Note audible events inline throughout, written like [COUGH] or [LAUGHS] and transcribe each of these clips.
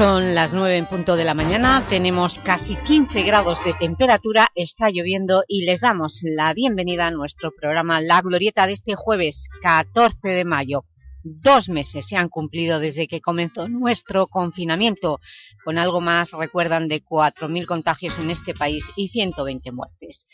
Son las 9 en punto de la mañana, tenemos casi 15 grados de temperatura, está lloviendo y les damos la bienvenida a nuestro programa La Glorieta de este jueves 14 de mayo. Dos meses se han cumplido desde que comenzó nuestro confinamiento, con algo más, recuerdan, de 4.000 contagios en este país y 120 muertes.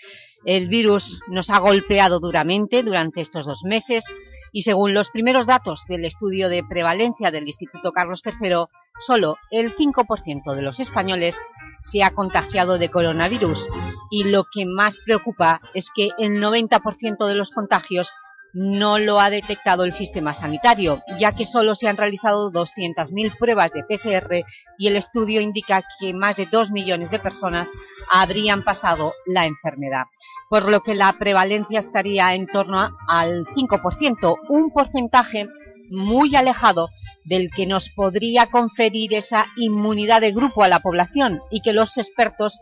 El virus nos ha golpeado duramente durante estos dos meses y según los primeros datos del estudio de prevalencia del Instituto Carlos III, solo el 5% de los españoles se ha contagiado de coronavirus y lo que más preocupa es que el 90% de los contagios no lo ha detectado el sistema sanitario, ya que solo se han realizado 200.000 pruebas de PCR y el estudio indica que más de 2 millones de personas habrían pasado la enfermedad, por lo que la prevalencia estaría en torno al 5%, un porcentaje muy alejado del que nos podría conferir esa inmunidad de grupo a la población y que los expertos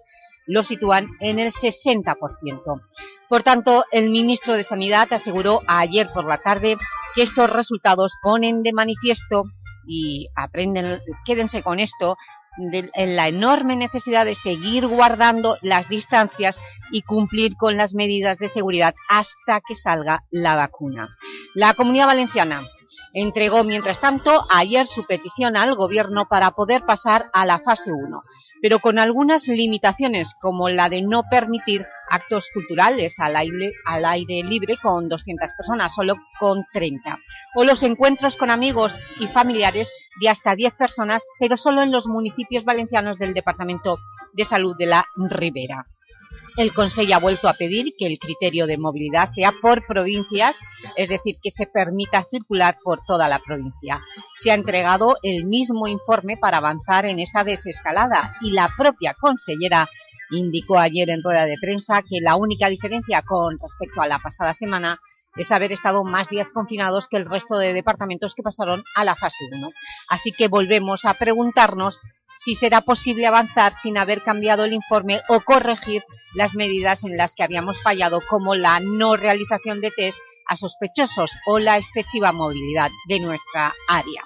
lo sitúan en el 60%. Por tanto, el ministro de Sanidad aseguró ayer por la tarde que estos resultados ponen de manifiesto y aprenden, quédense con esto, en la enorme necesidad de seguir guardando las distancias y cumplir con las medidas de seguridad hasta que salga la vacuna. La Comunidad Valenciana entregó, mientras tanto, ayer su petición al Gobierno para poder pasar a la fase 1 pero con algunas limitaciones, como la de no permitir actos culturales al aire, al aire libre con 200 personas, solo con 30, o los encuentros con amigos y familiares de hasta 10 personas, pero solo en los municipios valencianos del Departamento de Salud de la Ribera. El Consejo ha vuelto a pedir que el criterio de movilidad sea por provincias, es decir, que se permita circular por toda la provincia. Se ha entregado el mismo informe para avanzar en esta desescalada y la propia consellera indicó ayer en rueda de prensa que la única diferencia con respecto a la pasada semana es haber estado más días confinados que el resto de departamentos que pasaron a la fase 1. Así que volvemos a preguntarnos si será posible avanzar sin haber cambiado el informe o corregir las medidas en las que habíamos fallado, como la no realización de test a sospechosos o la excesiva movilidad de nuestra área.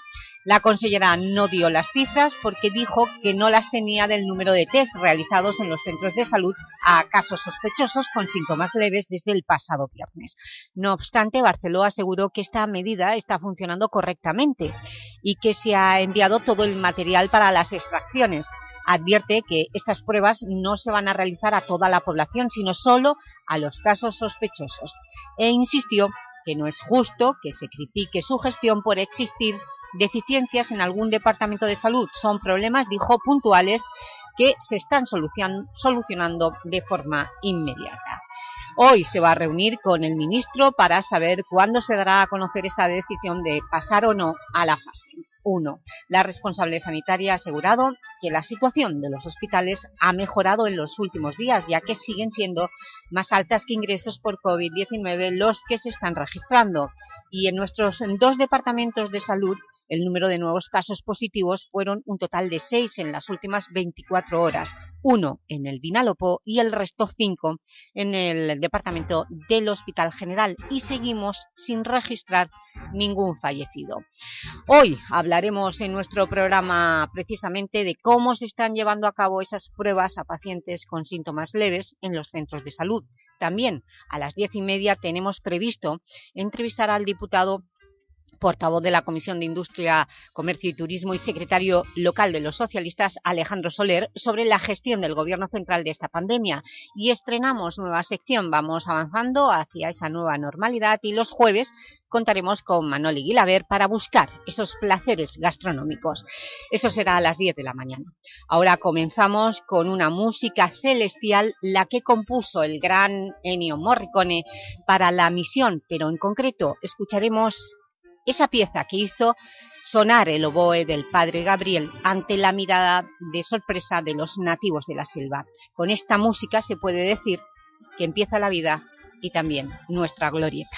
La consellera no dio las cifras porque dijo que no las tenía del número de test realizados en los centros de salud a casos sospechosos con síntomas leves desde el pasado viernes. No obstante, Barceló aseguró que esta medida está funcionando correctamente y que se ha enviado todo el material para las extracciones. Advierte que estas pruebas no se van a realizar a toda la población, sino solo a los casos sospechosos. E insistió que no es justo que se critique su gestión por existir deficiencias en algún departamento de salud. Son problemas, dijo, puntuales que se están solucionando de forma inmediata. Hoy se va a reunir con el ministro para saber cuándo se dará a conocer esa decisión de pasar o no a la fase 1. La responsable sanitaria ha asegurado que la situación de los hospitales ha mejorado en los últimos días, ya que siguen siendo más altas que ingresos por COVID-19 los que se están registrando. Y en nuestros dos departamentos de salud el número de nuevos casos positivos fueron un total de 6 en las últimas 24 horas, uno en el Vinalopó y el resto 5 en el departamento del Hospital General y seguimos sin registrar ningún fallecido. Hoy hablaremos en nuestro programa precisamente de cómo se están llevando a cabo esas pruebas a pacientes con síntomas leves en los centros de salud. También a las diez y media tenemos previsto entrevistar al diputado portavoz de la Comisión de Industria, Comercio y Turismo y secretario local de los socialistas, Alejandro Soler, sobre la gestión del Gobierno central de esta pandemia. Y estrenamos nueva sección, vamos avanzando hacia esa nueva normalidad y los jueves contaremos con Manoli Guilaber para buscar esos placeres gastronómicos. Eso será a las 10 de la mañana. Ahora comenzamos con una música celestial, la que compuso el gran Ennio Morricone para la misión, pero en concreto escucharemos esa pieza que hizo sonar el oboe del padre Gabriel ante la mirada de sorpresa de los nativos de la selva. Con esta música se puede decir que empieza la vida y también nuestra glorieta.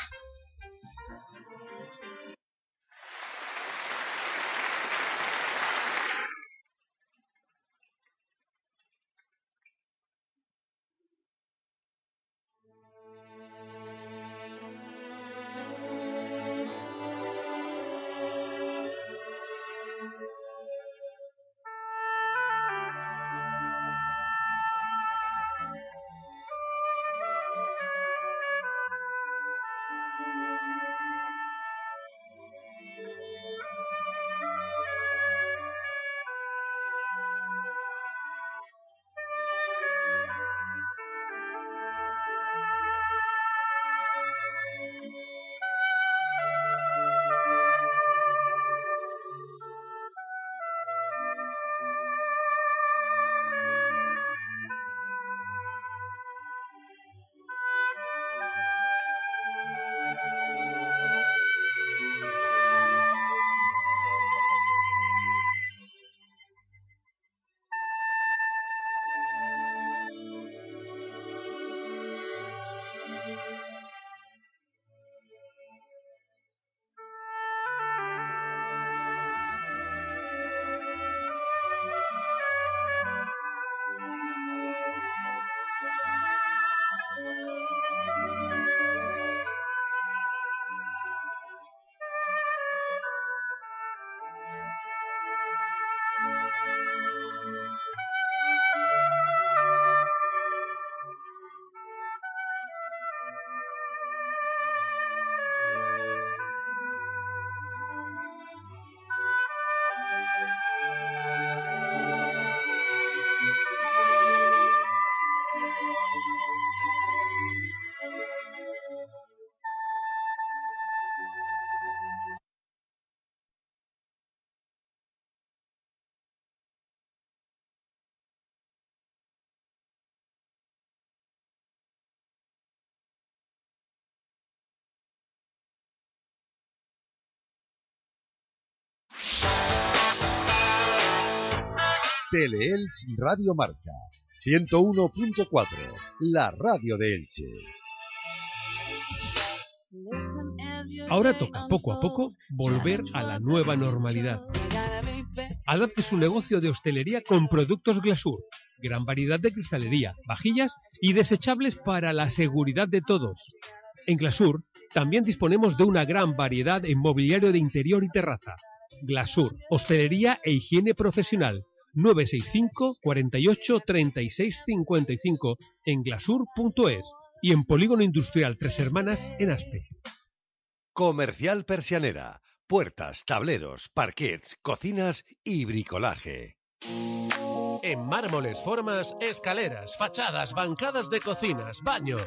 Teleelch Radio Marca 101.4, la radio de Elche. Ahora toca poco a poco volver a la nueva normalidad. Adapte su negocio de hostelería con productos Glasur, gran variedad de cristalería, vajillas y desechables para la seguridad de todos. En Glasur también disponemos de una gran variedad en mobiliario de interior y terraza. Glasur, hostelería e higiene profesional. 965 48 36 55 en glasur.es y en Polígono Industrial Tres Hermanas en Aspe. Comercial Persianera. Puertas, tableros, parquets, cocinas y bricolaje. En mármoles, formas, escaleras, fachadas, bancadas de cocinas, baños.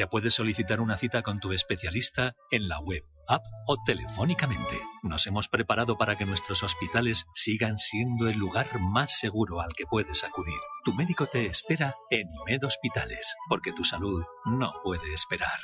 Ya puedes solicitar una cita con tu especialista en la web, app o telefónicamente. Nos hemos preparado para que nuestros hospitales sigan siendo el lugar más seguro al que puedes acudir. Tu médico te espera en IMED Hospitales, porque tu salud no puede esperar.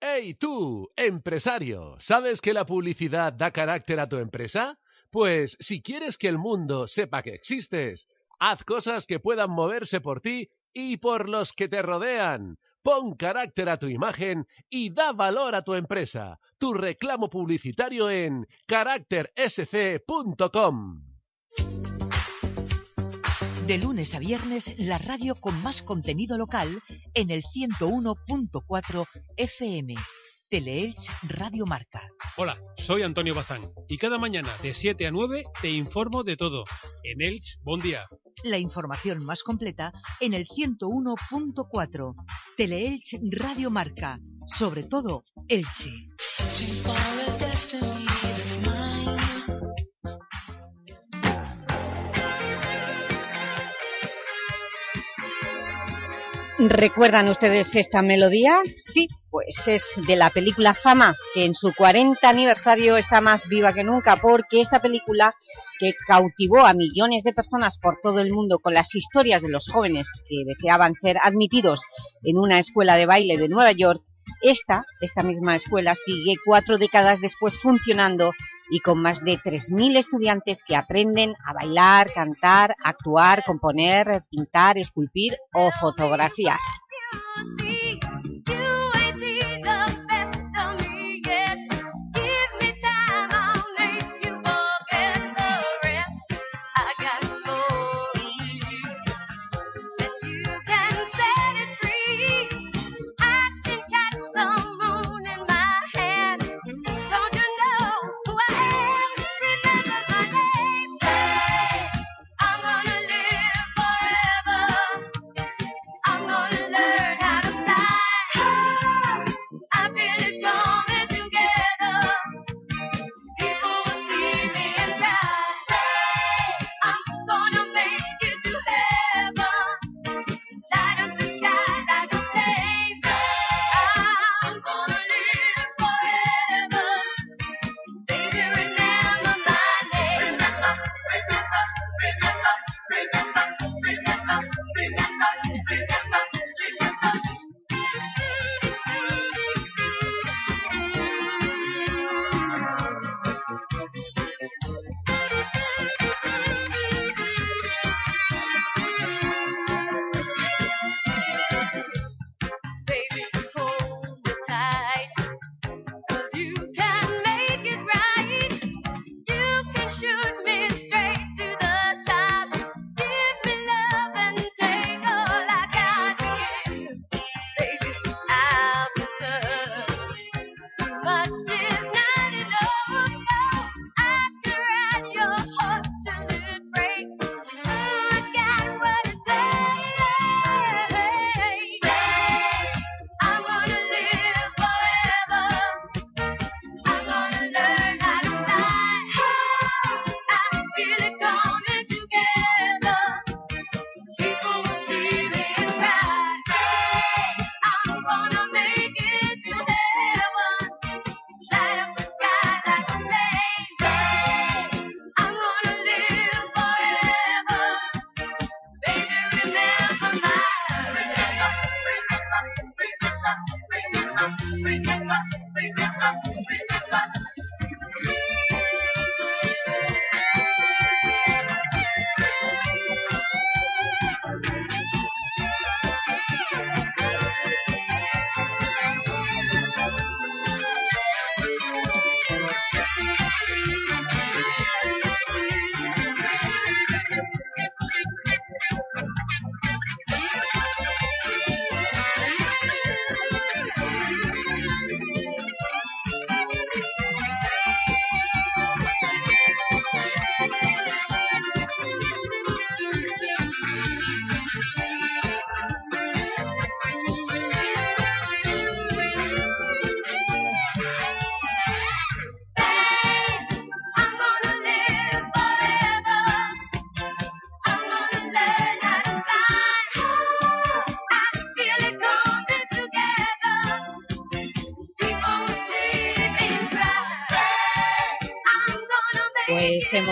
¡Hey tú, empresario! ¿Sabes que la publicidad da carácter a tu empresa? Pues si quieres que el mundo sepa que existes, haz cosas que puedan moverse por ti y por los que te rodean. Pon carácter a tu imagen y da valor a tu empresa. Tu reclamo publicitario en caráctersc.com. De lunes a viernes, la radio con más contenido local en el 101.4 FM. Teleelch Radio Marca. Hola, soy Antonio Bazán y cada mañana de 7 a 9 te informo de todo. En Elch, buen día. La información más completa en el 101.4. Teleelch Radio Marca. Sobre todo, Elche. ¿Recuerdan ustedes esta melodía? Sí, pues es de la película Fama, que en su 40 aniversario está más viva que nunca, porque esta película que cautivó a millones de personas por todo el mundo con las historias de los jóvenes que deseaban ser admitidos en una escuela de baile de Nueva York, esta, esta misma escuela sigue cuatro décadas después funcionando y con más de 3.000 estudiantes que aprenden a bailar, cantar, actuar, componer, pintar, esculpir o fotografiar.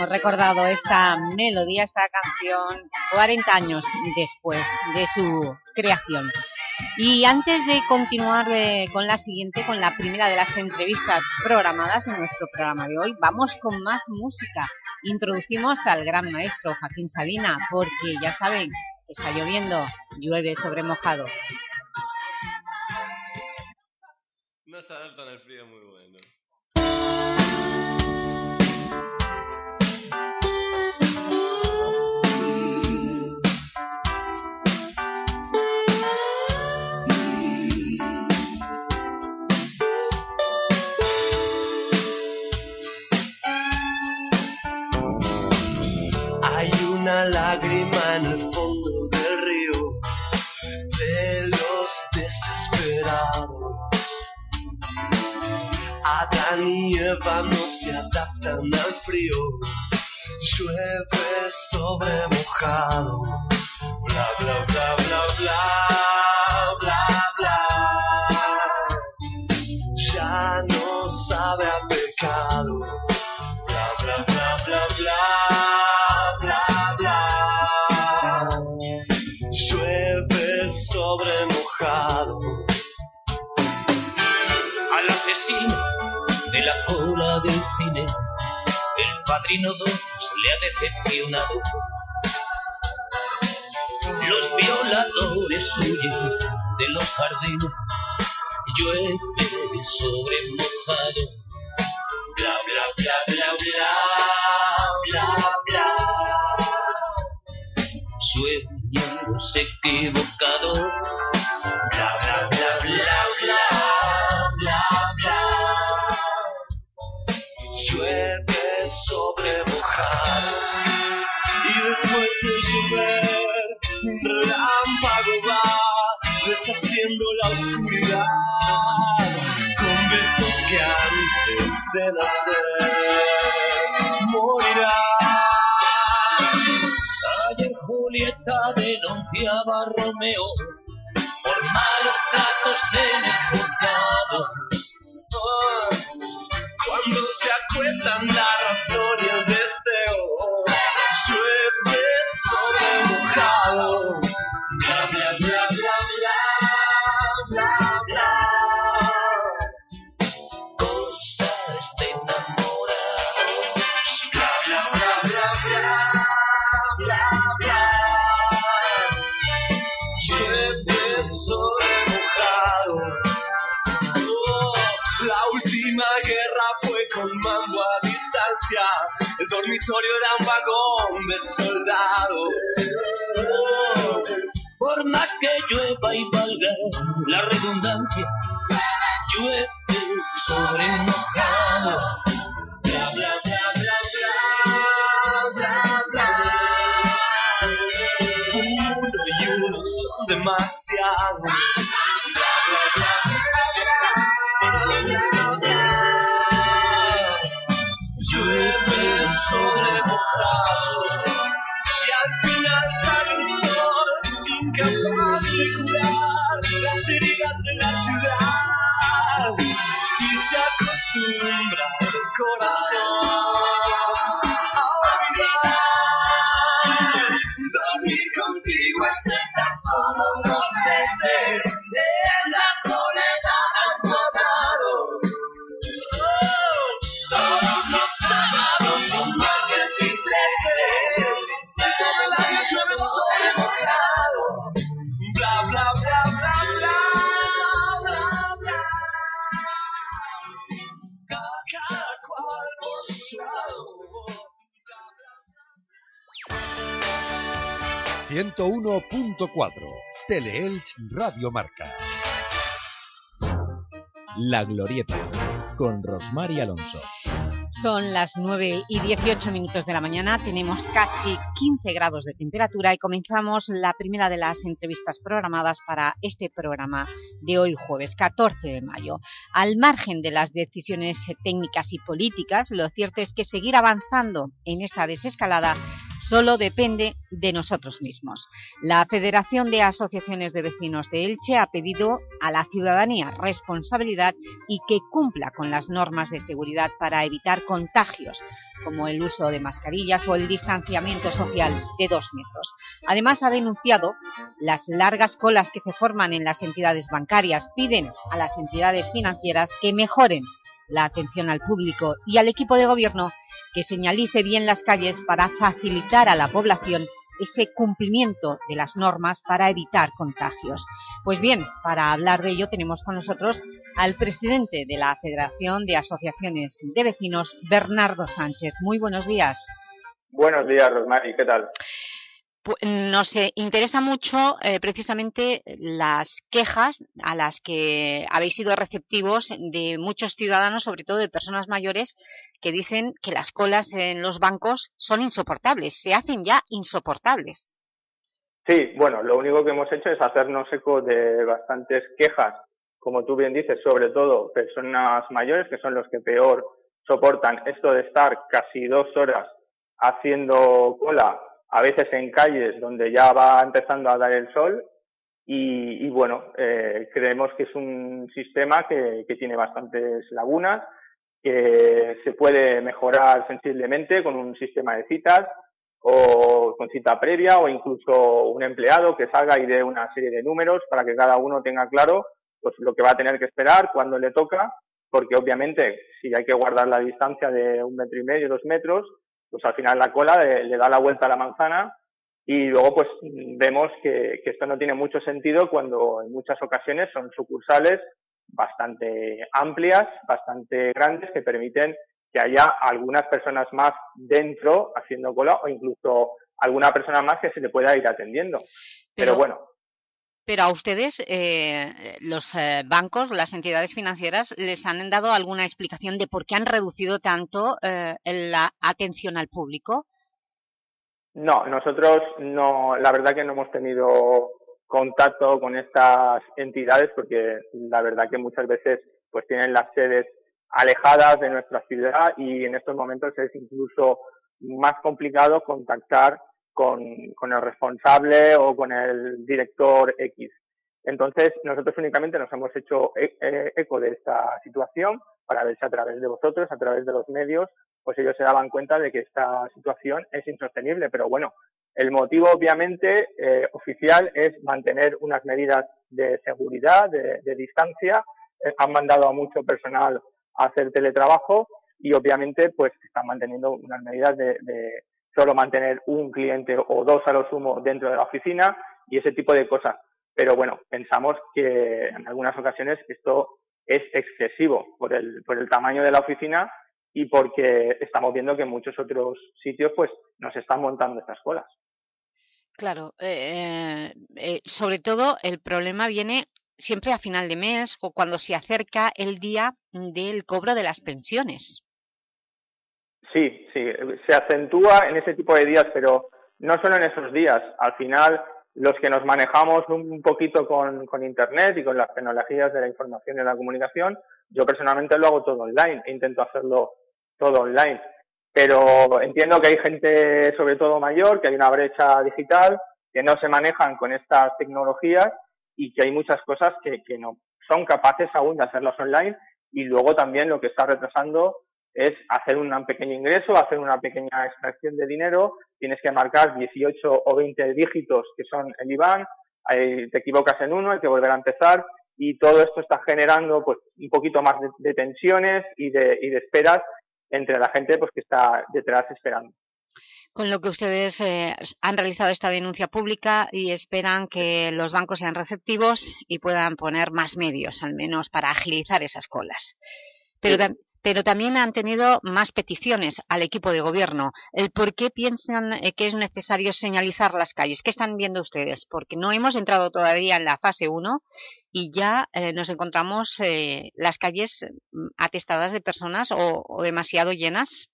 Recordado esta melodía, esta canción, 40 años después de su creación. Y antes de continuar eh, con la siguiente, con la primera de las entrevistas programadas en nuestro programa de hoy, vamos con más música. Introducimos al gran maestro Joaquín Sabina, porque ya saben, está lloviendo, llueve sobre mojado. No se adaptan al frío muy bueno. Una lágrima en el fondo del río de los desesperados. Adán y Eva no se adaptan al frío. Llueve sobre mojado. Bla bla bla padrino 2 le ha decepcionado. Los violadores huyen de los jardines. Llueve sobre mojado. Bla bla bla bla bla bla bla. Sueños equivocado. Bla bla bla bla bla bla bla. Llueve sobre mojado. Y después de llover, un relámpago va deshaciendo la oscuridad. Con besos que antes de nacer Radio Marca. La Glorieta, con Rosmar y Alonso. Son las 9 y 18 minutos de la mañana, tenemos casi 15 grados de temperatura y comenzamos la primera de las entrevistas programadas para este programa de hoy jueves 14 de mayo. Al margen de las decisiones técnicas y políticas, lo cierto es que seguir avanzando en esta desescalada solo depende de nosotros mismos. La Federación de Asociaciones de Vecinos de Elche ha pedido a la ciudadanía responsabilidad y que cumpla con las normas de seguridad para evitar contagios, como el uso de mascarillas o el distanciamiento social de dos metros. Además, ha denunciado las largas colas que se forman en las entidades bancarias. Piden a las entidades financieras que mejoren la atención al público y al equipo de gobierno que señalice bien las calles para facilitar a la población ese cumplimiento de las normas para evitar contagios. Pues bien, para hablar de ello tenemos con nosotros al presidente de la Federación de Asociaciones de Vecinos, Bernardo Sánchez. Muy buenos días. Buenos días, Rosmary, ¿qué tal? Nos interesa mucho eh, precisamente las quejas a las que habéis sido receptivos de muchos ciudadanos, sobre todo de personas mayores, que dicen que las colas en los bancos son insoportables, se hacen ya insoportables. Sí, bueno, lo único que hemos hecho es hacernos eco de bastantes quejas, como tú bien dices, sobre todo personas mayores, que son los que peor soportan esto de estar casi dos horas haciendo cola a veces en calles donde ya va empezando a dar el sol y, bueno, eh, creemos que es un sistema que, tiene bastantes lagunas, que se puede mejorar sensiblemente con un sistema de citas o con cita previa o incluso un empleado que salga y dé una serie de números para que cada uno tenga claro pues lo que va a tener que esperar, cuando le toca, porque obviamente si hay que guardar la distancia de un metro y medio, dos metros, pues al final la cola le, da la vuelta a la manzana y luego pues vemos que, esto no tiene mucho sentido cuando en muchas ocasiones son sucursales bastante amplias, bastante grandes que permiten que haya algunas personas más dentro haciendo cola o incluso alguna persona más que se le pueda ir atendiendo. Pero bueno, pero a ustedes, eh, los eh, bancos, las entidades financieras, ¿les han dado alguna explicación de por qué han reducido tanto eh, la atención al público? No, nosotros no, la verdad que no hemos tenido contacto con estas entidades porque la verdad que muchas veces pues tienen las sedes alejadas de nuestra ciudad y en estos momentos es incluso más complicado contactar con, el responsable o con el director X. Entonces, nosotros únicamente nos hemos hecho e, e, eco de esta situación para ver si a través de vosotros, a través de los medios, pues ellos se daban cuenta de que esta situación es insostenible. Pero bueno, el motivo obviamente eh, oficial es mantener unas medidas de seguridad, de, distancia. Eh, han mandado a mucho personal a hacer teletrabajo y obviamente pues están manteniendo unas medidas de, solo mantener un cliente o dos a lo sumo dentro de la oficina y ese tipo de cosas. Pero bueno, pensamos que en algunas ocasiones esto es excesivo por el, por el tamaño de la oficina y porque estamos viendo que en muchos otros sitios pues nos están montando estas colas. Claro, eh, eh, sobre todo el problema viene siempre a final de mes o cuando se acerca el día del cobro de las pensiones. Sí, sí, se acentúa en ese tipo de días, pero no solo en esos días. Al final, los que nos manejamos un poquito con, Internet y con las tecnologías de la información y la comunicación, yo personalmente lo hago todo online e intento hacerlo todo online. Pero entiendo que hay gente, sobre todo mayor, que hay una brecha digital, que no se manejan con estas tecnologías y que hay muchas cosas que, que no son capaces aún de hacerlas online y luego también lo que está retrasando es hacer un pequeño ingreso, hacer una pequeña extracción de dinero, tienes que marcar 18 o 20 dígitos que son el IBAN, te equivocas en uno, hay que volver a empezar y todo esto está generando pues un poquito más de, tensiones y de, y de esperas entre la gente pues que está detrás esperando. Con lo que ustedes eh, han realizado esta denuncia pública y esperan que los bancos sean receptivos y puedan poner más medios, al menos para agilizar esas colas. Pero, pero también han tenido más peticiones al equipo de gobierno. ¿El por qué piensan eh, que es necesario señalizar las calles? ¿Qué están viendo ustedes? Porque no hemos entrado todavía en la fase 1 y ya eh, nos encontramos eh, las calles mm, atestadas de personas o, demasiado llenas.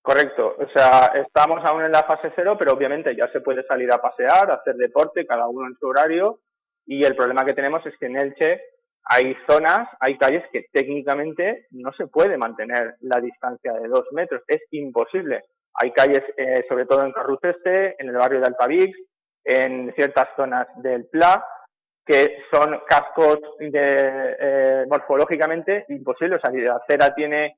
Correcto, o sea, estamos aún en la fase 0, pero obviamente ya se puede salir a pasear, hacer deporte, cada uno en su horario, y el problema que tenemos es que en Elche hay zonas, hay calles que técnicamente no se puede mantener la distancia de dos metros, es imposible. Hay calles, eh, sobre todo en Carrus Este, en el barrio de Altavix, en ciertas zonas del Pla, que son cascos eh, morfológicamente imposibles. O sea, la acera tiene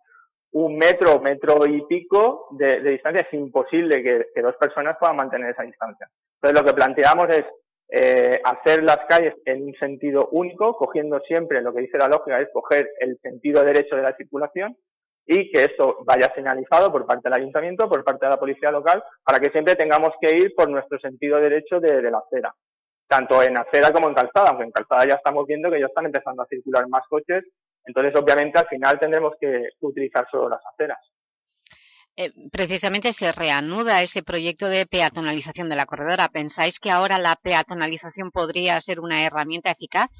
un metro, metro y pico de, distancia, es imposible que, dos personas puedan mantener esa distancia. Entonces, lo que planteamos es eh, hacer las calles en un sentido único, cogiendo siempre lo que dice la lógica, es coger el sentido derecho de la circulación y que esto vaya señalizado por parte del ayuntamiento, por parte de la policía local, para que siempre tengamos que ir por nuestro sentido derecho de, de la acera tanto en acera como en calzada, aunque en calzada ya estamos viendo que ya están empezando a circular más coches, entonces obviamente al final tendremos que utilizar solo las aceras. Eh, precisamente se reanuda ese proyecto de peatonalización de la corredora. ¿Pensáis que ahora la peatonalización podría ser una herramienta eficaz?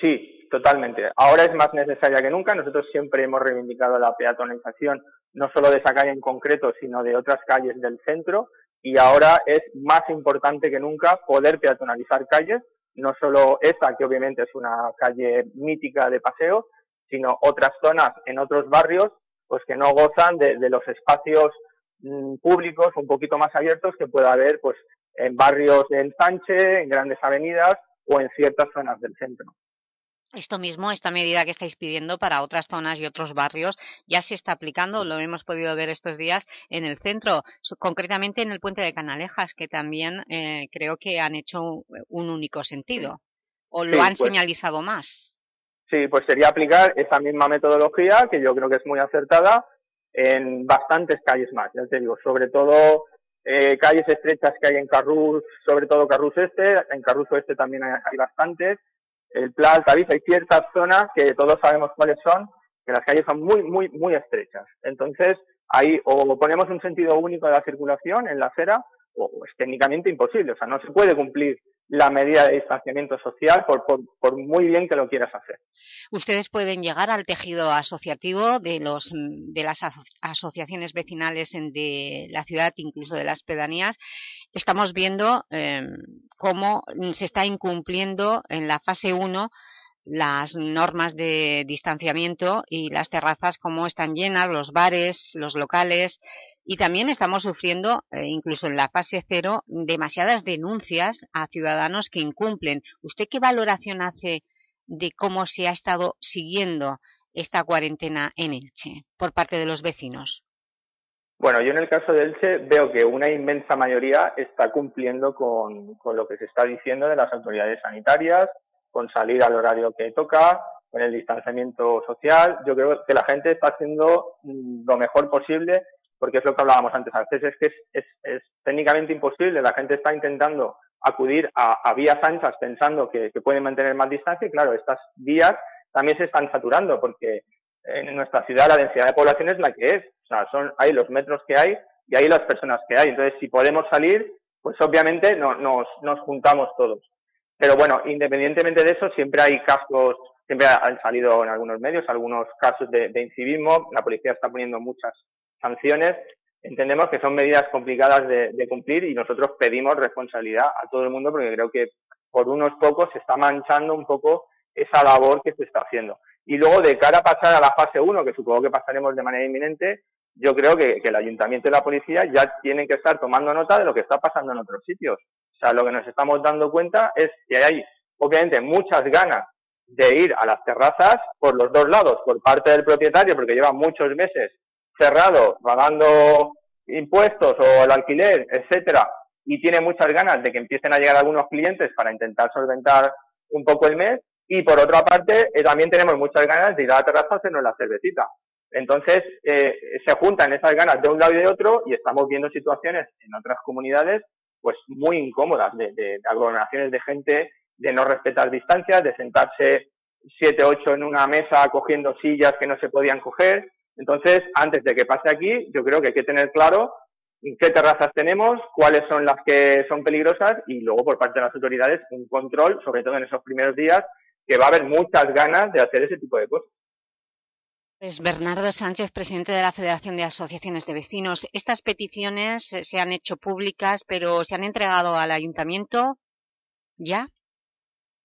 Sí, totalmente. Ahora es más necesaria que nunca. Nosotros siempre hemos reivindicado la peatonalización, no solo de esa calle en concreto, sino de otras calles del centro, y ahora es más importante que nunca poder peatonalizar calles, no solo esta, que obviamente es una calle mítica de paseo, sino otras zonas en otros barrios, pues que no gozan de, de los espacios mmm, públicos un poquito más abiertos que pueda haber, pues, en barrios de ensanche, en grandes avenidas o en ciertas zonas del centro. Esto mismo, esta medida que estáis pidiendo para otras zonas y otros barrios, ya se está aplicando, lo hemos podido ver estos días en el centro, concretamente en el puente de Canalejas, que también eh, creo que han hecho un único sentido, o lo sí, han pues, señalizado más. Sí, pues sería aplicar esa misma metodología, que yo creo que es muy acertada, en bastantes calles más, ya te digo, sobre todo eh, calles estrechas que hay en Carrus, sobre todo Carrus Este, en Carrus Oeste también hay, bastantes, el Pla Altavista, hay ciertas zonas que todos sabemos cuáles son, que las calles son muy, muy, muy estrechas. Entonces, ahí o ponemos un sentido único de la circulación en la acera, o es técnicamente imposible. O sea, no se puede cumplir la medida de distanciamiento social por, por, muy bien que lo quieras hacer. Ustedes pueden llegar al tejido asociativo de, los, de las aso asociaciones vecinales de la ciudad, incluso de las pedanías. Estamos viendo eh, cómo se está incumpliendo en la fase 1 las normas de distanciamiento y las terrazas como están llenas, los bares, los locales y también estamos sufriendo, eh, incluso en la fase cero, demasiadas denuncias a ciudadanos que incumplen. ¿Usted qué valoración hace de cómo se ha estado siguiendo esta cuarentena en Elche por parte de los vecinos? Bueno, yo en el caso de Elche veo que una inmensa mayoría está cumpliendo con, lo que se está diciendo de las autoridades sanitarias, con salir al horario que toca, con el distanciamiento social. Yo creo que la gente está haciendo mm, lo mejor posible porque es lo que hablábamos antes. A veces es que es, es, es técnicamente imposible. La gente está intentando acudir a, a vías anchas pensando que, pueden mantener más distancia y claro, estas vías también se están saturando porque en nuestra ciudad la densidad de población es la que es. O sea, son hay los metros que hay y hay las personas que hay. Entonces, si podemos salir, pues obviamente no, nos, nos juntamos todos. Pero bueno, independientemente de eso, siempre hay casos, siempre han salido en algunos medios algunos casos de, de incivismo. La policía está poniendo muchas sanciones, entendemos que son medidas complicadas de, de, cumplir y nosotros pedimos responsabilidad a todo el mundo porque creo que por unos pocos se está manchando un poco esa labor que se está haciendo. Y luego, de cara a pasar a la fase 1, que supongo que pasaremos de manera inminente, yo creo que, que el ayuntamiento y la policía ya tienen que estar tomando nota de lo que está pasando en otros sitios. O sea, lo que nos estamos dando cuenta es que hay, obviamente, muchas ganas de ir a las terrazas por los dos lados, por parte del propietario, porque lleva muchos meses cerrado, pagando impuestos o el alquiler, etcétera, y tiene muchas ganas de que empiecen a llegar algunos clientes para intentar solventar un poco el mes. Y por otra parte, eh, también tenemos muchas ganas de ir a la terraza a hacernos la cervecita. Entonces, eh, se juntan esas ganas de un lado y de otro y estamos viendo situaciones en otras comunidades pues muy incómodas, de, de, aglomeraciones de gente, de no respetar distancias, de sentarse siete, ocho en una mesa cogiendo sillas que no se podían coger, entonces, antes de que pase aquí, yo creo que hay que tener claro qué terrazas tenemos, cuáles son las que son peligrosas y luego por parte de las autoridades un control, sobre todo en esos primeros días, que va a haber muchas ganas de hacer ese tipo de cosas. Pues Bernardo Sánchez, presidente de la Federación de Asociaciones de Vecinos. Estas peticiones se han hecho públicas, pero ¿se han entregado al ayuntamiento ya?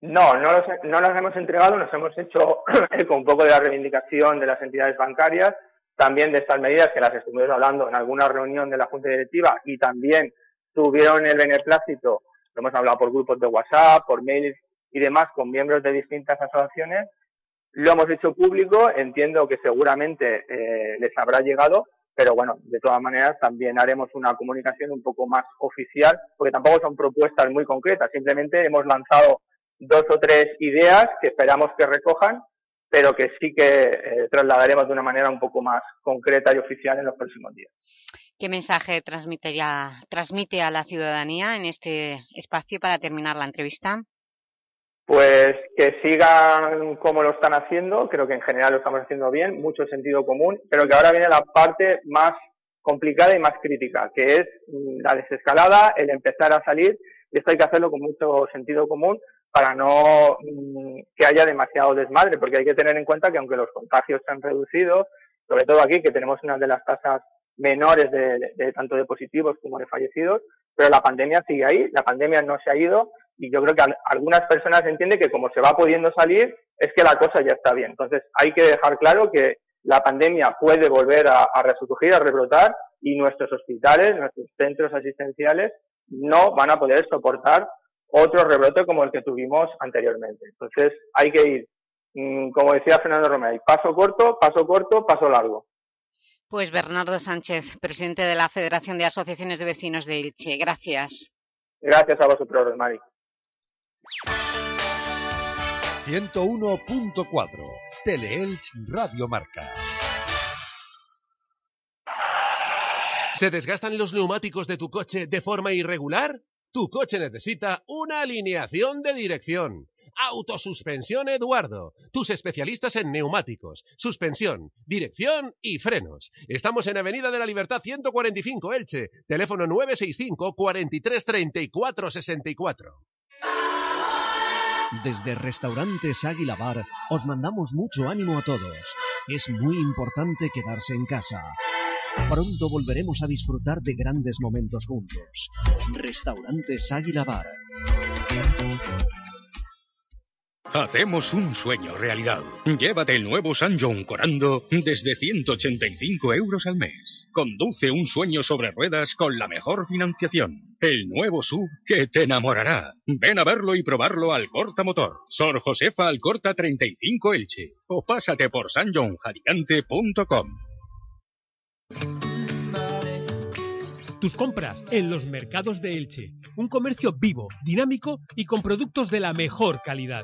No, no, los, no las hemos entregado, nos hemos hecho [CLEARS THROAT] con un poco de la reivindicación de las entidades bancarias, también de estas medidas que las estuvimos hablando en alguna reunión de la Junta Directiva y también tuvieron el beneplácito, lo hemos hablado por grupos de WhatsApp, por mails y demás con miembros de distintas asociaciones, lo hemos hecho público, entiendo que seguramente eh, les habrá llegado, pero bueno, de todas maneras también haremos una comunicación un poco más oficial, porque tampoco son propuestas muy concretas, simplemente hemos lanzado dos o tres ideas que esperamos que recojan, pero que sí que eh, trasladaremos de una manera un poco más concreta y oficial en los próximos días. ¿Qué mensaje transmite, ya, transmite a la ciudadanía en este espacio para terminar la entrevista? Pues que sigan como lo están haciendo, creo que en general lo estamos haciendo bien, mucho sentido común, pero que ahora viene la parte más complicada y más crítica, que es mm, la desescalada, el empezar a salir, y esto hay que hacerlo con mucho sentido común para no mm, que haya demasiado desmadre, porque hay que tener en cuenta que aunque los contagios se han reducido, sobre todo aquí, que tenemos una de las tasas menores de, tanto de positivos como de fallecidos, pero la pandemia sigue ahí, la pandemia no se ha ido y yo creo que algunas personas entienden que como se va pudiendo salir es que la cosa ya está bien. Entonces hay que dejar claro que la pandemia puede volver a, a resurgir, a rebrotar y nuestros hospitales, nuestros centros asistenciales no van a poder soportar otro rebrote como el que tuvimos anteriormente. Entonces hay que ir, mm, como decía Fernando Romero, paso corto, paso corto, paso largo. Pues Bernardo Sánchez, presidente de la Federación de Asociaciones de Vecinos de Ilche. Gracias. Gracias a vosotros, Mari. 101.4 Teleelch Radio Marca. ¿Se desgastan los neumáticos de tu coche de forma irregular? Tu coche necesita una alineación de dirección. Autosuspensión Eduardo. Tus especialistas en neumáticos, suspensión, dirección y frenos. Estamos en Avenida de la Libertad 145 Elche. Teléfono 965 43 34 64. Desde Restaurantes Águila Bar os mandamos mucho ánimo a todos. Es muy importante quedarse en casa. Pronto volveremos a disfrutar de grandes momentos juntos. Restaurantes Águila Bar. Hacemos un sueño realidad. Llévate el nuevo San John Corando desde 185 euros al mes. Conduce un sueño sobre ruedas con la mejor financiación. El nuevo SUV que te enamorará. Ven a verlo y probarlo al Corta Motor. Sor Josefa Alcorta 35 Elche. O pásate por sanjohnjaricante.com. Tus compras en los mercados de Elche. Un comercio vivo, dinámico y con productos de la mejor calidad.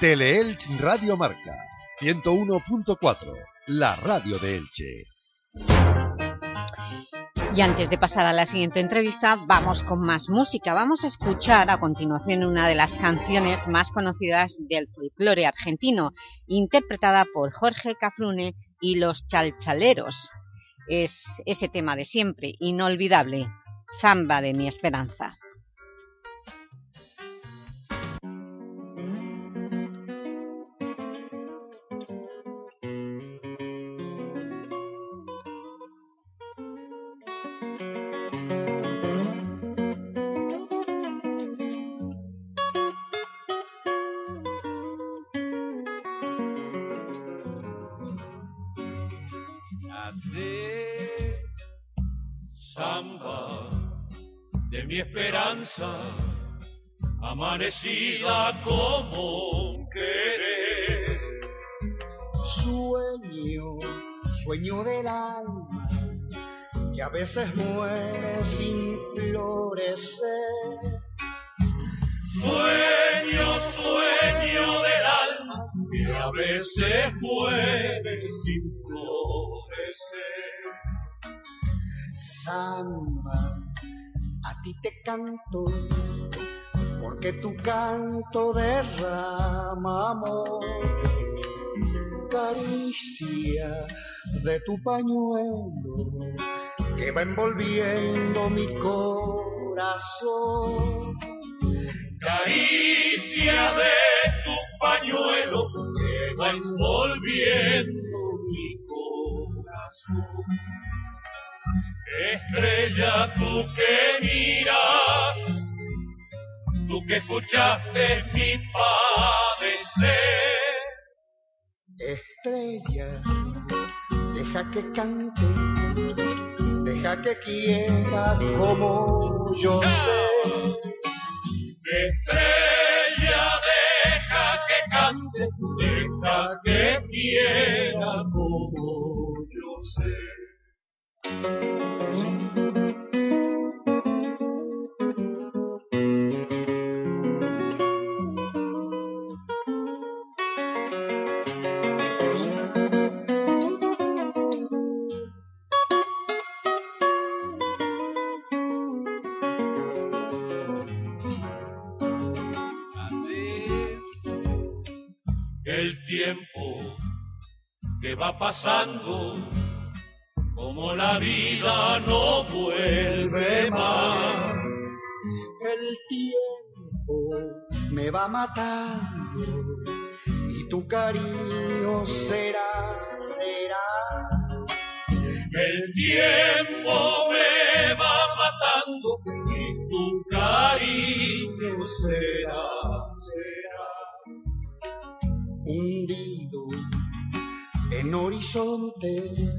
Teleelch Radio Marca 101.4, la radio de Elche. Y antes de pasar a la siguiente entrevista, vamos con más música. Vamos a escuchar a continuación una de las canciones más conocidas del folclore argentino, interpretada por Jorge Cafrune y los Chalchaleros. Es ese tema de siempre, inolvidable, Zamba de mi esperanza. Amanecida como un querer. Sueño, sueño del alma, que a veces muere sin florecer. Sueño, a veces muere sin florecer. A ti te canto, porque tu canto derrama amor. Caricia de tu pañuelo que va envolviendo mi corazón. Caricia de tu pañuelo que va envolviendo mi corazón. Estrella tú que miras, tú que escuchaste mi padecer. Estrella, deja que cante, deja que quiera como yo sé. Estrella, deja que cante, deja que quiera como yo sé. El tiempo que va pasando, como la vida no vuelve más. El tiempo me va matando y tu cariño será, será. El tiempo me va matando y tu cariño será, será. hundido en horizonte.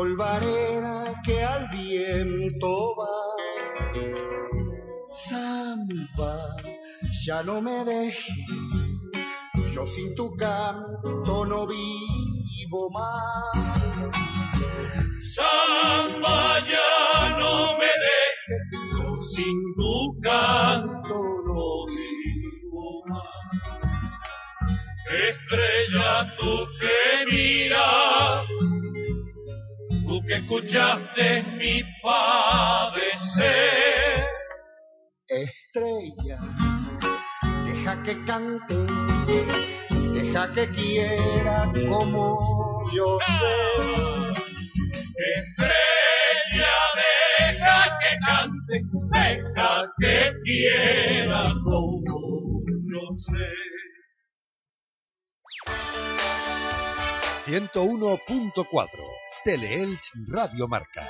Polvareda que al viento va. Samba, ya no me dejes, yo sin tu canto no vivo más. Samba, ya no me dejes, yo sin tu canto no vivo más. Estrella tú que miras, que escuchaste mi padecer. Estrella, deja que cante, deja que quiera como yo sé. Estrella, deja que cante, deja que quiera como yo sé. 101.4 Teleelch Radio Marca.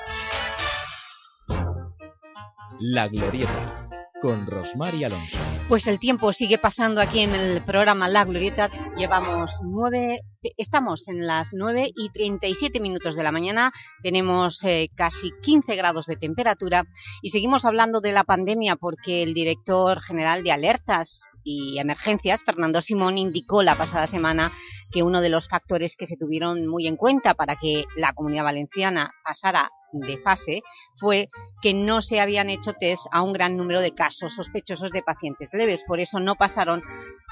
La Glorieta, con Rosmar y Alonso. Pues el tiempo sigue pasando aquí en el programa La Glorieta. Llevamos nueve, estamos en las 9 y 37 minutos de la mañana. Tenemos eh, casi 15 grados de temperatura y seguimos hablando de la pandemia porque el director general de Alertas y Emergencias, Fernando Simón, indicó la pasada semana que uno de los factores que se tuvieron muy en cuenta para que la Comunidad Valenciana pasara de fase fue que no se habían hecho test a un gran número de casos sospechosos de pacientes leves. Por eso no pasaron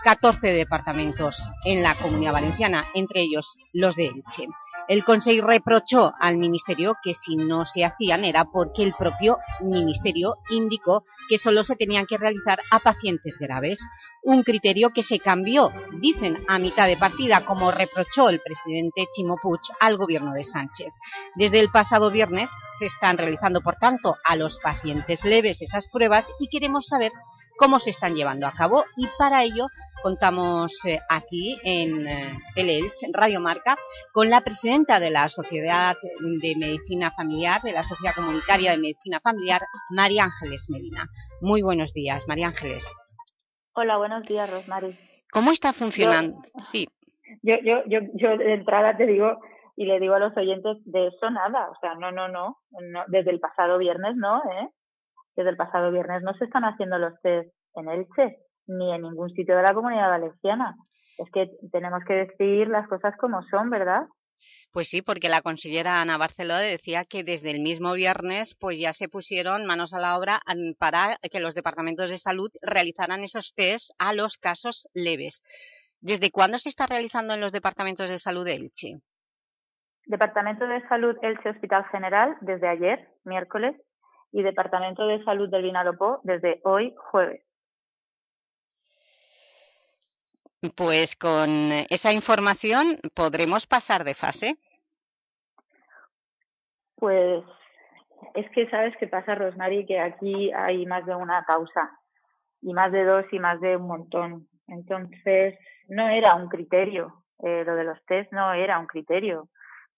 14 departamentos en la Comunidad Valenciana, entre ellos los de Elche. El Consejo reprochó al Ministerio que si no se hacían era porque el propio Ministerio indicó que solo se tenían que realizar a pacientes graves, un criterio que se cambió, dicen, a mitad de partida, como reprochó el presidente Chimo Puig al gobierno de Sánchez. Desde el pasado viernes se están realizando, por tanto, a los pacientes leves esas pruebas y queremos saber cómo se están llevando a cabo y para ello contamos eh, aquí en eh, Teleelch, en Radio Marca, con la presidenta de la Sociedad de Medicina Familiar, de la Sociedad Comunitaria de Medicina Familiar, María Ángeles Medina. Muy buenos días, María Ángeles. Hola, buenos días, Rosmary. ¿Cómo está funcionando? sí. Yo, yo, yo, yo de entrada te digo y le digo a los oyentes de eso nada, o sea, no, no, no, no desde el pasado viernes no, ¿eh? Desde el pasado viernes no se están haciendo los test en Elche ni en ningún sitio de la comunidad valenciana. Es que tenemos que decir las cosas como son, ¿verdad? Pues sí, porque la consellera Ana Barceló decía que desde el mismo viernes pues ya se pusieron manos a la obra para que los departamentos de salud realizaran esos test a los casos leves. ¿Desde cuándo se está realizando en los departamentos de salud de Elche? Departamento de Salud Elche Hospital General desde ayer, miércoles, y Departamento de Salud del Vinalopó desde hoy, jueves. Pues con esa información podremos pasar de fase. Pues es que sabes qué pasa, Rosmary, que aquí hay más de una causa, y más de dos y más de un montón. Entonces, no era un criterio, eh, lo de los test no era un criterio.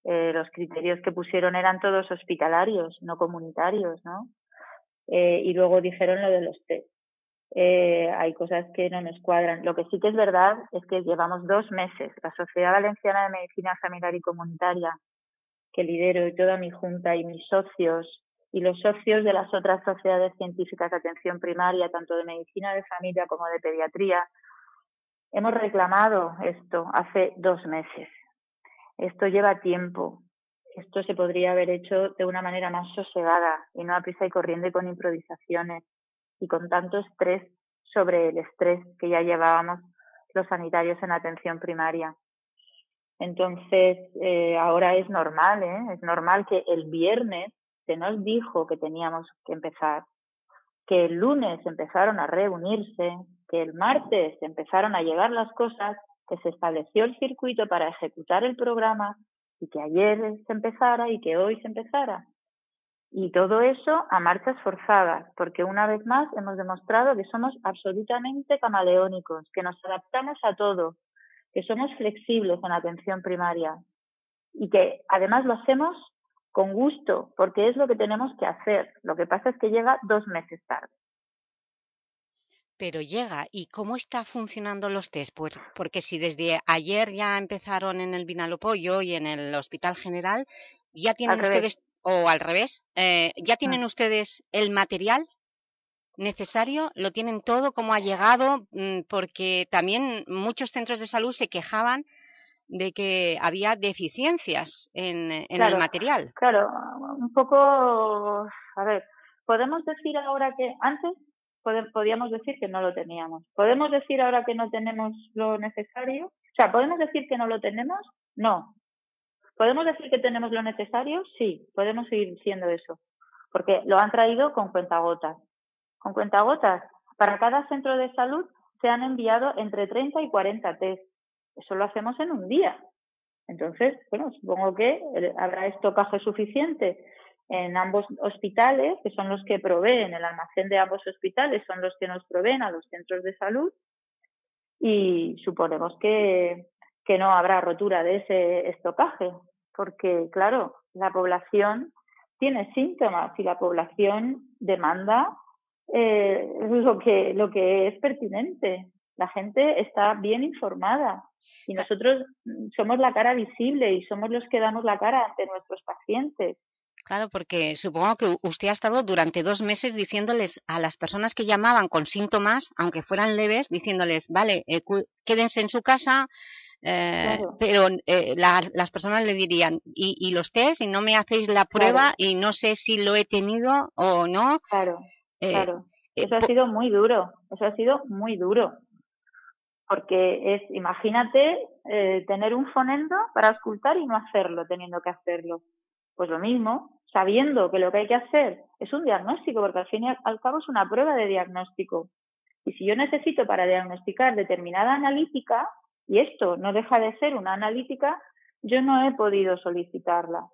Eh, los criterios que pusieron eran todos hospitalarios, no comunitarios, ¿no? Eh, y luego dijeron lo de los test. Eh, hay cosas que no nos cuadran. Lo que sí que es verdad es que llevamos dos meses, la Sociedad Valenciana de Medicina Familiar y Comunitaria, que lidero y toda mi junta y mis socios y los socios de las otras sociedades científicas de atención primaria, tanto de medicina de familia como de pediatría, hemos reclamado esto hace dos meses. Esto lleva tiempo. Esto se podría haber hecho de una manera más sosegada y no a prisa y corriendo y con improvisaciones y con tanto estrés sobre el estrés que ya llevábamos los sanitarios en atención primaria. Entonces, eh, ahora es normal, ¿eh? es normal que el viernes se nos dijo que teníamos que empezar, que el lunes empezaron a reunirse, que el martes empezaron a llegar las cosas, que se estableció el circuito para ejecutar el programa y que ayer se empezara y que hoy se empezara. Y todo eso a marchas forzadas, porque una vez más hemos demostrado que somos absolutamente camaleónicos, que nos adaptamos a todo, que somos flexibles en atención primaria y que además lo hacemos con gusto, porque es lo que tenemos que hacer. Lo que pasa es que llega dos meses tarde. Pero llega. ¿Y cómo está funcionando los test? Pues porque si desde ayer ya empezaron en el Vinalopollo y en el Hospital General, ya tienen ustedes o al revés, eh, ¿ya tienen ustedes el material necesario? ¿Lo tienen todo? ¿Cómo ha llegado? Mm, porque también muchos centros de salud se quejaban de que había deficiencias en, en el material. Claro, un poco, a ver, podemos decir ahora que antes podíamos decir que no lo teníamos. ¿Podemos decir ahora que no tenemos lo necesario? O sea, ¿podemos decir que no lo tenemos? No, ¿Podemos decir que tenemos lo necesario? Sí, podemos seguir diciendo eso, porque lo han traído con cuentagotas. Con cuentagotas, para cada centro de salud se han enviado entre 30 y 40 test. Eso lo hacemos en un día. Entonces, bueno, supongo que habrá estocaje suficiente en ambos hospitales, que son los que proveen, el almacén de ambos hospitales son los que nos proveen a los centros de salud y suponemos que, que no habrá rotura de ese estocaje porque, claro, la población tiene síntomas y la población demanda eh, lo, que, lo que es pertinente. La gente está bien informada y nosotros somos la cara visible y somos los que damos la cara ante nuestros pacientes. Claro, porque supongo que usted ha estado durante dos meses diciéndoles a las personas que llamaban con síntomas, aunque fueran leves, diciéndoles, vale, eh, quédense en su casa, eh, pero eh, las personas le dirían, ¿y, los test? ¿Y no me hacéis la prueba? Y no sé si lo he tenido o no. Claro, eh, claro. Eso ha sido muy duro, eso ha sido muy duro. Porque es, imagínate, tener un fonendo para escultar y no hacerlo, teniendo que hacerlo. Pues lo mismo, sabiendo que lo que hay que hacer es un diagnóstico, porque al fin y al cabo es una prueba de diagnóstico. Y si yo necesito para diagnosticar determinada analítica, y esto no deja de ser una analítica, yo no he podido solicitarla.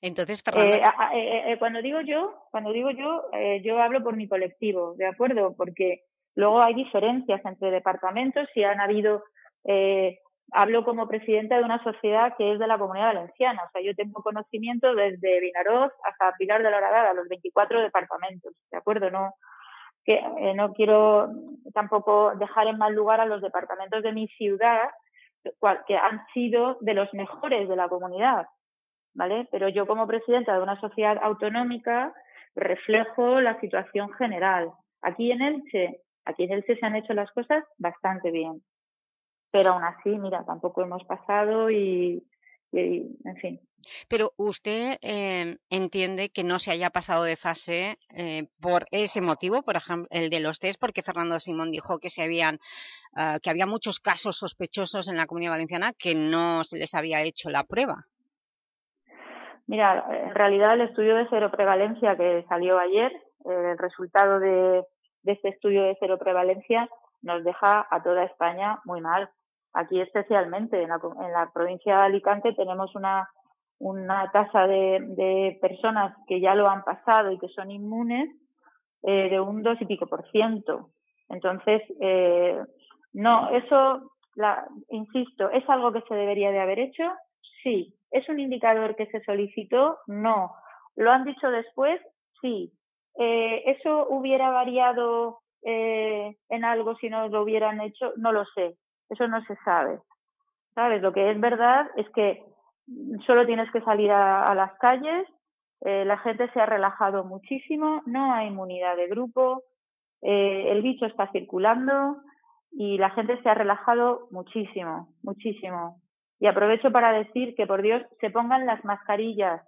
Entonces, eh, eh, eh, cuando digo yo, cuando digo yo, yo hablo por mi colectivo, ¿de acuerdo? Porque luego hay diferencias entre departamentos y han habido, hablo como presidenta de una sociedad que es de la Comunidad Valenciana, o sea, yo tengo conocimiento desde Vinaroz hasta Pilar de la Horadada, los 24 departamentos, ¿de acuerdo? No, que eh, no quiero tampoco dejar en mal lugar a los departamentos de mi ciudad, que han sido de los mejores de la comunidad, ¿vale? Pero yo como presidenta de una sociedad autonómica reflejo la situación general. Aquí en Elche, aquí en Elche se han hecho las cosas bastante bien. Pero aún así, mira, tampoco hemos pasado y, y, en fin. Pero usted eh, entiende que no se haya pasado de fase eh, por ese motivo, por ejemplo, el de los test, porque Fernando Simón dijo que se habían ah, que había muchos casos sospechosos en la Comunidad Valenciana que no se les había hecho la prueba. Mira, en realidad el estudio de cero prevalencia que salió ayer, el resultado de, de este estudio de cero prevalencia nos deja a toda España muy mal. Aquí especialmente, en la, en la provincia de Alicante tenemos una, una tasa de, de, personas que ya lo han pasado y que son inmunes eh, de un dos y pico por ciento. Entonces, eh, no, eso, la, insisto, ¿es algo que se debería de haber hecho? Sí. ¿Es un indicador que se solicitó? No. ¿Lo han dicho después? Sí. Eh, ¿Eso hubiera variado eh, en algo si no lo hubieran hecho? No lo sé. Eso no se sabe. ¿Sabes? Lo que es verdad es que solo tienes que salir a, las calles, eh, la gente se ha relajado muchísimo, no hay inmunidad de grupo, eh, el bicho está circulando y la gente se ha relajado muchísimo, muchísimo. Y aprovecho para decir que por Dios se pongan las mascarillas,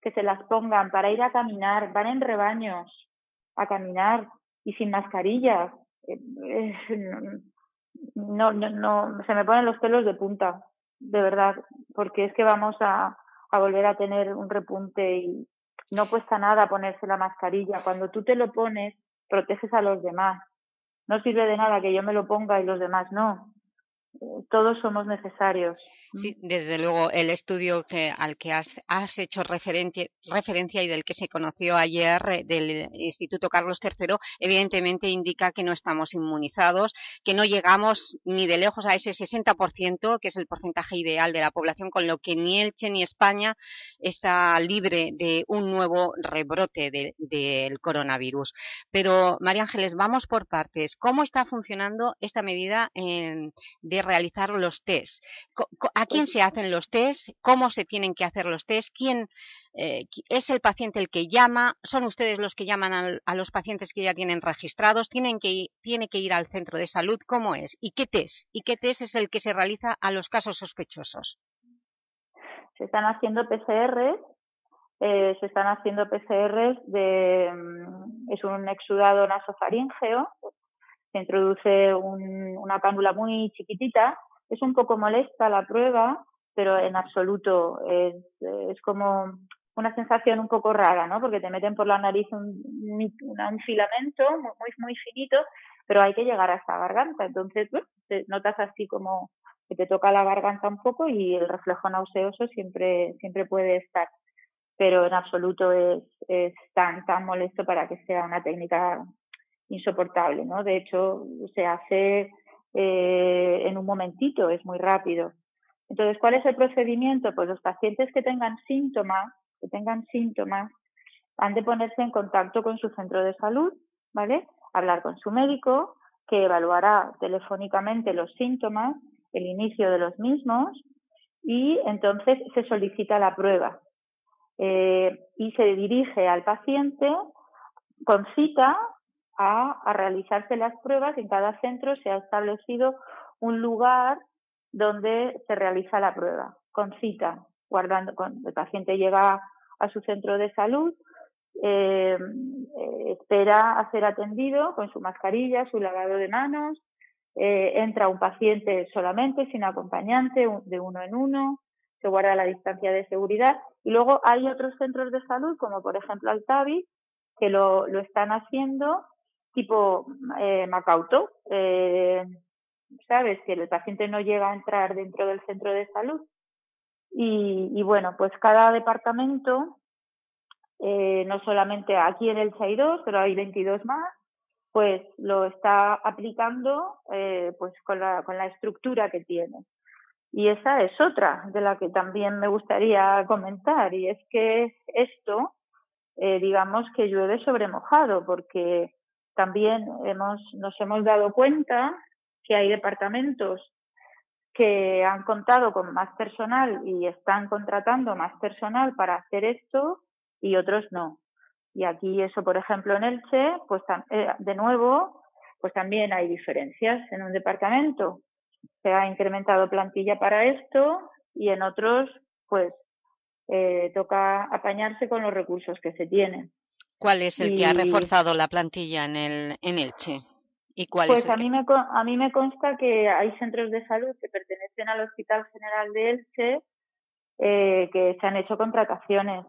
que se las pongan para ir a caminar, van en rebaños a caminar y sin mascarillas. Eh, no, no, no, se me ponen los pelos de punta, de verdad, porque es que vamos a, volver a tener un repunte y no cuesta nada ponerse la mascarilla. Cuando tú te lo pones, proteges a los demás. No sirve de nada que yo me lo ponga y los demás no todos somos necesarios. Sí, desde luego el estudio que, al que has, has hecho referencia, referencia y del que se conoció ayer eh, del Instituto Carlos III, evidentemente indica que no estamos inmunizados, que no llegamos ni de lejos a ese 60%, que es el porcentaje ideal de la población, con lo que ni Elche ni España está libre de un nuevo rebrote del de, coronavirus. Pero, María Ángeles, vamos por partes. ¿Cómo está funcionando esta medida en, de realizar los test. ¿A quién se hacen los test? ¿Cómo se tienen que hacer los test? ¿Quién eh, es el paciente el que llama? ¿Son ustedes los que llaman al, a los pacientes que ya tienen registrados? ¿Tienen que, ¿Tiene que ir al centro de salud? ¿Cómo es? ¿Y qué test? ¿Y qué test es el que se realiza a los casos sospechosos? Se están haciendo PCR eh, se están haciendo PCR de, mm, es un exudado nasofaríngeo se introduce un, una cánula muy chiquitita. Es un poco molesta la prueba, pero en absoluto es, es como una sensación un poco rara, ¿no? Porque te meten por la nariz un, un, filamento muy, muy finito, pero hay que llegar hasta la garganta. Entonces, te notas así como que te toca la garganta un poco y el reflejo nauseoso siempre, siempre puede estar. Pero en absoluto es, es tan, tan molesto para que sea una técnica insoportable, ¿no? De hecho, se hace eh, en un momentito, es muy rápido. Entonces, ¿cuál es el procedimiento? Pues los pacientes que tengan síntomas, que tengan síntomas, han de ponerse en contacto con su centro de salud, ¿vale? Hablar con su médico, que evaluará telefónicamente los síntomas, el inicio de los mismos, y entonces se solicita la prueba. Eh, y se dirige al paciente con cita a, realizarse las pruebas. En cada centro se ha establecido un lugar donde se realiza la prueba, con cita, guardando, cuando el paciente llega a su centro de salud, eh, espera a ser atendido con su mascarilla, su lavado de manos, eh, entra un paciente solamente, sin acompañante, de uno en uno, se guarda la distancia de seguridad y luego hay otros centros de salud, como por ejemplo Altavi, que lo, lo están haciendo tipo eh, Macauto, eh, ¿sabes? Que el paciente no llega a entrar dentro del centro de salud. Y, bueno, pues cada departamento, eh, no solamente aquí en el hay pero hay 22 más, pues lo está aplicando eh, pues con la, con la estructura que tiene. Y esa es otra de la que también me gustaría comentar, y es que esto, eh, digamos que llueve sobre mojado, porque también hemos, nos hemos dado cuenta que hay departamentos que han contado con más personal y están contratando más personal para hacer esto y otros no. Y aquí eso, por ejemplo, en Elche, pues eh, de nuevo, pues también hay diferencias. En un departamento se ha incrementado plantilla para esto y en otros pues eh, toca apañarse con los recursos que se tienen. ¿Cuál es el Y- que ha reforzado la plantilla en, el, en Elche? ¿Y cuál Pues es a que- mí, me, a mí me consta que hay centros de salud que pertenecen al Hospital General de Elche eh, que se han hecho contrataciones.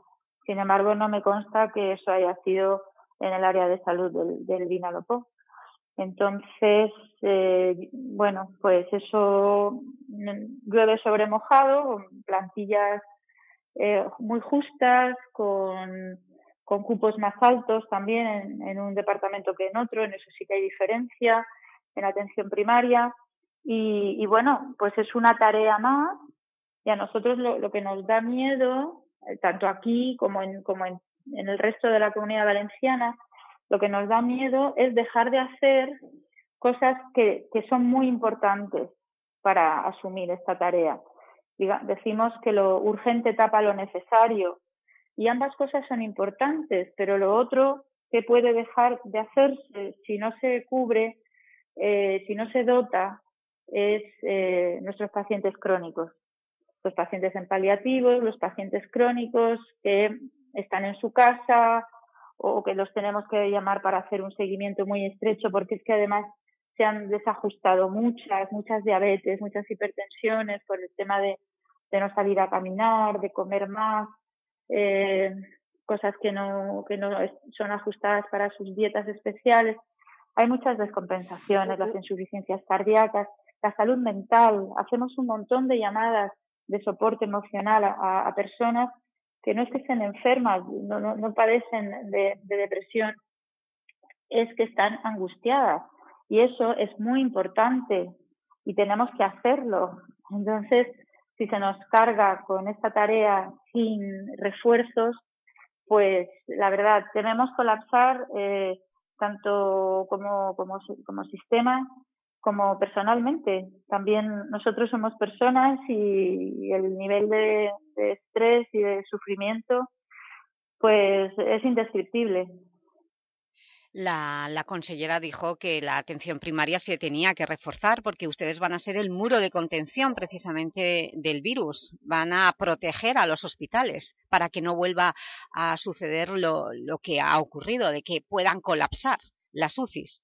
Sin embargo, no me consta que eso haya sido en el área de salud del, del Vinalopó. Entonces, eh, bueno, pues eso llueve sobre mojado, con plantillas eh, muy justas, con, con cupos más altos también en, un departamento que en otro, en eso sí que hay diferencia, en atención primaria. Y, y bueno, pues es una tarea más y a nosotros lo, lo que nos da miedo, eh, tanto aquí como en, como en, en el resto de la comunidad valenciana, lo que nos da miedo es dejar de hacer cosas que, que son muy importantes para asumir esta tarea. Diga- decimos que lo urgente tapa lo necesario y ambas cosas son importantes, pero lo otro que puede dejar de hacerse si no se cubre, eh, si no se dota, es eh, nuestros pacientes crónicos. Los pacientes en paliativos, los pacientes crónicos que están en su casa o que los tenemos que llamar para hacer un seguimiento muy estrecho porque es que además se han desajustado muchas, muchas diabetes, muchas hipertensiones por el tema de, de no salir a caminar, de comer más, eh, cosas que no, que no son ajustadas para sus dietas especiales. Hay muchas descompensaciones, las insuficiencias cardíacas, la salud mental. Hacemos un montón de llamadas de soporte emocional a, a- a personas que no es que estén enfermas, no, no, no padecen de, de depresión, es que están angustiadas. Y eso es muy importante y tenemos que hacerlo. Entonces, si se nos carga con esta tarea sin refuerzos, pues la verdad, tememos colapsar eh, tanto como, como, como sistema como personalmente. También nosotros somos personas y, y el nivel de, de estrés y de sufrimiento pues es indescriptible. La, la consellera dijo que la atención primaria se tenía que reforzar porque ustedes van a ser el muro de contención precisamente del virus. Van a proteger a los hospitales para que no vuelva a suceder lo, lo que ha ocurrido, de que puedan colapsar las UCIs.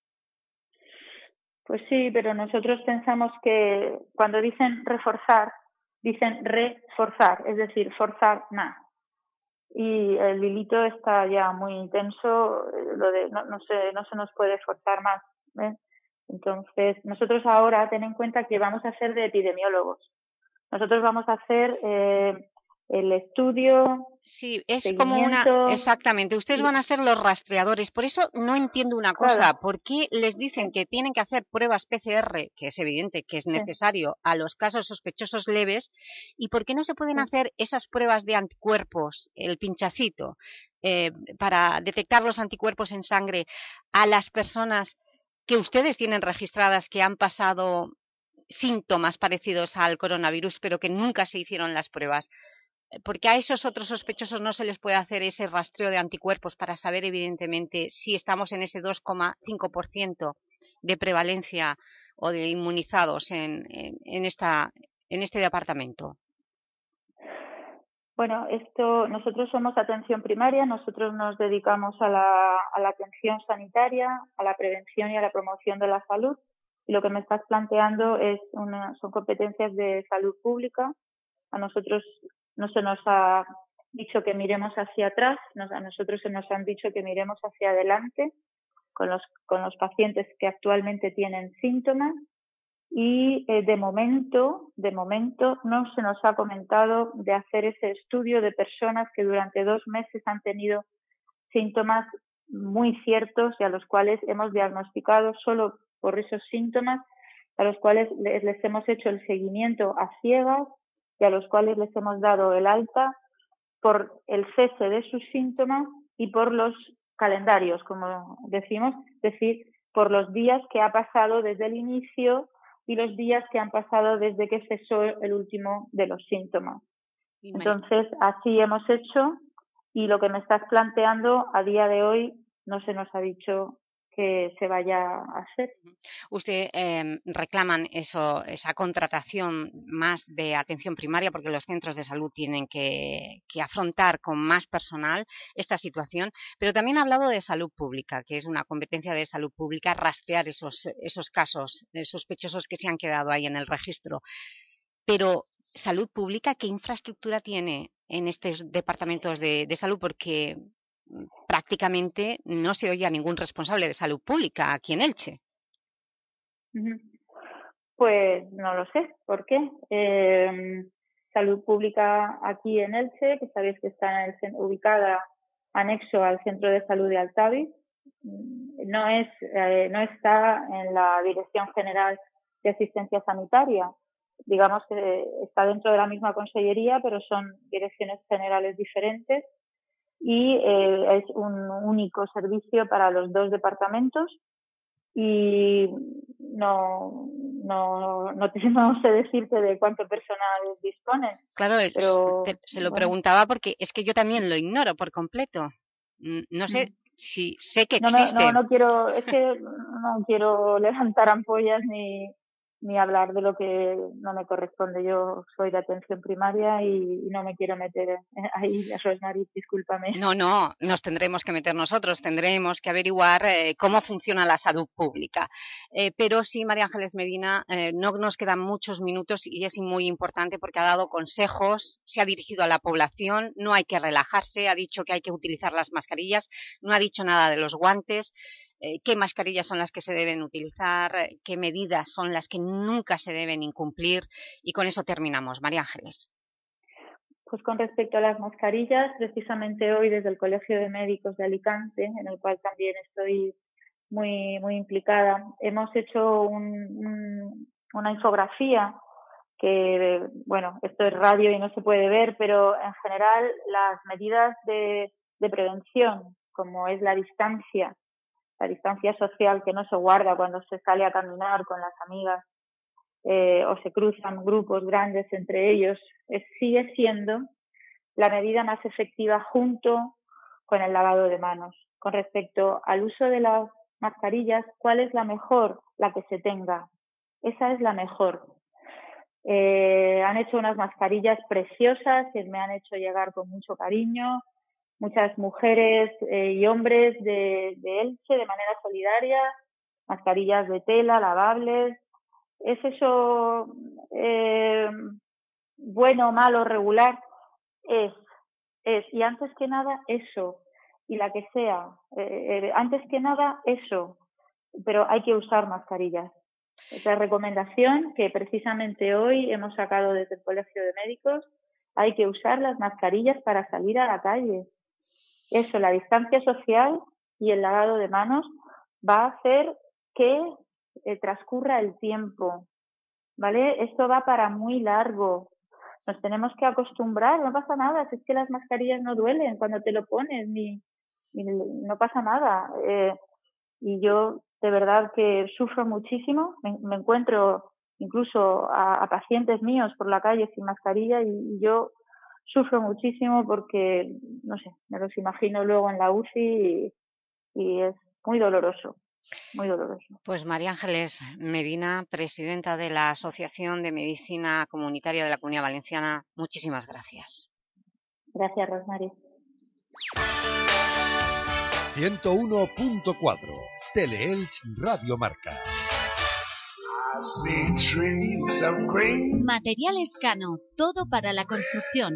Pues sí, pero nosotros pensamos que cuando dicen reforzar, dicen reforzar, es decir, forzar más. Y el hilito está ya muy intenso, eh, lo de no, no se, no se nos puede forzar más. ¿eh? Entonces, nosotros ahora ten en cuenta que vamos a hacer de epidemiólogos. Nosotros vamos a hacer eh, el estudio. Sí, es como una... Exactamente, ustedes van a ser los rastreadores. Por eso no entiendo una cosa. Claro. ¿Por qué les dicen que tienen que hacer pruebas PCR, que es evidente que es necesario, a los casos sospechosos leves? ¿Y por qué no se pueden hacer esas pruebas de anticuerpos, el pinchacito, eh, para detectar los anticuerpos en sangre a las personas que ustedes tienen registradas que han pasado síntomas parecidos al coronavirus, pero que nunca se hicieron las pruebas? Porque a esos otros sospechosos no se les puede hacer ese rastreo de anticuerpos para saber, evidentemente, si estamos en ese 2,5% de prevalencia o de inmunizados en, en, en, esta, en este departamento. Bueno, esto, nosotros somos atención primaria, nosotros nos dedicamos a la, a la atención sanitaria, a la prevención y a la promoción de la salud. Y lo que me estás planteando es una, son competencias de salud pública. A nosotros no se nos ha dicho que miremos hacia atrás, nos, a nosotros se nos han dicho que miremos hacia adelante con los, con los pacientes que actualmente tienen síntomas y eh, de momento, de momento no se nos ha comentado de hacer ese estudio de personas que durante dos meses han tenido síntomas muy ciertos y a los cuales hemos diagnosticado solo por esos síntomas, a los cuales les, les hemos hecho el seguimiento a ciegas y a los cuales les hemos dado el alta por el cese de sus síntomas y por los calendarios, como decimos, es decir, por los días que ha pasado desde el inicio y los días que han pasado desde que cesó el último de los síntomas. Entonces, así hemos hecho y lo que me estás planteando a día de hoy no se nos ha dicho que se vaya a hacer. Usted eh, reclaman eso, esa contratación más de atención primaria porque los centros de salud tienen que, afrontar con más personal esta situación, pero también ha hablado de salud pública, que es una competencia de salud pública rastrear esos, esos casos sospechosos que se han quedado ahí en el registro. Pero salud pública, ¿qué infraestructura tiene en estos departamentos de, de salud? Porque prácticamente no se oye a ningún responsable de salud pública aquí en Elche. Pues no lo sé, ¿por qué? Eh, salud pública aquí en Elche, que sabéis que está en el, ubicada anexo al Centro de Salud de Altavis, mm, no, es, eh, no está en la Dirección General de Asistencia Sanitaria. Digamos que está dentro de la misma consellería, pero son direcciones generales diferentes y eh, es un único servicio para los dos departamentos y no, no, no, [LAUGHS] no sé decirte de cuánto personal disponen. Claro, pero, te, se lo bueno. preguntaba porque es que yo también lo ignoro por completo. No sé mm. si sé que existe. No, no, no quiero, es que no quiero levantar ampollas ni, ni hablar de lo que no me corresponde. Yo soy de atención primaria y, no me quiero meter [LAUGHS] ahí, Rosmarie, discúlpame. No, no, nos tendremos que meter nosotros, tendremos que averiguar eh, cómo funciona la salud pública. Eh, pero sí, María Ángeles Medina, eh, no nos quedan muchos minutos y es muy importante porque ha dado consejos, se ha dirigido a la población, no hay que relajarse, ha dicho que hay que utilizar las mascarillas, no ha dicho nada de los guantes, qué mascarillas son las que se deben utilizar, eh, qué medidas son las que nunca se deben incumplir y con eso terminamos. María Ángeles. Pues con respecto a las mascarillas, precisamente hoy desde el Colegio de Médicos de Alicante, en el cual también estoy muy, muy implicada, hemos hecho un, un, una infografía que, bueno, esto es radio y no se puede ver, pero en general las medidas de, de prevención, como es la distancia, la distancia social que no se guarda cuando se sale a caminar con las amigas eh, o se cruzan grupos grandes entre ellos, sigue siendo la medida más efectiva junto con el lavado de manos. Con respecto al uso de las mascarillas, ¿cuál es la mejor? La que se tenga. Esa es la mejor. Eh, han hecho unas mascarillas preciosas que me han hecho llegar con mucho cariño muchas mujeres eh, y hombres de, de, Elche de manera solidaria, mascarillas de tela, lavables. ¿Es eso eh, bueno, malo, regular? Es, es. Y antes que nada, eso. Y la que sea. Eh, antes que nada, eso. Pero hay que usar mascarillas. Esa recomendación que precisamente hoy hemos sacado desde el Colegio de Médicos. Hay que usar las mascarillas para salir a la calle eso, la distancia social y el lavado de manos va a hacer que eh, transcurra el tiempo, ¿vale? Esto va para muy largo. Nos tenemos que acostumbrar, no pasa nada, si es que las mascarillas no duelen cuando te lo pones, ni, no pasa nada. Eh, y yo de verdad que sufro muchísimo, me, encuentro incluso a, a, pacientes míos por la calle sin mascarilla y yo sufro muchísimo porque, no sé, me los imagino luego en la UCI y, y es muy doloroso. Muy doloroso. Pues María Ángeles Medina, presidenta de la Asociación de Medicina Comunitaria de la Comunidad Valenciana, muchísimas gracias. Gracias, Rosmarie. 101.4 Teleelch Radio Marca. Materiales Cano, todo para la construcción.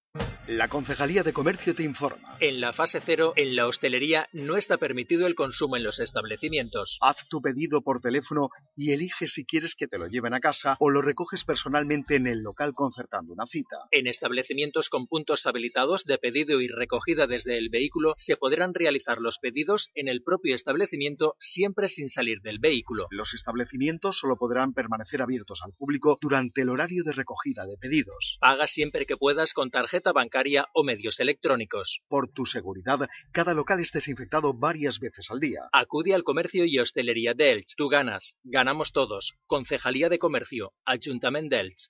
La Concejalía de Comercio te informa. En la fase cero, en la hostelería, no está permitido el consumo en los establecimientos. Haz tu pedido por teléfono y elige si quieres que te lo lleven a casa o lo recoges personalmente en el local concertando una cita. En establecimientos con puntos habilitados de pedido y recogida desde el vehículo, se podrán realizar los pedidos en el propio establecimiento siempre sin salir del vehículo. Los establecimientos solo podrán permanecer abiertos al público durante el horario de recogida de pedidos. Paga siempre que puedas con tarjeta bancaria o medios electrónicos. Por tu seguridad, cada local es desinfectado varias veces al día. Acude al comercio y hostelería de Elche. Tú ganas, ganamos todos. Concejalía de Comercio, Ayuntamiento de Elche.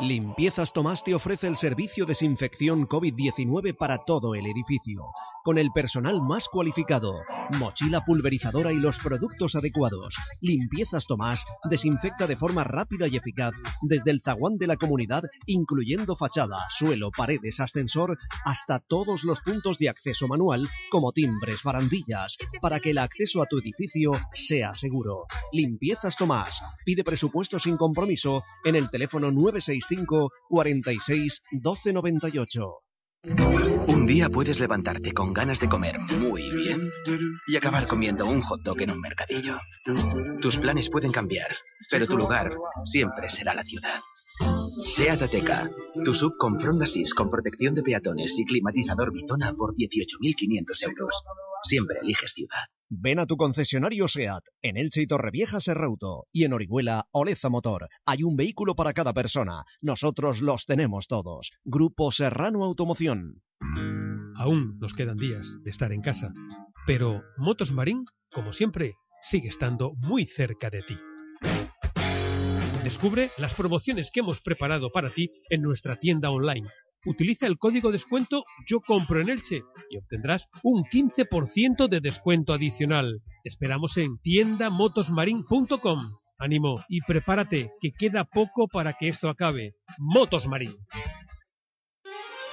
Limpiezas Tomás te ofrece el servicio de desinfección COVID-19 para todo el edificio, con el personal más cualificado, mochila pulverizadora y los productos adecuados. Limpiezas Tomás desinfecta de forma rápida y eficaz desde el zaguán de la comunidad, incluyendo fachada, suelo, paredes, ascensor, hasta todos los puntos de acceso manual, como timbres, barandillas, para que el acceso a tu edificio sea seguro. Limpiezas Tomás. Pide presupuesto sin compromiso en el teléfono 965 46 12 98. Un día puedes levantarte con ganas de comer muy bien y acabar comiendo un hot dog en un mercadillo. Tus planes pueden cambiar, pero tu lugar siempre será la ciudad. Seat Ateca, tu sub con Front Assist con protección de peatones y climatizador Bitona por 18.500 euros. Siempre eliges ciudad. Ven a tu concesionario SEAT, en Elche y Torrevieja Serrauto, y en Orihuela Oleza Motor. Hay un vehículo para cada persona. Nosotros los tenemos todos. Grupo Serrano Automoción. Aún nos quedan días de estar en casa, pero Motos Marín, como siempre, sigue estando muy cerca de ti. Descubre las promociones que hemos preparado para ti en nuestra tienda online. Utiliza el código descuento Yo compro en Elche y obtendrás un 15% de descuento adicional. Te esperamos en tiendamotosmarin.com. Ánimo y prepárate, que queda poco para que esto acabe. Motos Marín.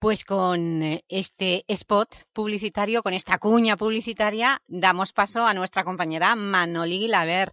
Pues con eh, este spot publicitario, con esta cuña publicitaria, damos paso a nuestra compañera Manoli Gilaber,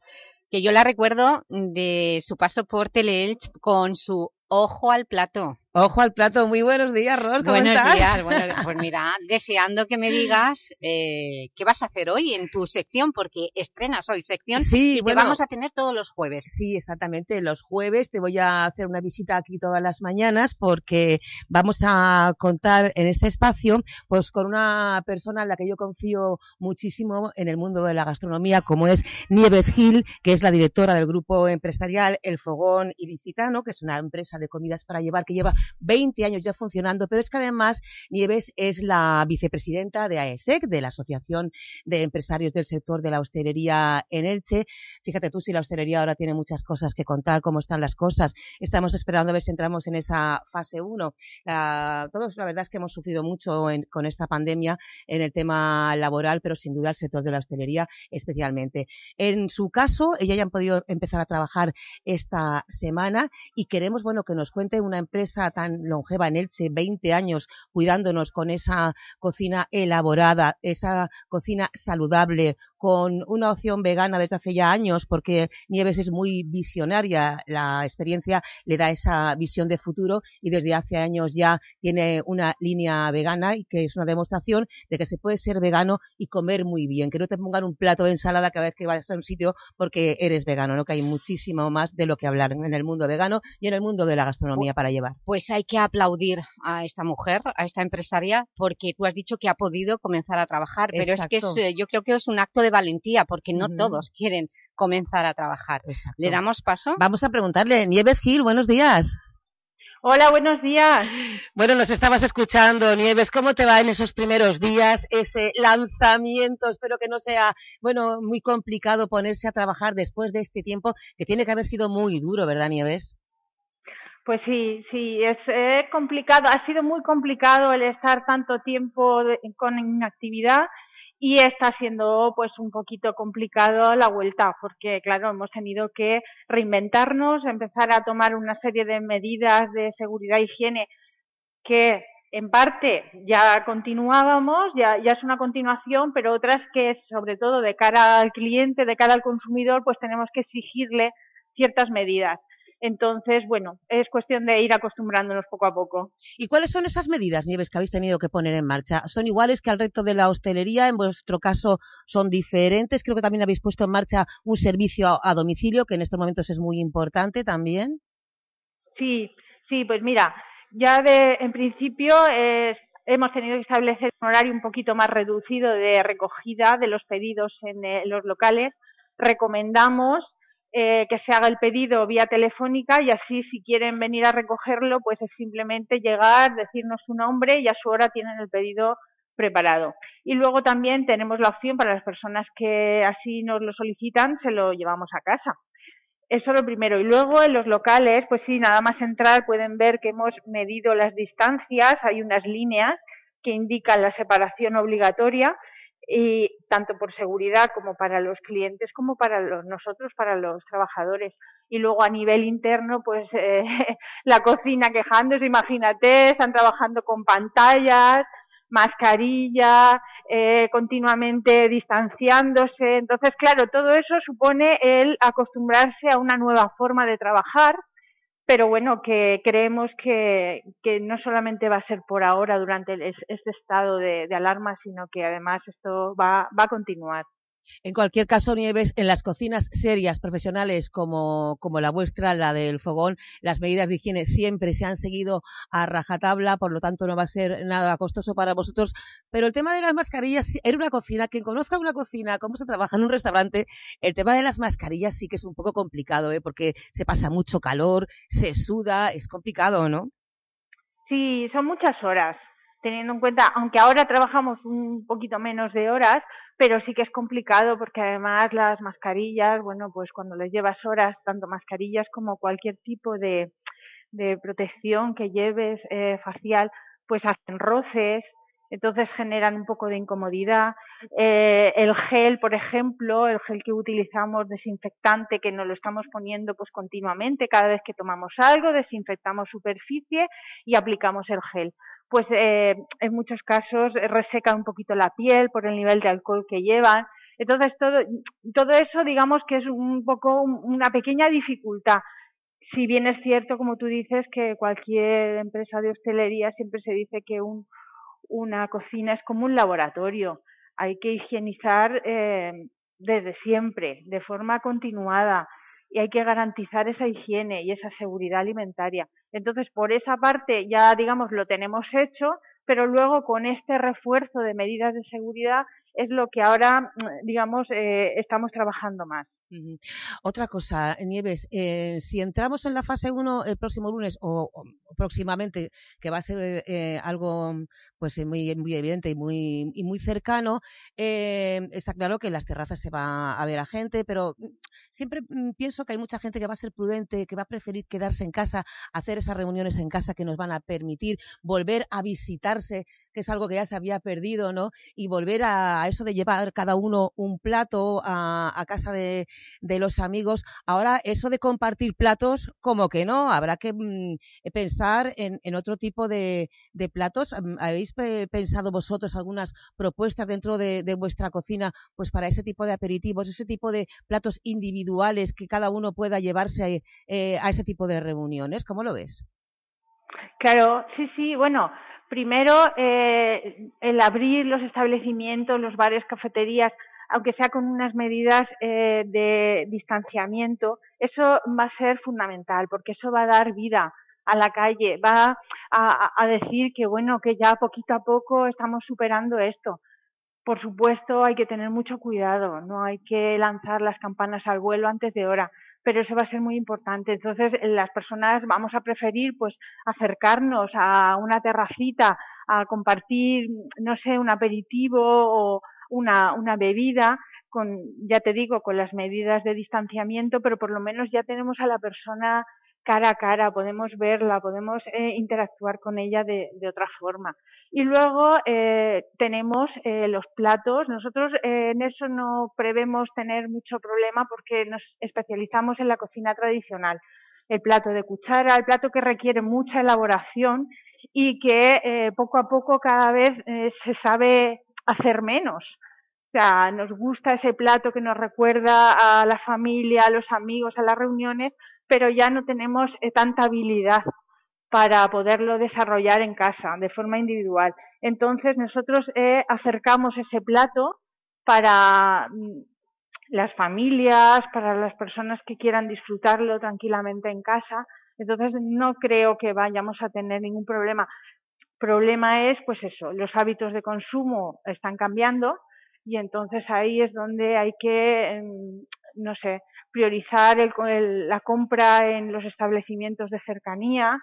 que yo la recuerdo de su paso por Teleelch con su Ojo al Plato. Ojo al plato, muy buenos días, Ros, ¿cómo Buenos estás? días, bueno, [LAUGHS] pues mira, deseando que me digas eh, qué vas a hacer hoy en tu sección, porque estrenas hoy sección Sí, y bueno. te vamos a tener todos los jueves. Sí, exactamente. Los jueves te voy a hacer una visita aquí todas las mañanas porque vamos a contar en este espacio pues con una persona en la que yo confío muchísimo en el mundo de la gastronomía, como es Nieves Gil, que es la directora del grupo empresarial El Fogón Ilicitano, que es una empresa de comidas para llevar que lleva 20 años ya funcionando, pero es que además Nieves es la vicepresidenta de AESEC, de la Asociación de Empresarios del Sector de la Hostelería en Elche. Fíjate tú si la hostelería ahora tiene muchas cosas que contar, cómo están las cosas. Estamos esperando a ver si entramos en esa fase 1. La- todos la verdad es que hemos sufrido mucho en- con esta pandemia en el tema laboral, pero sin duda el sector de la hostelería especialmente. En su caso, ella ya han podido empezar a trabajar esta semana y queremos bueno que nos cuente una empresa tan longeva en Elche, 20 años cuidándonos con esa cocina elaborada, esa cocina saludable, con una opción vegana desde hace ya años, porque Nieves es muy visionaria, la experiencia le da esa visión de futuro y desde hace años ya tiene una línea vegana y que es una demostración de que se puede ser vegano y comer muy bien, que no te pongan un plato de ensalada cada vez que vas a un sitio porque eres vegano, ¿no? que hay muchísimo más de lo que hablar en el mundo vegano y en el mundo de la gastronomía para llevar. Pues hay que aplaudir a esta mujer, a esta empresaria, porque tú has dicho que ha podido comenzar a trabajar, pero es que es, eh, yo creo que es un acto de valentía, porque no todos quieren comenzar a trabajar. ¿Le damos paso? Vamos a preguntarle. Nieves Gil, buenos días. Hola, buenos días. Bueno, nos estabas escuchando, Nieves. ¿Cómo te va en esos primeros días ese lanzamiento? Espero que no sea, bueno, muy complicado ponerse a trabajar después de este tiempo, que tiene que haber sido muy duro, ¿verdad, Nieves? Pues sí, sí, es eh, complicado, ha sido muy complicado el estar tanto tiempo con inactividad y está siendo pues un poquito complicado la vuelta porque claro, hemos tenido que reinventarnos, empezar a tomar una serie de medidas de seguridad e higiene que en parte ya continuábamos, ya, ya es una continuación, pero otras que sobre todo de cara al cliente, de cara al consumidor, pues tenemos que exigirle ciertas medidas. Entonces, bueno, es cuestión de ir acostumbrándonos poco a poco. ¿Y cuáles son esas medidas, Nieves, que habéis tenido que poner en marcha? ¿Son iguales que al resto de la hostelería? En vuestro caso, ¿son diferentes? Creo que también habéis puesto en marcha un servicio a, a domicilio, que en estos momentos es muy importante también. Sí, sí, pues mira, ya de, en principio es- hemos tenido que establecer un horario un poquito más reducido de recogida de los pedidos en, eh, los locales. Recomendamos eh, que se haga el pedido vía telefónica y así si quieren venir a recogerlo, pues es simplemente llegar, decirnos su nombre y a su hora tienen el pedido preparado. Y luego también tenemos la opción para las personas que así nos lo solicitan, se lo llevamos a casa. Eso lo primero. Y luego en los locales, pues sí, nada más entrar pueden ver que hemos medido las distancias, hay unas líneas que indican la separación obligatoria y tanto por seguridad como para los clientes como para los, nosotros, para los trabajadores. Y luego a nivel interno, pues eh, [LAUGHS] la cocina quejándose, imagínate, están trabajando con pantallas, mascarilla, eh, continuamente distanciándose. Entonces, claro, todo eso supone el acostumbrarse a una nueva forma de trabajar, pero bueno, que creemos que, que no solamente va a ser por ahora durante este estado de, de alarma, sino que además esto va, va a continuar. En cualquier caso, Nieves, en las cocinas serias, profesionales como, como la vuestra, la del fogón, las medidas de higiene siempre se han seguido a rajatabla, por lo tanto no va a ser nada costoso para vosotros. Pero el tema de las mascarillas, en una cocina, quien conozca una cocina, cómo se trabaja en un restaurante, el tema de las mascarillas sí que es un poco complicado, ¿eh? porque se pasa mucho calor, se suda, es complicado, ¿no? Sí, son muchas horas, teniendo en cuenta, aunque ahora trabajamos un poquito menos de horas, pero sí que es complicado porque además las mascarillas, bueno, pues cuando les llevas horas, tanto mascarillas como cualquier tipo de, de protección que lleves eh, facial, pues hacen roces, entonces generan un poco de incomodidad. Eh, el gel, por ejemplo, el gel que utilizamos desinfectante, que nos lo estamos poniendo pues continuamente, cada vez que tomamos algo, desinfectamos superficie y aplicamos el gel. Pues eh, en muchos casos eh, reseca un poquito la piel por el nivel de alcohol que llevan. Entonces todo, todo eso digamos que es un poco un- una pequeña dificultad. Si bien es cierto, como tú dices, que cualquier empresa de hostelería siempre se dice que un, una cocina es como un laboratorio. Hay que higienizar eh, desde siempre, de forma continuada, y hay que garantizar esa higiene y esa seguridad alimentaria. Entonces, por esa parte ya, digamos, lo tenemos hecho, pero luego con este refuerzo de medidas de seguridad es lo que ahora, mm, digamos, eh, estamos trabajando más. Otra cosa, Nieves, eh, si entramos en la fase 1 el próximo lunes o, próximamente, que va a ser eh, algo pues eh, muy, muy evidente y muy, y muy cercano, eh, está claro que en las terrazas se va a ver a gente, pero mm, siempre mm, pienso que hay mucha gente que va a ser prudente, que va a preferir quedarse en casa, hacer esas reuniones en casa que nos van a permitir volver a visitarse, que es algo que ya se había perdido, ¿no? Y volver a eso de llevar cada uno un plato a, casa de, los amigos. Ahora, eso de compartir platos, como que no, habrá que mm, pensar en, otro tipo de, platos. Mm, ¿Habéis pensado vosotros algunas propuestas dentro de, vuestra cocina pues para ese tipo de aperitivos, ese tipo de platos individuales que cada uno pueda llevarse eh, a ese tipo de reuniones? ¿Cómo lo ves? Claro, sí, sí, bueno, primero eh, el abrir los establecimientos, los bares, cafeterías, aunque sea con unas medidas eh, de distanciamiento, eso va a ser fundamental porque eso va a dar vida a la calle, va a, decir que bueno, que ya poquito a poco estamos superando esto. Por supuesto, hay que tener mucho cuidado, no hay que lanzar las campanas al vuelo antes de hora pero eso va a ser muy importante. Entonces, las personas vamos a preferir, pues, acercarnos a una terracita, a compartir, no sé, un aperitivo o una, una bebida, con, ya te digo, con las medidas de distanciamiento, pero por lo menos ya tenemos a la persona cara a cara, podemos verla, podemos eh, interactuar con ella de, otra forma. Y luego eh, tenemos eh, los platos. Nosotros en eso no prevemos tener mucho problema porque nos especializamos en la cocina tradicional. El plato de cuchara, el plato que requiere mucha elaboración y que poco a poco cada vez se sabe hacer menos. O sea, nos gusta ese plato que nos recuerda a la familia, a los amigos, a las reuniones, pero ya no tenemos eh, tanta habilidad para poderlo desarrollar en casa de forma individual. Entonces nosotros eh, acercamos ese plato para mm, las familias, para las personas que quieran disfrutarlo tranquilamente en casa. Entonces no creo que vayamos a tener ningún problema. Problema es, pues eso, los hábitos de consumo están cambiando y entonces ahí es donde hay que, em, no sé, priorizar la compra en los establecimientos de cercanía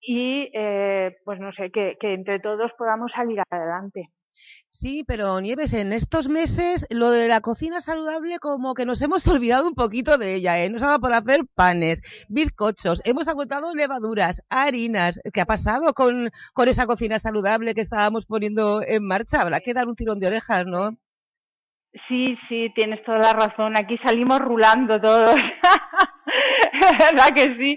y, eh, pues no sé, que, entre todos podamos salir adelante. Sí, pero Nieves, en estos meses lo de la cocina saludable como que nos hemos olvidado un poquito de ella, ¿eh? Nos ha dado por hacer panes, bizcochos, hemos agotado levaduras, harinas. ¿Qué ha pasado con, con esa cocina saludable que estábamos poniendo en marcha? Habrá que dar un tirón de orejas, ¿no? Sí, sí, tienes toda la razón. Aquí salimos rulando todos. [LAUGHS] ¿Verdad que sí?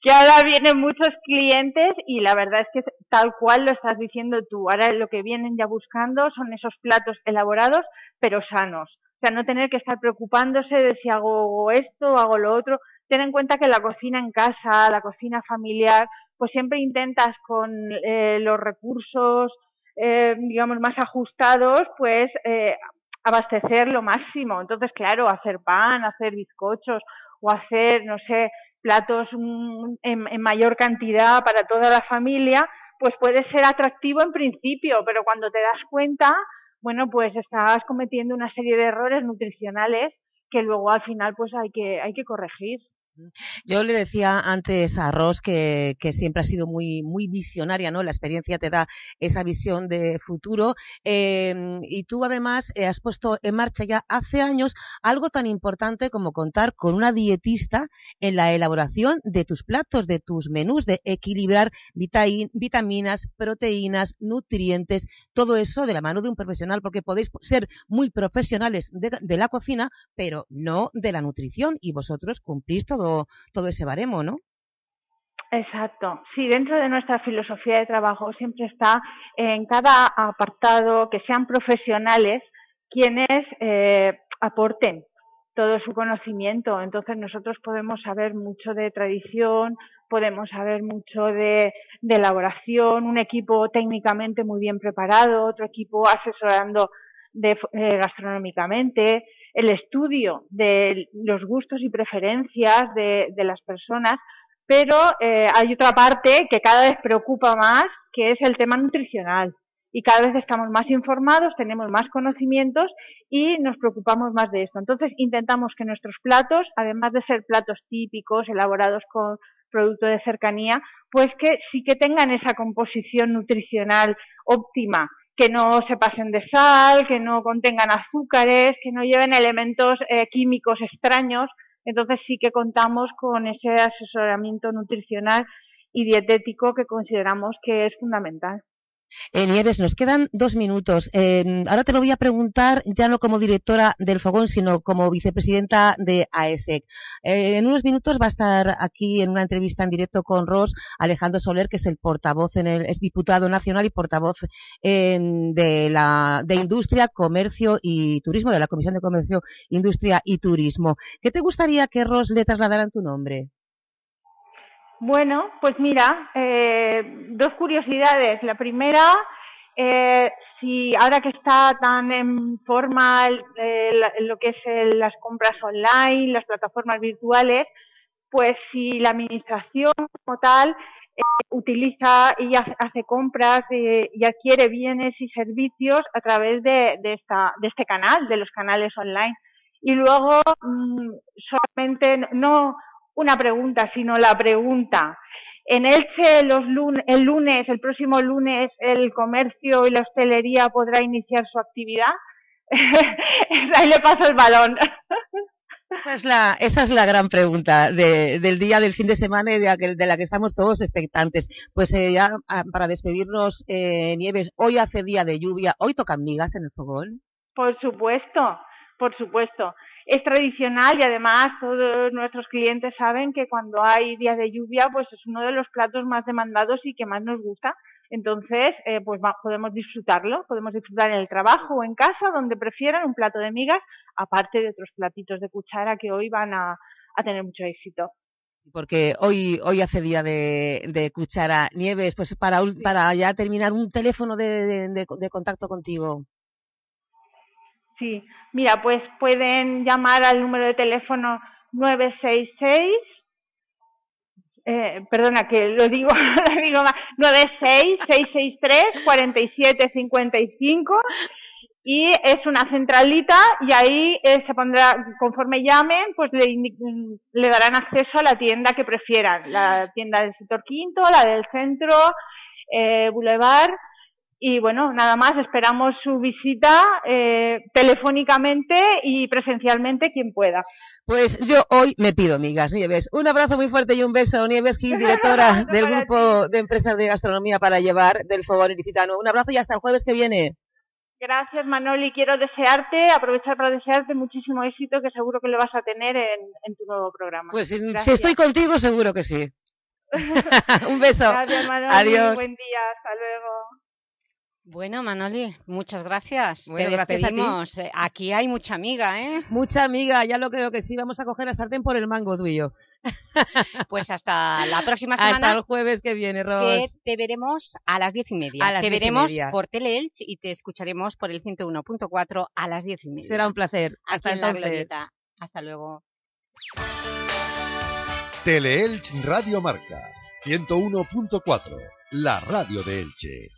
Que ahora vienen muchos clientes y la verdad es que tal cual lo estás diciendo tú. Ahora lo que vienen ya buscando son esos platos elaborados pero sanos. O sea, no tener que estar preocupándose de si hago esto hago lo otro. Ten en cuenta que la cocina en casa, la cocina familiar, pues siempre intentas con eh, los recursos, eh, digamos, más ajustados, pues eh, abastecer lo máximo. Entonces, claro, hacer pan, hacer bizcochos o hacer, no sé, platos mm, en, mayor cantidad para toda la familia, pues puede ser atractivo en principio, pero cuando te das cuenta, bueno, pues estás cometiendo una serie de errores nutricionales que luego al final pues hay que, hay que corregir. Yo le decía antes a Ross que, siempre ha sido muy, visionaria, ¿no? La experiencia te da esa visión de futuro em, y tú además eh, has puesto en marcha ya hace años algo tan importante como contar con una dietista en la elaboración de tus platos, de tus menús, de equilibrar vitaminas, proteínas, nutrientes, todo eso de la mano de un profesional, porque podéis ser muy profesionales de la cocina, pero no de la nutrición y vosotros cumplís todo todo, ese baremo, ¿no? Exacto. Sí, dentro de nuestra filosofía de trabajo siempre está en cada apartado que sean profesionales quienes eh, aporten todo su conocimiento. Entonces nosotros podemos saber mucho de tradición, podemos saber mucho de, elaboración, un equipo técnicamente muy bien preparado, otro equipo asesorando de, eh, gastronómicamente, el estudio de los gustos y preferencias de, las personas, pero eh, hay otra parte que cada vez preocupa más, que es el tema nutricional. Y cada vez estamos más informados, tenemos más conocimientos y nos preocupamos más de esto. Entonces intentamos que nuestros platos, además de ser platos típicos, elaborados con producto de cercanía, pues que sí que tengan esa composición nutricional óptima que no se pasen de sal, que no contengan azúcares, que no lleven elementos eh, químicos extraños. Entonces sí que contamos con ese asesoramiento nutricional y dietético que consideramos que es fundamental. Eh, Nieves, nos quedan dos minutos. Eh, ahora te lo voy a preguntar ya no como directora del Fogón, sino como vicepresidenta de AESEC. Eh, en unos minutos va a estar aquí en una entrevista en directo con Ross Alejandro Soler, que es el portavoz, en el, es diputado nacional y portavoz de, la, de Industria, Comercio y Turismo, de la Comisión de Comercio, Industria y Turismo. ¿Qué te gustaría que Ross le trasladara en tu nombre? Bueno, pues mira, eh, dos curiosidades. La primera, eh, si ahora que está tan en forma eh, lo que es las compras online, las plataformas virtuales, pues si la administración como tal utiliza y hace compras y adquiere bienes y servicios a través de, esta, de este canal, de los canales online. Y luego, mm, solamente no una pregunta, sino la pregunta. En Elche los el lunes, el próximo lunes, el comercio y la hostelería podrá iniciar su actividad. [LAUGHS] Ahí le paso el balón. Esa es la, esa es la gran pregunta del día del fin de semana y de, la que estamos todos expectantes. Pues eh, ya ah, para despedirnos, eh, Nieves, hoy hace día de lluvia, ¿hoy tocan migas en el fogón? Por supuesto, por supuesto es tradicional y además todos nuestros clientes saben que cuando hay días de lluvia pues es uno de los platos más demandados y que más nos gusta. Entonces, eh, pues podemos disfrutarlo, podemos disfrutar en el trabajo o en casa, donde prefieran un plato de migas, aparte de otros platitos de cuchara que hoy van a, tener mucho éxito. Porque hoy, hoy hace día de, cuchara. Nieves, pues para, para ya terminar, un teléfono de, de contacto contigo. Sí, mira, pues pueden llamar al número de teléfono 966, eh, perdona que lo digo, [LAUGHS] lo digo más, 96663 4755 y es una centralita y ahí eh, se pondrá, conforme llamen, pues le, le, darán acceso a la tienda que prefieran, la tienda del sector quinto, la del centro, eh, Boulevard y bueno, nada más, esperamos su visita eh, telefónicamente y presencialmente quien pueda. Pues yo hoy me pido migas, Nieves. Un abrazo muy fuerte y un beso, Nieves Gil, [LAUGHS] directora del Grupo de Empresas de Gastronomía para Llevar del Fogón Ilicitano. Un abrazo y hasta el jueves que viene. Gracias, Manoli. Quiero desearte, aprovechar para desearte muchísimo éxito que seguro que lo vas a tener en, tu nuevo programa. Pues si estoy contigo, seguro que sí. [LAUGHS] [LAUGHS] un beso. Gracias, Manoli. Adiós. Buen día. Hasta luego. Bueno, Manoli, muchas gracias. Te despedimos. Eh, aquí hay mucha amiga, ¿eh? Mucha amiga, ya lo creo que sí. Vamos a coger la sartén por el mango, tú y yo. [LAUGHS] Pues hasta la próxima semana. Hasta el jueves que viene, Ros. Que te veremos a las diez y media. te veremos por Teleelch y te escucharemos por el 101.4 a las diez y media. Será un placer. Hasta entonces. Hasta luego. Teleelch Radio Marca 101.4, la radio de Elche.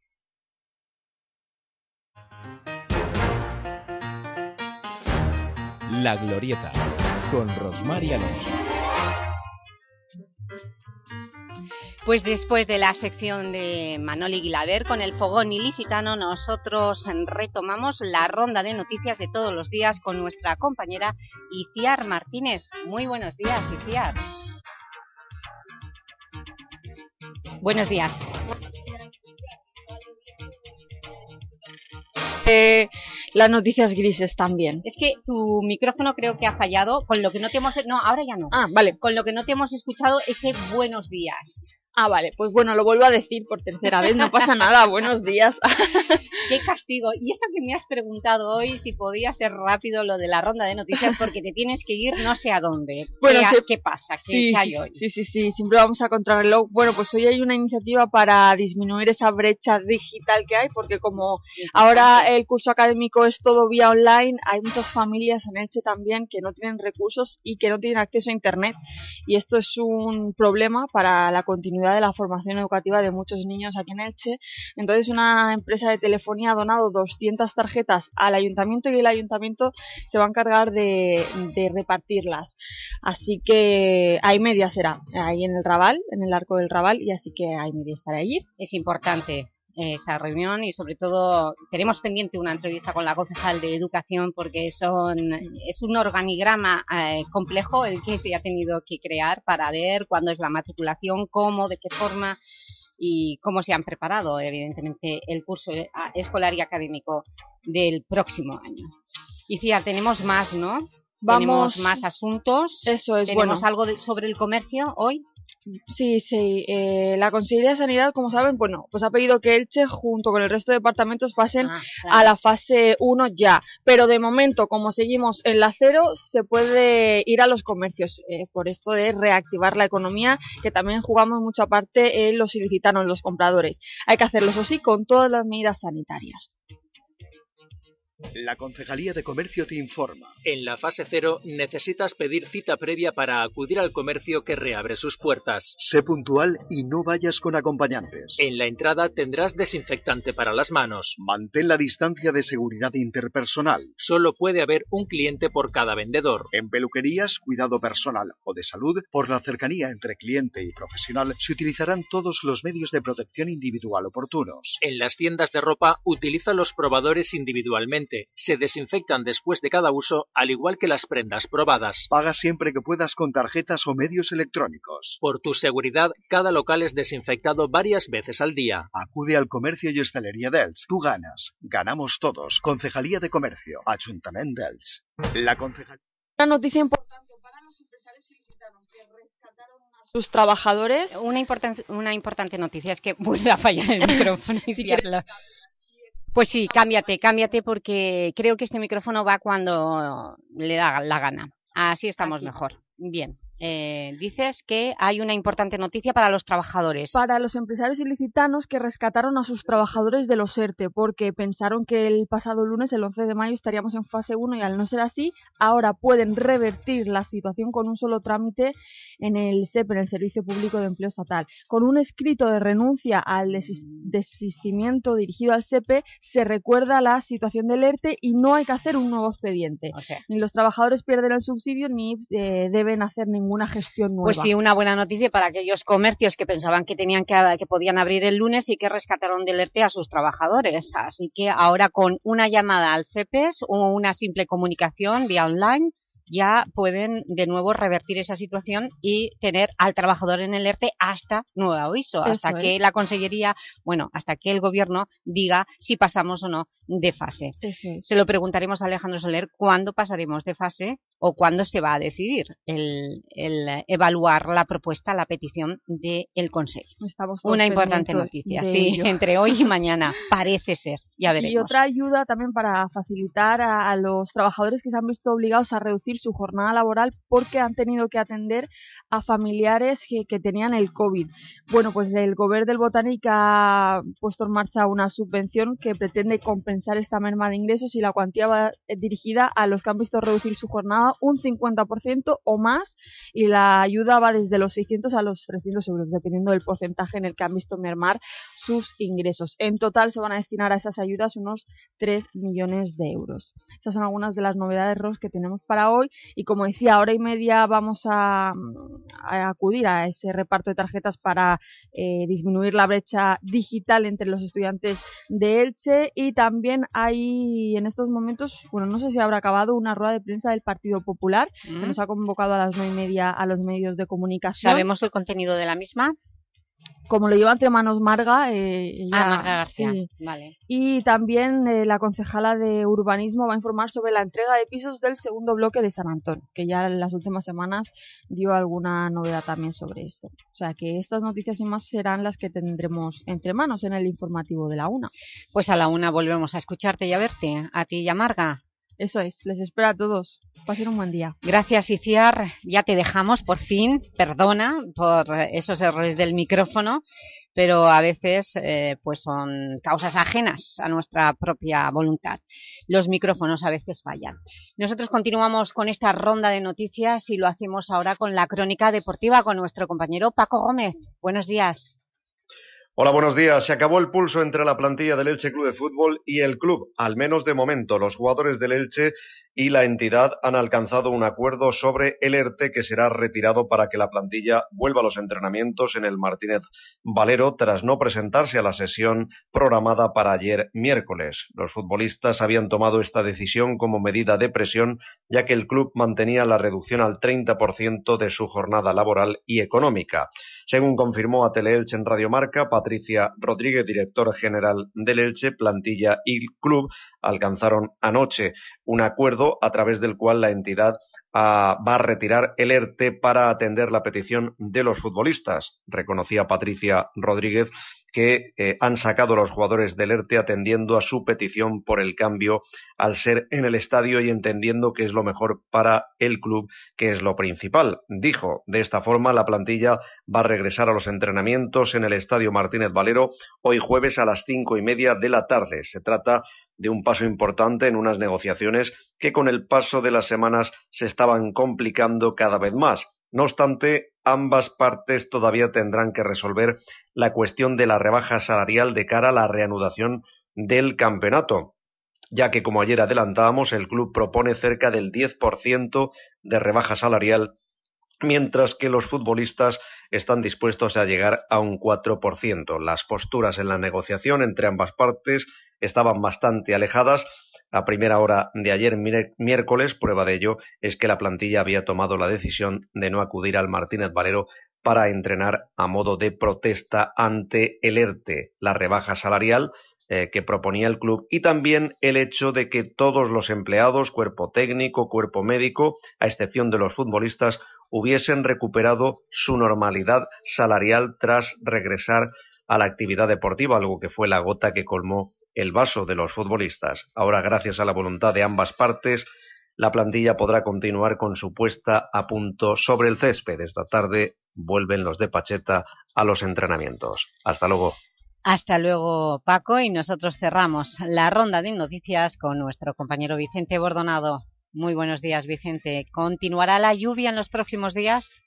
La Glorieta, con Rosmar Alonso. Pues después de la sección de Manoli Guilaber con el fogón ilicitano, nosotros retomamos la ronda de noticias de todos los días con nuestra compañera Iciar Martínez. Muy buenos días, Iciar. Buenos días. Eh, las noticias grises también. Es que tu micrófono creo que ha fallado, con lo que no te hemos... No, ahora ya no. Ah, vale. Con lo que no te hemos escuchado ese buenos días. Ah, vale, pues bueno, lo vuelvo a decir por tercera vez, no pasa nada, [LAUGHS] buenos días. [LAUGHS] Qué castigo. Y eso que me has preguntado hoy, si podía ser rápido lo de la ronda de noticias, porque te tienes que ir no sé a dónde. Bueno, ¿Qué, pasa? ¿Qué, sí, hay hoy? Sí, sí, sí, siempre vamos a contrarreloj. Bueno, pues hoy hay una iniciativa para disminuir esa brecha digital que hay, porque como ahora el curso académico es todo vía online, hay muchas familias en Elche también que no tienen recursos y que no tienen acceso a Internet. Y esto es un problema para la continuidad de la formación educativa de muchos niños aquí en Elche. Entonces una empresa de telefonía ha donado 200 tarjetas al ayuntamiento y el ayuntamiento se va a encargar de, de repartirlas. Así que hay media será ahí en el Raval, en el arco del Raval, y así que hay media estará allí. Es importante esa reunión y sobre todo tenemos pendiente una entrevista con la concejal de Educación porque son, es un organigrama eh, complejo el que se ha tenido que crear para ver cuándo es la matriculación, cómo, de qué forma y cómo se han preparado evidentemente el curso eh, escolar y académico del próximo año. Y Cia, tenemos más, ¿no? Vamos... Tenemos más asuntos. Eso es, ¿Tenemos bueno. algo de- sobre el comercio hoy? Sí, sí. eh, la Consejería de Sanidad, como saben, bueno, pues ha pedido que Elche, junto con el resto de departamentos, pasen Ah, claro. a la fase 1 ya. Pero de momento, como seguimos en la 0, se puede ir a los comercios. eh, por esto de reactivar la economía, que también jugamos mucha parte en los ilicitanos, los compradores. Hay que hacerlo, eso sí, con todas las medidas sanitarias. La Concejalía de Comercio te informa. En la fase cero necesitas pedir cita previa para acudir al comercio que reabre sus puertas. Sé puntual y no vayas con acompañantes. En la entrada tendrás desinfectante para las manos. Mantén la distancia de seguridad interpersonal. Solo puede haber un cliente por cada vendedor. En peluquerías, cuidado personal o de salud, por la cercanía entre cliente y profesional, se utilizarán todos los medios de protección individual oportunos. En las tiendas de ropa utiliza los probadores individualmente. Se desinfectan después de cada uso, al igual que las prendas probadas. Paga siempre que puedas con tarjetas o medios electrónicos. Por tu seguridad, cada local es desinfectado varias veces al día. Acude al comercio y hostelería d'Elx. Tú ganas. Ganamos todos. Concejalía de Comercio. Ayuntamiento d'Elx. La concejalía... Una noticia importante para los empresarios ilicitanos que rescataron a sus trabajadores. Una, importan- una importante noticia es que vuelve a fallar el micrófono. y [LAUGHS] Si. Pues sí, cámbiate, cámbiate porque creo que este micrófono va cuando le da la gana. Así estamos Aquí. mejor. Bien. Eh, dices que hay una importante noticia para los trabajadores. para los empresarios ilicitanos que rescataron a sus trabajadores de los ERTE porque pensaron que el pasado lunes, el 11 de mayo, estaríamos en fase 1 y al no ser así, ahora pueden revertir la situación con un solo trámite en el SEP, en el Servicio Público de Empleo Estatal. Con un escrito de renuncia al desis- desistimiento dirigido al SEPE, se recuerda la situación del ERTE y no hay que hacer un nuevo expediente. O sea, Ni los trabajadores pierden el subsidio ni eh, deben hacer ninguna gestión nueva. Pues sí, una buena noticia para aquellos comercios que pensaban que tenían que, que podían abrir el lunes y que rescataron del ERTE a sus trabajadores. Así que ahora con una llamada al CEPES o una simple comunicación vía online ya pueden de nuevo revertir esa situación y tener al trabajador en el ERTE hasta nuevo aviso, hasta Eso que es. la Consellería, bueno, hasta que el Gobierno diga si pasamos o no de fase. Eso. Se lo preguntaremos a Alejandro Soler cuándo pasaremos de fase o cuándo se va a decidir el, el evaluar la propuesta, la petición del Consejo. Estamos todos Una importante noticia, de sí, ello. [LAUGHS] entre hoy y mañana, parece ser, ya veremos. Y otra ayuda también para facilitar a, a los trabajadores que se han visto obligados a reducir su jornada laboral porque han tenido que atender a familiares que, que tenían el COVID. Bueno, pues el Gobierno del Botánico ha puesto en marcha una subvención que pretende compensar esta merma de ingresos y la cuantía va eh, dirigida a los que han visto reducir su jornada un 50% o más y la ayuda va desde los 600 a los 300 euros, dependiendo del porcentaje en el que han visto mermar sus ingresos. En total se van a destinar a esas ayudas unos 3 millones de euros. Estas son algunas de las novedades, Ros, que tenemos para hoy y como decía, hora y media vamos a, a acudir a ese reparto de tarjetas para eh, disminuir la brecha digital entre los estudiantes de Elche y también hay en estos momentos, bueno, no sé si habrá acabado una rueda de prensa del Partido Popular que Mm. nos ha convocado a las nueve y media a los medios de comunicación. ¿Sabemos el contenido de la misma? Como lo lleva entre manos Marga, eh, ella- Ah, Marga García, sí. vale. Y también eh, la concejala de urbanismo va a informar sobre la entrega de pisos del segundo bloque de San Antón, que ya en las últimas semanas dio alguna novedad también sobre esto. O sea que estas noticias y más serán las que tendremos entre manos en el informativo de la una. Pues a la una volvemos a escucharte y a verte, a ti y a Marga. Eso es, les espero a todos. Pasen un buen día. Gracias, Iciar. Ya te dejamos, por fin. Perdona por esos errores del micrófono, pero a veces eh, pues son causas ajenas a nuestra propia voluntad. Los micrófonos a veces fallan. Nosotros continuamos con esta ronda de noticias y lo hacemos ahora con la crónica deportiva con nuestro compañero Paco Gómez. Buenos días. Hola, buenos días. Se acabó el pulso entre la plantilla del Elche Club de Fútbol y el club. Al menos de momento, los jugadores del Elche y la entidad han alcanzado un acuerdo sobre el ERTE que será retirado para que la plantilla vuelva a los entrenamientos en el Martínez Valero tras no presentarse a la sesión programada para ayer miércoles. Los futbolistas habían tomado esta decisión como medida de presión ya que el club mantenía la reducción al 30% de su jornada laboral y económica. Según confirmó a Teleelche en Radiomarca, Patricia Rodríguez, directora general del Elche, plantilla y club alcanzaron anoche un acuerdo a través del cual la entidad a, va a retirar el ERTE para atender la petición de los futbolistas. Reconocía Patricia Rodríguez que eh, han sacado los jugadores del ERTE atendiendo a su petición por el cambio al ser en el estadio y entendiendo que es lo mejor para el club, que es lo principal. Dijo, de esta forma la plantilla va a regresar a los entrenamientos en el estadio Martínez Valero hoy jueves a las cinco y media de la tarde. Se trata de un paso importante en unas negociaciones que con el paso de las semanas se estaban complicando cada vez más. No obstante, ambas partes todavía tendrán que resolver la cuestión de la rebaja salarial de cara a la reanudación del campeonato, ya que, como ayer adelantábamos, el club propone cerca del 10% de rebaja salarial, mientras que los futbolistas están dispuestos a llegar a un 4%. Las posturas en la negociación entre ambas partes estaban bastante alejadas. A primera hora de ayer miércoles, prueba de ello es que la plantilla había tomado la decisión de no acudir al Martínez Valero para entrenar a modo de protesta ante el ERTE, la rebaja salarial eh, que proponía el club y también el hecho de que todos los empleados, cuerpo técnico, cuerpo médico, a excepción de los futbolistas, hubiesen recuperado su normalidad salarial tras regresar a la actividad deportiva, algo que fue la gota que colmó el vaso de los futbolistas. Ahora, gracias a la voluntad de ambas partes, la plantilla podrá continuar con su puesta a punto sobre el césped. Esta tarde vuelven los de Pacheta a los entrenamientos. Hasta luego. Hasta luego, Paco, y nosotros cerramos la ronda de noticias con nuestro compañero Vicente Bordonado. Muy buenos días, Vicente. ¿Continuará la lluvia en los próximos días?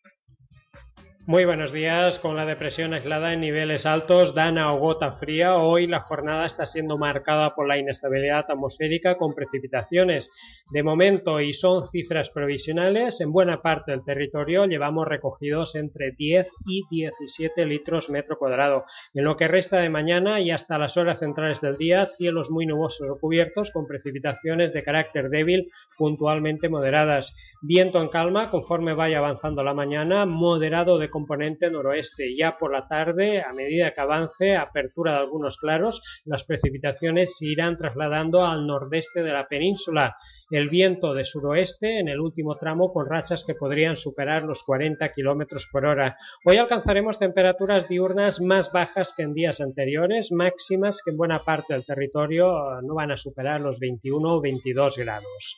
Muy buenos días. Con la depresión aislada en niveles altos, dana o gota fría, hoy la jornada está siendo marcada por la inestabilidad atmosférica con precipitaciones. De momento, y son cifras provisionales, en buena parte del territorio llevamos recogidos entre 10 y 17 litros metro cuadrado. En lo que resta de mañana y hasta las horas centrales del día, cielos muy nubosos o cubiertos con precipitaciones de carácter débil, puntualmente moderadas. Viento en calma conforme vaya avanzando la mañana, moderado de componente noroeste. Ya por la tarde, a medida que avance, apertura de algunos claros, las precipitaciones se irán trasladando al nordeste de la península. El viento de suroeste en el último tramo con rachas que podrían superar los 40 km por hora. Hoy alcanzaremos temperaturas diurnas más bajas que en días anteriores, máximas que en buena parte del territorio no van a superar los 21 o 22 grados.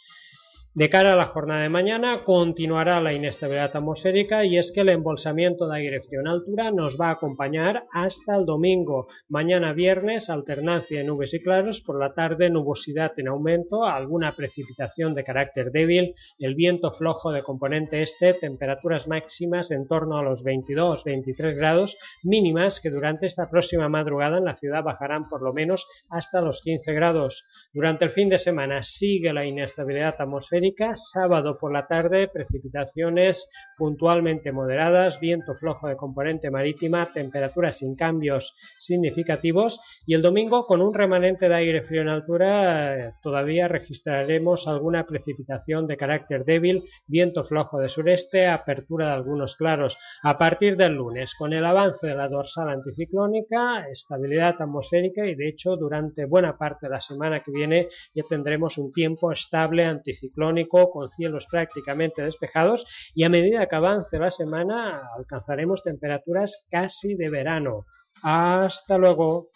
De cara a la jornada de mañana continuará la inestabilidad atmosférica y es que el embolsamiento de aire frío altura nos va a acompañar hasta el domingo. Mañana viernes alternancia de nubes y claros, por la tarde nubosidad en aumento, alguna precipitación de carácter débil, el viento flojo de componente este, temperaturas máximas en torno a los 22-23 grados, mínimas que durante esta próxima madrugada en la ciudad bajarán por lo menos hasta los 15 grados. Durante el fin de semana sigue la inestabilidad atmosférica sábado por la tarde precipitaciones puntualmente moderadas, viento flojo de componente marítima, temperaturas sin cambios significativos y el domingo con un remanente de aire frío en altura todavía registraremos alguna precipitación de carácter débil, viento flojo de sureste, apertura de algunos claros. A partir del lunes, con el avance de la dorsal anticiclónica, estabilidad atmosférica y de hecho durante buena parte de la semana que viene ya tendremos un tiempo estable anticiclónico con cielos prácticamente despejados y a medida que avance la semana alcanzaremos temperaturas casi de verano. Hasta luego.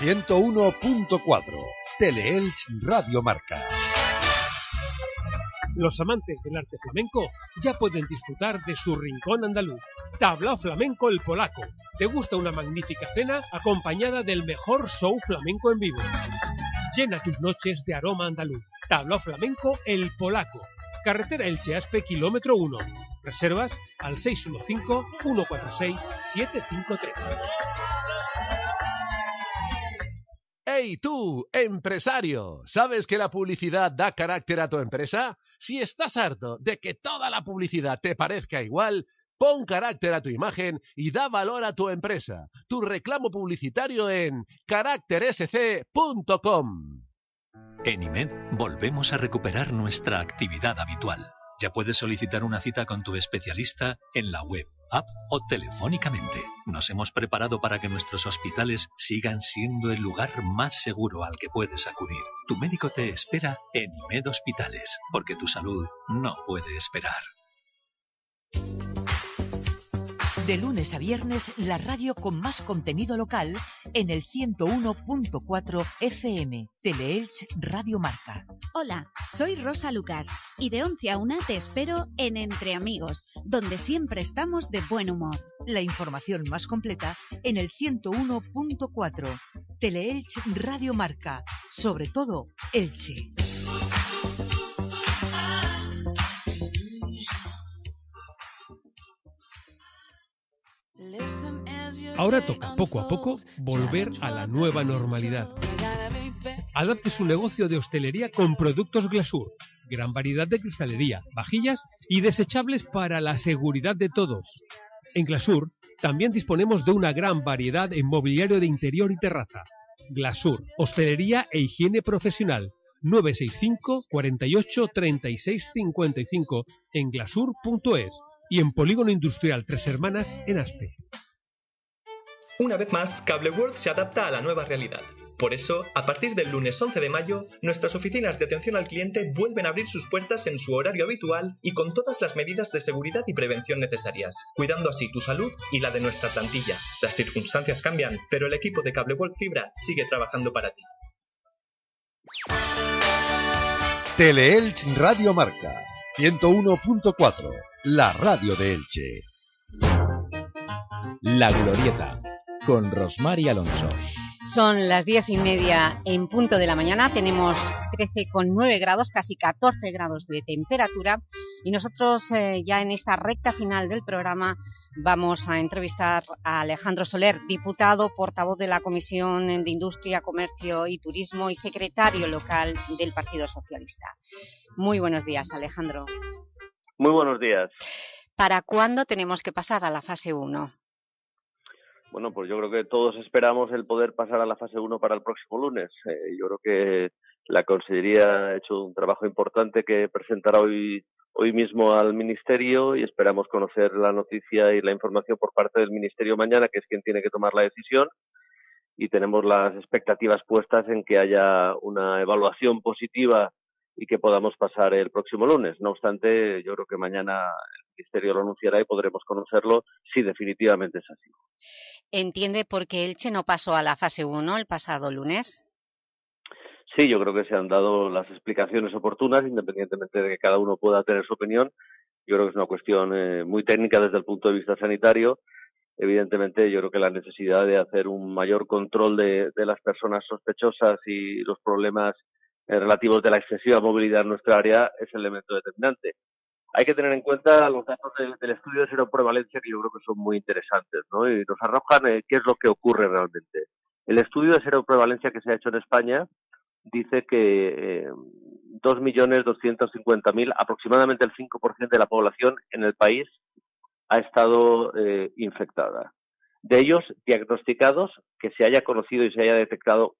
101.4 Teleelch Radio Marca. Los amantes del arte flamenco ya pueden disfrutar de su rincón andaluz. Tablao Flamenco el Polaco. ¿Te gusta una magnífica cena acompañada del mejor show flamenco en vivo? Llena tus noches de aroma andaluz. Tablao Flamenco el Polaco. Carretera Elche Aspe, kilómetro 1. Reservas al 615-146-753. ¡Hey tú, empresario! ¿Sabes que la publicidad da carácter a tu empresa? Si estás harto de que toda la publicidad te parezca igual, pon carácter a tu imagen y da valor a tu empresa. Tu reclamo publicitario en caráctersc.com. En IMED volvemos a recuperar nuestra actividad habitual. Ya puedes solicitar una cita con tu especialista en la web, app o telefónicamente. Nos hemos preparado para que nuestros hospitales sigan siendo el lugar más seguro al que puedes acudir. Tu médico te espera en IMED Hospitales, porque tu salud no puede esperar. De lunes a viernes, la radio con más contenido local en el 101.4 FM, Teleelch Radio Marca. Hola, soy Rosa Lucas y de 11 a 1 te espero en Entre Amigos, donde siempre estamos de buen humor. La información más completa en el 101.4, Teleelch Radio Marca, sobre todo Elche. Ahora toca poco a poco volver a la nueva normalidad. Adapte su negocio de hostelería con productos Glasur, gran variedad de cristalería, vajillas y desechables para la seguridad de todos. En Glasur también disponemos de una gran variedad en mobiliario de interior y terraza. Glasur, hostelería e higiene profesional. 965 48 36 55 en glasur.es y en Polígono Industrial Tres Hermanas en Aspe. Una vez más, Cable World se adapta a la nueva realidad. Por eso, a partir del lunes 11 de mayo, nuestras oficinas de atención al cliente vuelven a abrir sus puertas en su horario habitual y con todas las medidas de seguridad y prevención necesarias, cuidando así tu salud y la de nuestra plantilla. Las circunstancias cambian, pero el equipo de Cable World Fibra sigue trabajando para ti. Teleelch Radio Marca 101.4, la radio de Elche. La Glorieta, con Rosmar y Alonso. Son las diez y media en punto de la mañana, tenemos 13,9 grados, casi 14 grados de temperatura y nosotros eh, ya en esta recta final del programa vamos a entrevistar a Alejandro Soler, diputado, portavoz de la Comisión de Industria, Comercio y Turismo y secretario local del Partido Socialista. Muy buenos días, Alejandro. Muy buenos días. ¿Para cuándo tenemos que pasar a la fase 1? Bueno, pues yo creo que todos esperamos el poder pasar a la fase 1 para el próximo lunes. Eh, yo creo que la Consellería ha hecho un trabajo importante que presentará hoy, hoy mismo al Ministerio y esperamos conocer la noticia y la información por parte del Ministerio mañana, que es quien tiene que tomar la decisión. Y tenemos las expectativas puestas en que haya una evaluación positiva y que podamos pasar el próximo lunes. No obstante, yo creo que mañana el Ministerio lo anunciará y podremos conocerlo si definitivamente es así. ¿Entiende por qué Elche no pasó a la fase 1 el pasado lunes? Sí, yo creo que se han dado las explicaciones oportunas, independientemente de que cada uno pueda tener su opinión. Yo creo que es una cuestión eh, muy técnica desde el punto de vista sanitario. Evidentemente, yo creo que la necesidad de hacer un mayor control de, las personas sospechosas y los problemas eh, relativos de la excesiva movilidad en nuestra área es el elemento determinante hay que tener en cuenta los datos del, estudio de seroprevalencia que yo creo que son muy interesantes, ¿no? Y nos arrojan eh, qué es lo que ocurre realmente. El estudio de seroprevalencia que se ha hecho en España dice que eh, 2.250.000, aproximadamente el 5% de la población en el país ha estado eh, infectada. De ellos, diagnosticados, que se haya conocido y se haya detectado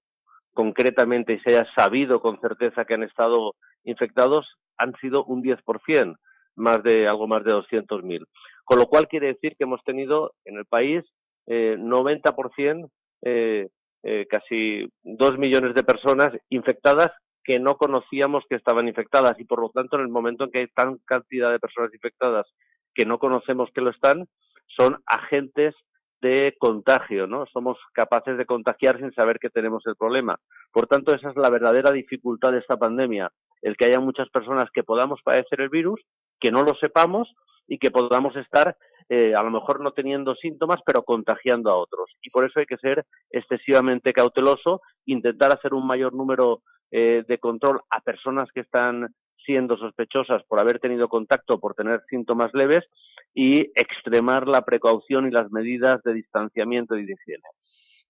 concretamente y se haya sabido con certeza que han estado infectados, han sido un 10% más de algo más de 200.000. Con lo cual quiere decir que hemos tenido en el país eh, 90%, eh, eh, casi dos millones de personas infectadas que no conocíamos que estaban infectadas y por lo tanto en el momento en que hay tan cantidad de personas infectadas que no conocemos que lo están, son agentes de contagio, ¿no? Somos capaces de contagiar sin saber que tenemos el problema. Por tanto, esa es la verdadera dificultad de esta pandemia, el que haya muchas personas que podamos padecer el virus, que no lo sepamos y que podamos estar eh, a lo mejor no teniendo síntomas, pero contagiando a otros. Y por eso hay que ser excesivamente cauteloso, intentar hacer un mayor número eh, de control a personas que están siendo sospechosas por haber tenido contacto por tener síntomas leves y extremar la precaución y las medidas de distanciamiento y de.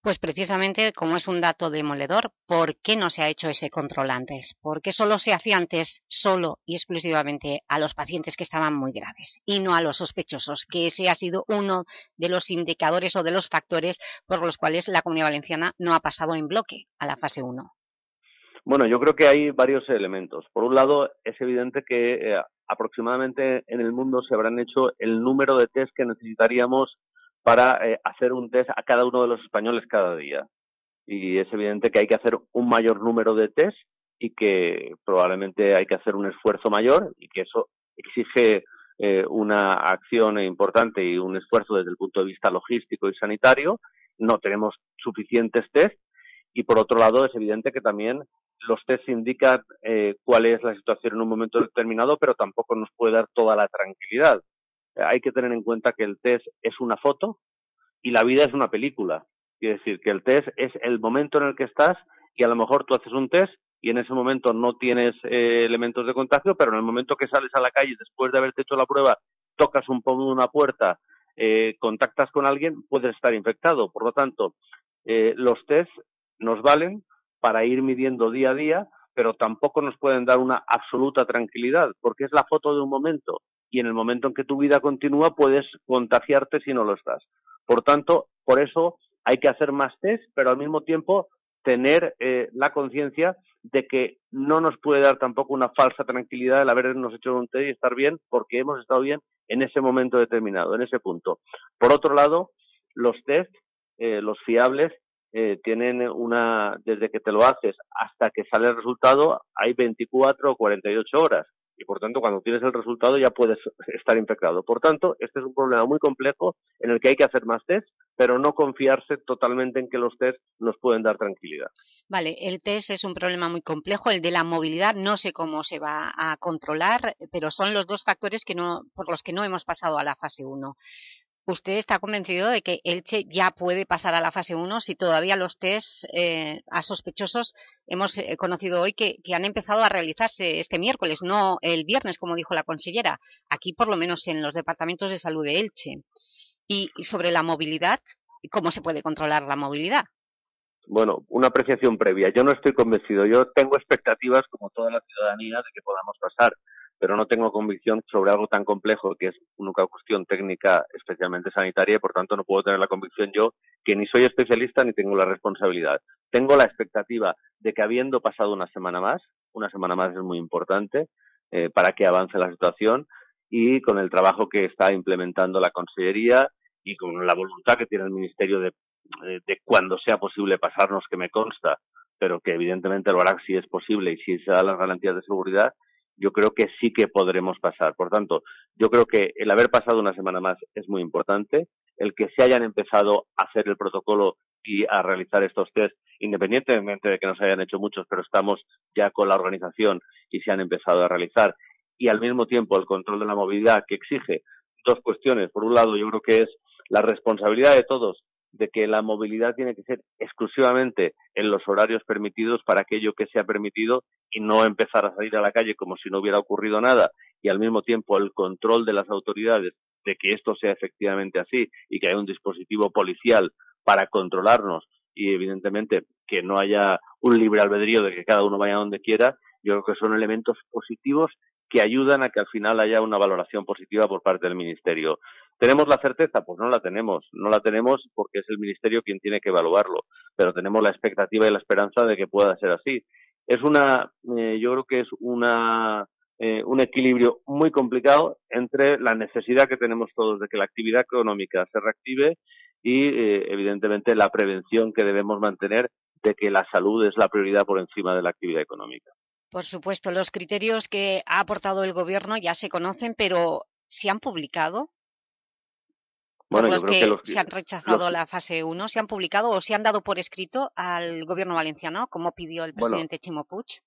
Pues precisamente, como es un dato demoledor, ¿por qué no se ha hecho ese control antes? ¿Por qué solo se hacía antes solo y exclusivamente a los pacientes que estaban muy graves y no a los sospechosos? Que ese ha sido uno de los indicadores o de los factores por los cuales la Comunidad Valenciana no ha pasado en bloque a la fase 1. Bueno, yo creo que hay varios elementos. Por un lado, es evidente que eh, aproximadamente en el mundo se habrán hecho el número de test que necesitaríamos para eh, hacer un test a cada uno de los españoles cada día. Y es evidente que hay que hacer un mayor número de test y que probablemente hay que hacer un esfuerzo mayor y que eso exige eh, una acción importante y un esfuerzo desde el punto de vista logístico y sanitario. No tenemos suficientes test y por otro lado es evidente que también los test indican eh, cuál es la situación en un momento determinado, pero tampoco nos puede dar toda la tranquilidad. Hay que tener en cuenta que el test es una foto y la vida es una película. Quiere decir que el test es el momento en el que estás y a lo mejor tú haces un test y en ese momento no tienes eh, elementos de contagio, pero en el momento que sales a la calle después de haberte hecho la prueba, tocas un poco una puerta, eh, contactas con alguien, puedes estar infectado. Por lo tanto, los test nos valen para ir midiendo día a día, pero tampoco nos pueden dar una absoluta tranquilidad, porque es la foto de un momento y en el momento en que tu vida continúa puedes contagiarte si no lo estás. Por tanto, por eso hay que hacer más test, pero al mismo tiempo tener eh, la conciencia de que no nos puede dar tampoco una falsa tranquilidad el habernos hecho un test y estar bien porque hemos estado bien en ese momento determinado, en ese punto. Por otro lado, los test, eh, los fiables, eh, tienen una, desde que te lo haces hasta que sale el resultado, hay 24 o 48 horas. Y por tanto, cuando tienes el resultado ya puedes estar infectado. Por tanto, este es un problema muy complejo en el que hay que hacer más test, pero no confiarse totalmente en que los test nos pueden dar tranquilidad. Vale, el test es un problema muy complejo. El de la movilidad no sé cómo se va a controlar, pero son los dos factores que no, por los que no hemos pasado a la fase 1. ¿Usted está convencido de que Elche ya puede pasar a la fase 1 si todavía los test eh, a sospechosos hemos eh, conocido hoy que, han empezado a realizarse este miércoles, no el viernes, como dijo la consellera, aquí por lo menos en los departamentos de salud de Elche? Y, sobre la movilidad, ¿cómo se puede controlar la movilidad? Bueno, una apreciación previa. Yo no estoy convencido. Yo tengo expectativas, como toda la ciudadanía, de que podamos pasar pero no tengo convicción sobre algo tan complejo que es una cuestión técnica especialmente sanitaria y por tanto no puedo tener la convicción yo que ni soy especialista ni tengo la responsabilidad. Tengo la expectativa de que habiendo pasado una semana más, una semana más es muy importante eh, para que avance la situación y con el trabajo que está implementando la Consellería y con la voluntad que tiene el Ministerio de, de, de cuando sea posible pasarnos, que me consta, pero que evidentemente lo hará si es posible y si se da las garantías de seguridad, yo creo que sí que podremos pasar. Por tanto, yo creo que el haber pasado una semana más es muy importante, el que se hayan empezado a hacer el protocolo y a realizar estos test, independientemente de que no se hayan hecho muchos, pero estamos ya con la organización y se han empezado a realizar, y al mismo tiempo el control de la movilidad que exige dos cuestiones. Por un lado, yo creo que es la responsabilidad de todos de que la movilidad tiene que ser exclusivamente en los horarios permitidos para aquello que se ha permitido y no empezar a salir a la calle como si no hubiera ocurrido nada. Y al mismo tiempo el control de las autoridades de que esto sea efectivamente así y que haya un dispositivo policial para controlarnos y evidentemente que no haya un libre albedrío de que cada uno vaya donde quiera, yo creo que son elementos positivos que ayudan a que al final haya una valoración positiva por parte del Ministerio. ¿Tenemos la certeza? Pues no la tenemos. No la tenemos porque es el Ministerio quien tiene que evaluarlo, pero tenemos la expectativa y la esperanza de que pueda ser así. Es una, eh, yo creo que es una, eh, un equilibrio muy complicado entre la necesidad que tenemos todos de que la actividad económica se reactive y, eh, evidentemente, la prevención que debemos mantener de que la salud es la prioridad por encima de la actividad económica. Por supuesto, los criterios que ha aportado el Gobierno ya se conocen, pero ¿se han publicado? Bueno, los que, se han rechazado la fase 1, se han publicado o se han dado por escrito al gobierno valenciano, como pidió el presidente Chimo Puig?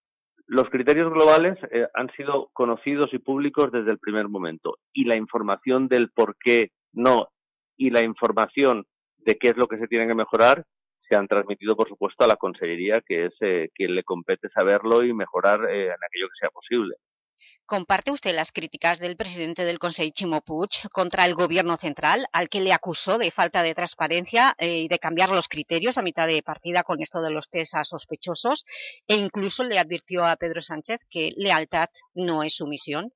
Los criterios globales eh, han sido conocidos y públicos desde el primer momento y la información del por qué no y la información de qué es lo que se tiene que mejorar se han transmitido, por supuesto, a la Consellería, que es eh, quien le compete saberlo y mejorar eh, en aquello que sea posible. ¿Comparte usted las críticas del presidente del Consejo, Chimo Puig, contra el Gobierno central, al que le acusó de falta de transparencia eh, y de cambiar los criterios a mitad de partida con esto de los test a sospechosos, e incluso le advirtió a Pedro Sánchez que lealtad no es su misión?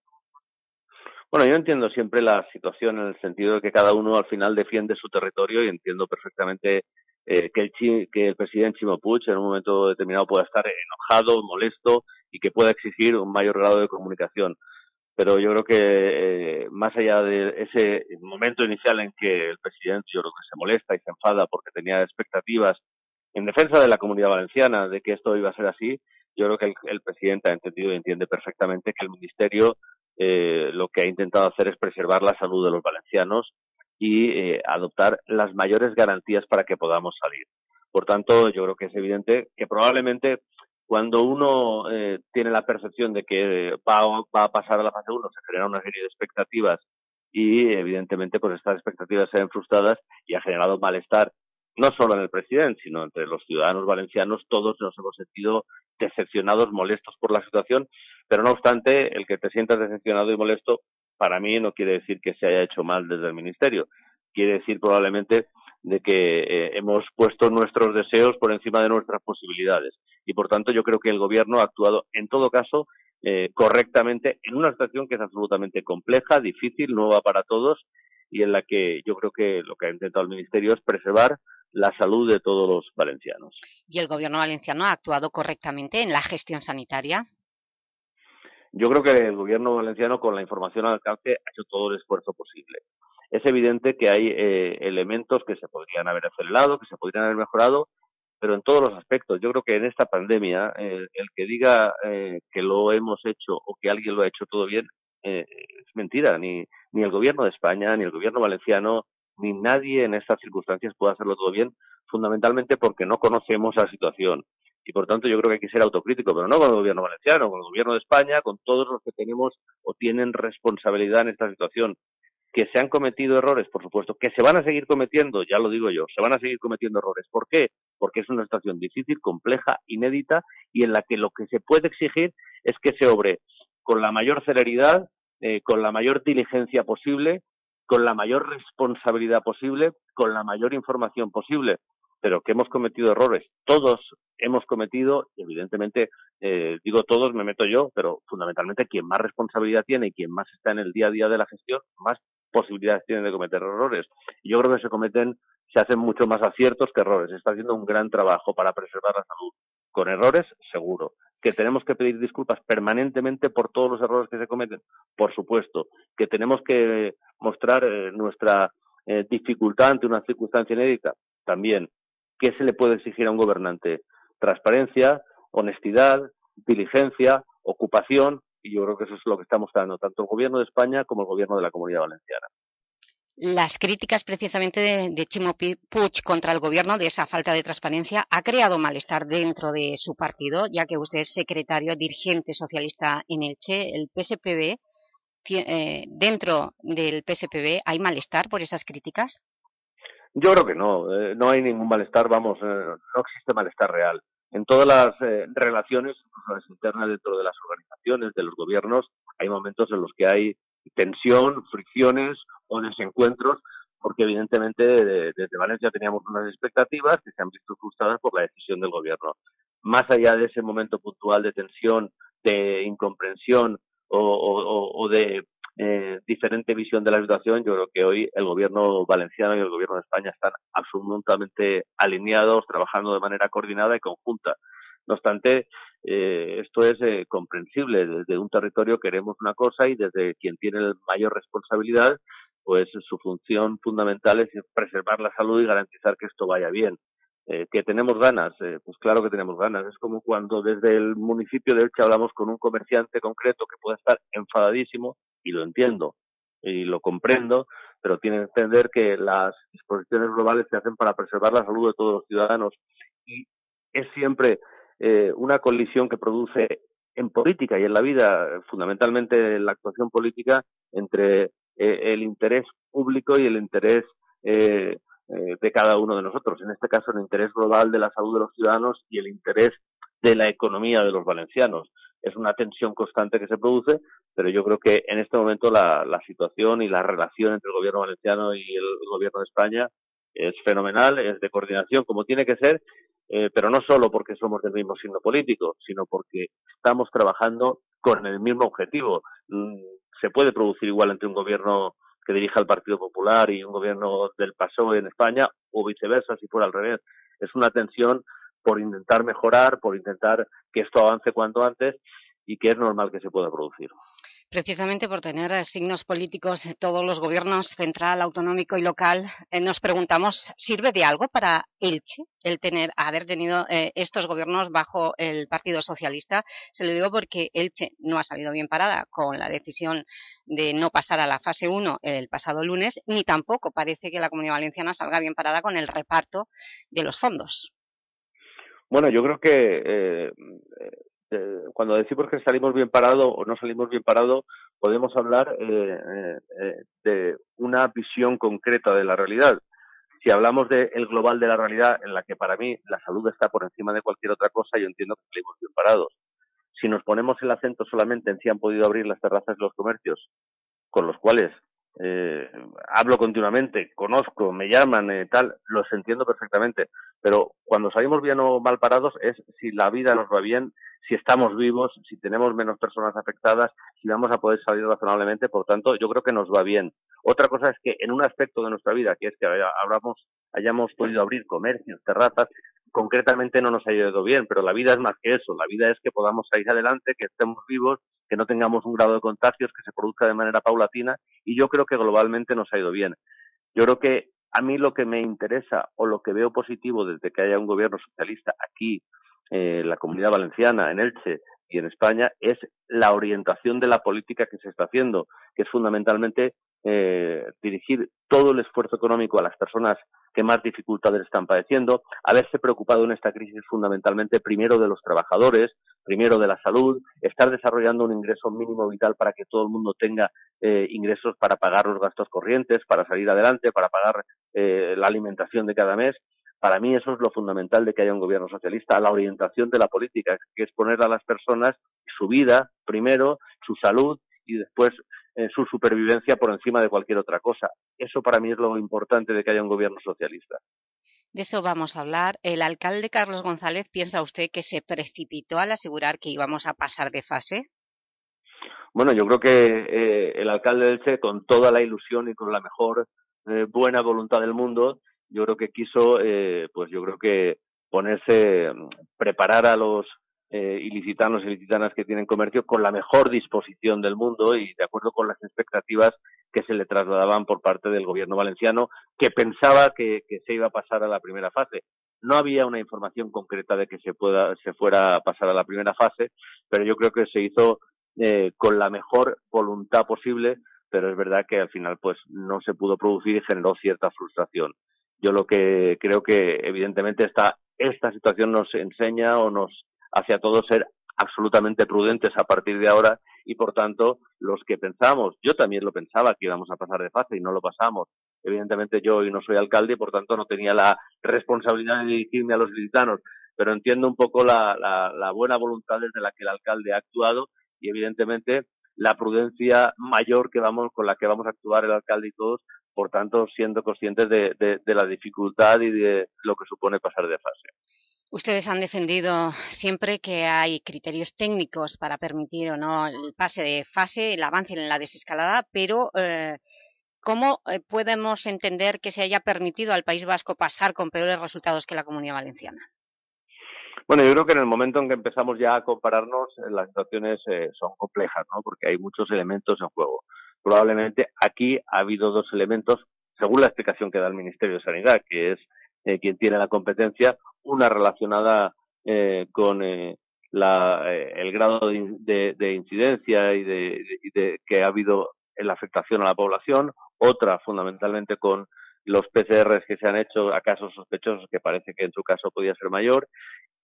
Bueno, yo entiendo siempre la situación en el sentido de que cada uno al final defiende su territorio y entiendo perfectamente eh, que, el que el presidente Chimo en un momento determinado pueda estar enojado, molesto y que pueda exigir un mayor grado de comunicación. Pero yo creo que eh, más allá de ese momento inicial en que el presidente yo creo que se molesta y se enfada porque tenía expectativas en defensa de la comunidad valenciana de que esto iba a ser así, yo creo que el, presidente ha entendido y entiende perfectamente que el ministerio eh, lo que ha intentado hacer es preservar la salud de los valencianos y eh, adoptar las mayores garantías para que podamos salir. Por tanto, yo creo que es evidente que probablemente cuando uno eh, tiene la percepción de que va, a pasar a la fase 1, se genera una serie de expectativas y evidentemente pues estas expectativas se ven frustradas y ha generado malestar no solo en el presidente, sino entre los ciudadanos valencianos, todos nos hemos sentido decepcionados, molestos por la situación, pero no obstante, el que te sientas decepcionado y molesto para mí no quiere decir que se haya hecho mal desde el Ministerio. Quiere decir probablemente de que eh, hemos puesto nuestros deseos por encima de nuestras posibilidades. Y por tanto yo creo que el Gobierno ha actuado en todo caso eh, correctamente en una situación que es absolutamente compleja, difícil, nueva para todos y en la que yo creo que lo que ha intentado el Ministerio es preservar la salud de todos los valencianos. ¿Y el Gobierno valenciano ha actuado correctamente en la gestión sanitaria? Yo creo que el gobierno valenciano, con la información al alcance, ha hecho todo el esfuerzo posible. Es evidente que hay eh, elementos que se podrían haber acelerado, que se podrían haber mejorado, pero en todos los aspectos. Yo creo que en esta pandemia, eh, el que diga eh, que lo hemos hecho o que alguien lo ha hecho todo bien, es mentira. Ni, ni el gobierno de España, ni el gobierno valenciano, ni nadie en estas circunstancias puede hacerlo todo bien, fundamentalmente porque no conocemos la situación y por tanto yo creo que hay que ser autocrítico, pero no con el gobierno valenciano, con el gobierno de España, con todos los que tenemos o tienen responsabilidad en esta situación. Que se han cometido errores, por supuesto, que se van a seguir cometiendo, ya lo digo yo, se van a seguir cometiendo errores. ¿Por qué? Porque es una situación difícil, compleja, inédita y en la que lo que se puede exigir es que se obre con la mayor celeridad, eh, con la mayor diligencia posible, con la mayor responsabilidad posible, con la mayor información posible pero que hemos cometido errores. Todos hemos cometido, evidentemente, eh, digo todos, me meto yo, pero fundamentalmente quien más responsabilidad tiene y quien más está en el día a día de la gestión, más posibilidades tiene de cometer errores. Yo creo que se cometen, se hacen mucho más aciertos que errores. Se está haciendo un gran trabajo para preservar la salud. Con errores, seguro. Que tenemos que pedir disculpas permanentemente por todos los errores que se cometen, por supuesto. Que tenemos que mostrar eh, nuestra eh, dificultad ante una circunstancia inédita, también ¿Qué se le puede exigir a un gobernante? Transparencia, honestidad, diligencia, ocupación, y yo creo que eso es lo que está mostrando tanto el Gobierno de España como el Gobierno de la Comunidad Valenciana. Las críticas precisamente de, de Chimo Puig contra el Gobierno de esa falta de transparencia ha creado malestar dentro de su partido, ya que usted es secretario dirigente socialista en Elche, el PSPB. Eh, ¿Dentro del PSPB hay malestar por esas críticas? Yo creo que no, eh, no hay ningún malestar, vamos, eh, no existe malestar real. En todas las eh, relaciones, incluso las internas dentro de las organizaciones, de los gobiernos, hay momentos en los que hay tensión, fricciones o desencuentros, porque evidentemente desde Valencia teníamos unas expectativas que se han visto frustradas por la decisión del gobierno. Más allá de ese momento puntual de tensión, de incomprensión o de eh, diferente visión de la situación, yo creo que hoy el gobierno valenciano y el gobierno de España están absolutamente alineados, trabajando de manera coordinada y conjunta. No obstante, eh, esto es eh, comprensible. Desde un territorio queremos una cosa y desde quien tiene la mayor responsabilidad, pues su función fundamental es preservar la salud y garantizar que esto vaya bien. Eh, que tenemos ganas, eh, pues claro que tenemos ganas. Es como cuando desde el municipio de Elche hablamos con un comerciante concreto que puede estar enfadadísimo, y lo entiendo y lo comprendo, pero tienen que entender que las disposiciones globales se hacen para preservar la salud de todos los ciudadanos y es siempre eh, una colisión que produce en política y en la vida, fundamentalmente en la actuación política, entre eh, el interés público y el interés eh, de cada uno de nosotros. En este caso, el interés global de la salud de los ciudadanos y el interés de la economía de los valencianos. Es una tensión constante que se produce, pero yo creo que en este momento la, la situación y la relación entre el gobierno valenciano y el gobierno de España es fenomenal, es de coordinación como tiene que ser, eh, pero no solo porque somos del mismo signo político, sino porque estamos trabajando con el mismo objetivo. Mm, se puede producir igual entre un gobierno que dirija el Partido Popular y un gobierno del PSOE en España, o viceversa, si fuera al revés. Es una tensión por intentar mejorar, por intentar que esto avance cuanto antes y que es normal que se pueda producir. Precisamente por tener eh, signos políticos todos los gobiernos central, autonómico y local, eh, nos preguntamos, ¿sirve de algo para Elche el tener, haber tenido eh, estos gobiernos bajo el Partido Socialista? Se lo digo porque Elche no ha salido bien parada con la decisión de no pasar a la fase 1 el pasado lunes, ni tampoco parece que la Comunidad Valenciana salga bien parada con el reparto de los fondos. Bueno, yo creo que cuando decimos que salimos bien parados o no salimos bien parados, podemos hablar eh, eh, de una visión concreta de la realidad. Si hablamos del el global de la realidad, en la que para mí la salud está por encima de cualquier otra cosa, yo entiendo que salimos bien parados. Si nos ponemos el acento solamente en si han podido abrir las terrazas de los comercios, con los cuales eh, hablo continuamente, conozco, me llaman, eh, tal, los entiendo perfectamente. Pero cuando salimos bien o mal parados es si la vida nos va bien, si estamos vivos, si tenemos menos personas afectadas, si vamos a poder salir razonablemente. Por tanto, yo creo que nos va bien. Otra cosa es que en un aspecto de nuestra vida, que es que hayamos podido abrir comercios, terrazas, concretamente no nos ha ido bien, pero la vida es más que eso. La vida es que podamos salir adelante, que estemos vivos, que no tengamos un grado de contagios, que se produzca de manera paulatina y yo creo que globalmente nos ha ido bien. Yo creo que a mí lo que me interesa o lo que veo positivo desde que haya un gobierno socialista aquí, eh, en la comunidad valenciana, en Elche y en España, es la orientación de la política que se está haciendo, que es fundamentalmente eh, dirigir todo el esfuerzo económico a las personas que más dificultades están padeciendo, haberse preocupado en esta crisis fundamentalmente primero de los trabajadores, primero de la salud, estar desarrollando un ingreso mínimo vital para que todo el mundo tenga eh, ingresos para pagar los gastos corrientes, para salir adelante, para pagar eh, la alimentación de cada mes. Para mí eso es lo fundamental de que haya un gobierno socialista, la orientación de la política, que es poner a las personas su vida primero, su salud y después en su supervivencia por encima de cualquier otra cosa. Eso para mí es lo importante de que haya un gobierno socialista. De eso vamos a hablar. El alcalde Carlos González, ¿piensa usted que se precipitó al asegurar que íbamos a pasar de fase? Bueno, yo creo que eh, el alcalde del Che, con toda la ilusión y con la mejor eh, buena voluntad del mundo, yo creo que quiso, eh, pues yo creo que ponerse, preparar a los eh, ilicitanos y ilicitanas que tienen comercio con la mejor disposición del mundo y de acuerdo con las expectativas que se le trasladaban por parte del gobierno valenciano, que pensaba que, se iba a pasar a la primera fase. No había una información concreta de que se, pueda, se fuera a pasar a la primera fase, pero yo creo que se hizo eh, con la mejor voluntad posible, pero es verdad que al final pues no se pudo producir y generó cierta frustración. Yo lo que creo que evidentemente esta, esta situación nos enseña o nos hacia todos ser absolutamente prudentes a partir de ahora y por tanto los que pensamos, yo también lo pensaba que íbamos a pasar de fase y no lo pasamos. Evidentemente yo hoy no soy alcalde y por tanto no tenía la responsabilidad de dirigirme a los licitanos, pero entiendo un poco la, la, buena voluntad desde la que el alcalde ha actuado y evidentemente la prudencia mayor que vamos con la que vamos a actuar el alcalde y todos, por tanto siendo conscientes de, de la dificultad y de lo que supone pasar de fase. Ustedes han defendido siempre que hay criterios técnicos para permitir o no el pase de fase, el avance en la desescalada, pero eh, ¿cómo eh, podemos entender que se haya permitido al País Vasco pasar con peores resultados que la Comunidad Valenciana? Bueno, yo creo que en el momento en que empezamos ya a compararnos, eh, las situaciones son complejas, ¿no? Porque hay muchos elementos en juego. Probablemente aquí ha habido dos elementos, según la explicación que da el Ministerio de Sanidad, que es quien tiene la competencia, una relacionada eh, con eh, la, eh, el grado de, de, incidencia y de, de, que ha habido la afectación a la población, otra fundamentalmente con los PCRs que se han hecho a casos sospechosos, que parece que en su caso podía ser mayor,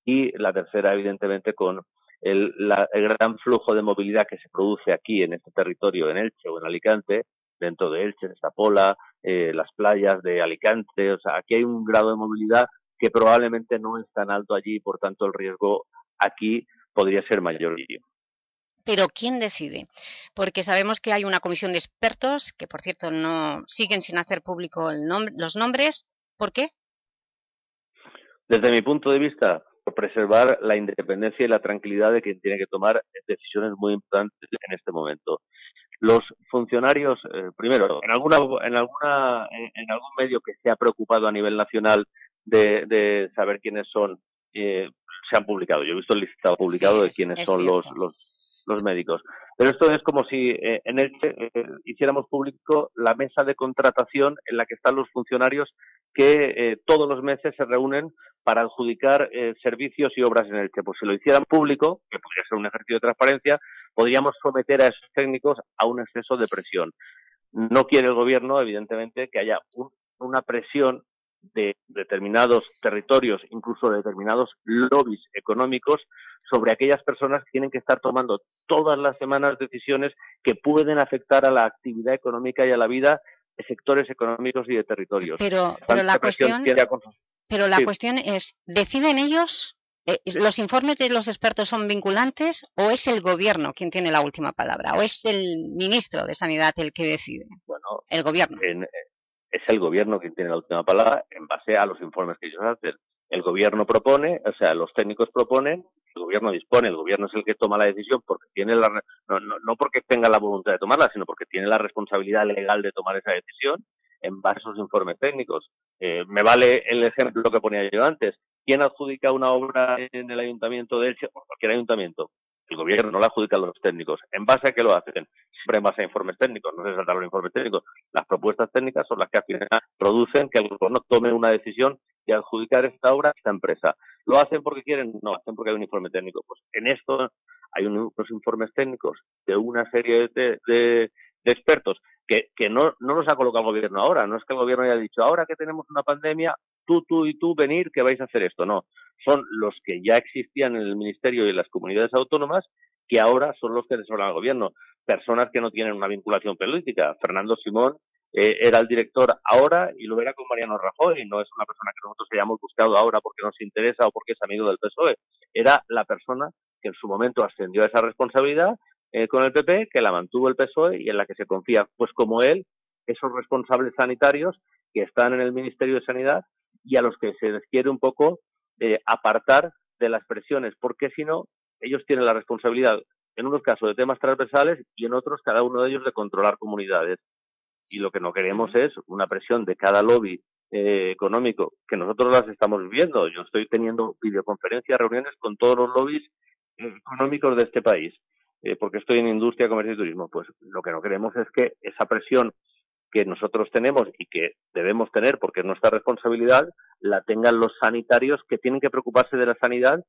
y la tercera, evidentemente, con el, gran flujo de movilidad que se produce aquí en este territorio, en Elche o en Alicante, dentro de Elche, de Zapola, eh, las playas de Alicante, o sea, aquí hay un grado de movilidad que probablemente no es tan alto allí, por tanto el riesgo aquí podría ser mayor. Pero ¿quién decide? Porque sabemos que hay una comisión de expertos, que por cierto no siguen sin hacer público el los nombres. ¿Por qué? Desde mi punto de vista, por preservar la independencia y la tranquilidad de quien tiene que tomar decisiones muy importantes en este momento. Los funcionarios, eh, primero, en alguna, en alguna, en, algún medio que se ha preocupado a nivel nacional de, saber quiénes son, eh, se han publicado. Yo he visto el listado publicado de quiénes son los, los, los médicos. Pero esto es como si eh, en el eh, hiciéramos público la mesa de contratación en la que están los funcionarios que eh, todos los meses se reúnen para adjudicar servicios y obras en el que, pues si lo hicieran público, que podría ser un ejercicio de transparencia, podríamos someter a esos técnicos a un exceso de presión. No quiere el gobierno, evidentemente, que haya una presión de determinados territorios, incluso de determinados lobbies económicos, sobre aquellas personas que tienen que estar tomando todas las semanas decisiones que pueden afectar a la actividad económica y a la vida de sectores económicos y de territorios. Pero, la cuestión, pero la cuestión es, ¿deciden ellos? Eh, ¿Los informes de los expertos son vinculantes o es el gobierno quien tiene la última palabra? ¿O es el ministro de Sanidad el que decide? Bueno, el gobierno. Es el gobierno quien tiene la última palabra en base a los informes que ellos hacen. El gobierno propone, o sea, los técnicos proponen, el gobierno dispone, el gobierno es el que toma la decisión porque tiene la, no, no, porque tenga la voluntad de tomarla, sino porque tiene la responsabilidad legal de tomar esa decisión en base a esos informes técnicos. Eh, me vale el ejemplo que ponía yo antes. ¿Quién adjudica una obra en el ayuntamiento de Elche? O cualquier ayuntamiento. El gobierno no la adjudica a los técnicos. ¿En base a qué lo hacen? Siempre en base a informes técnicos. No se saltan los informes técnicos. Las propuestas técnicas son las que al final producen que el gobierno tome una decisión de adjudicar esta obra a esta empresa. ¿Lo hacen porque quieren? No, hacen porque hay un informe técnico. Pues en esto hay unos informes técnicos de una serie de, de, expertos que, que no, no los ha colocado el gobierno ahora. No es que el gobierno haya dicho, ahora que tenemos una pandemia, tú, tú y tú venir que vais a hacer esto. No, son los que ya existían en el Ministerio y en las comunidades autónomas que ahora son los que asesoran al gobierno. Personas que no tienen una vinculación política. Fernando Simón eh, era el director ahora y lo era con Mariano Rajoy. No es una persona que nosotros hayamos buscado ahora porque nos interesa o porque es amigo del PSOE. Era la persona que en su momento ascendió a esa responsabilidad eh, con el PP, que la mantuvo el PSOE y en la que se confía. Pues como él, esos responsables sanitarios que están en el Ministerio de Sanidad y a los que se les quiere un poco eh, apartar de las presiones, porque si no, ellos tienen la responsabilidad, en unos casos, de temas transversales y en otros, cada uno de ellos, de controlar comunidades y lo que no queremos es una presión de cada lobby eh, económico, que nosotros las estamos viviendo. Yo estoy teniendo videoconferencias, reuniones con todos los lobbies económicos de este país, eh, porque estoy en industria, comercio y turismo. Pues lo que no queremos es que esa presión que nosotros tenemos y que debemos tener, porque es nuestra responsabilidad, la tengan los sanitarios que tienen que preocuparse de la sanidad,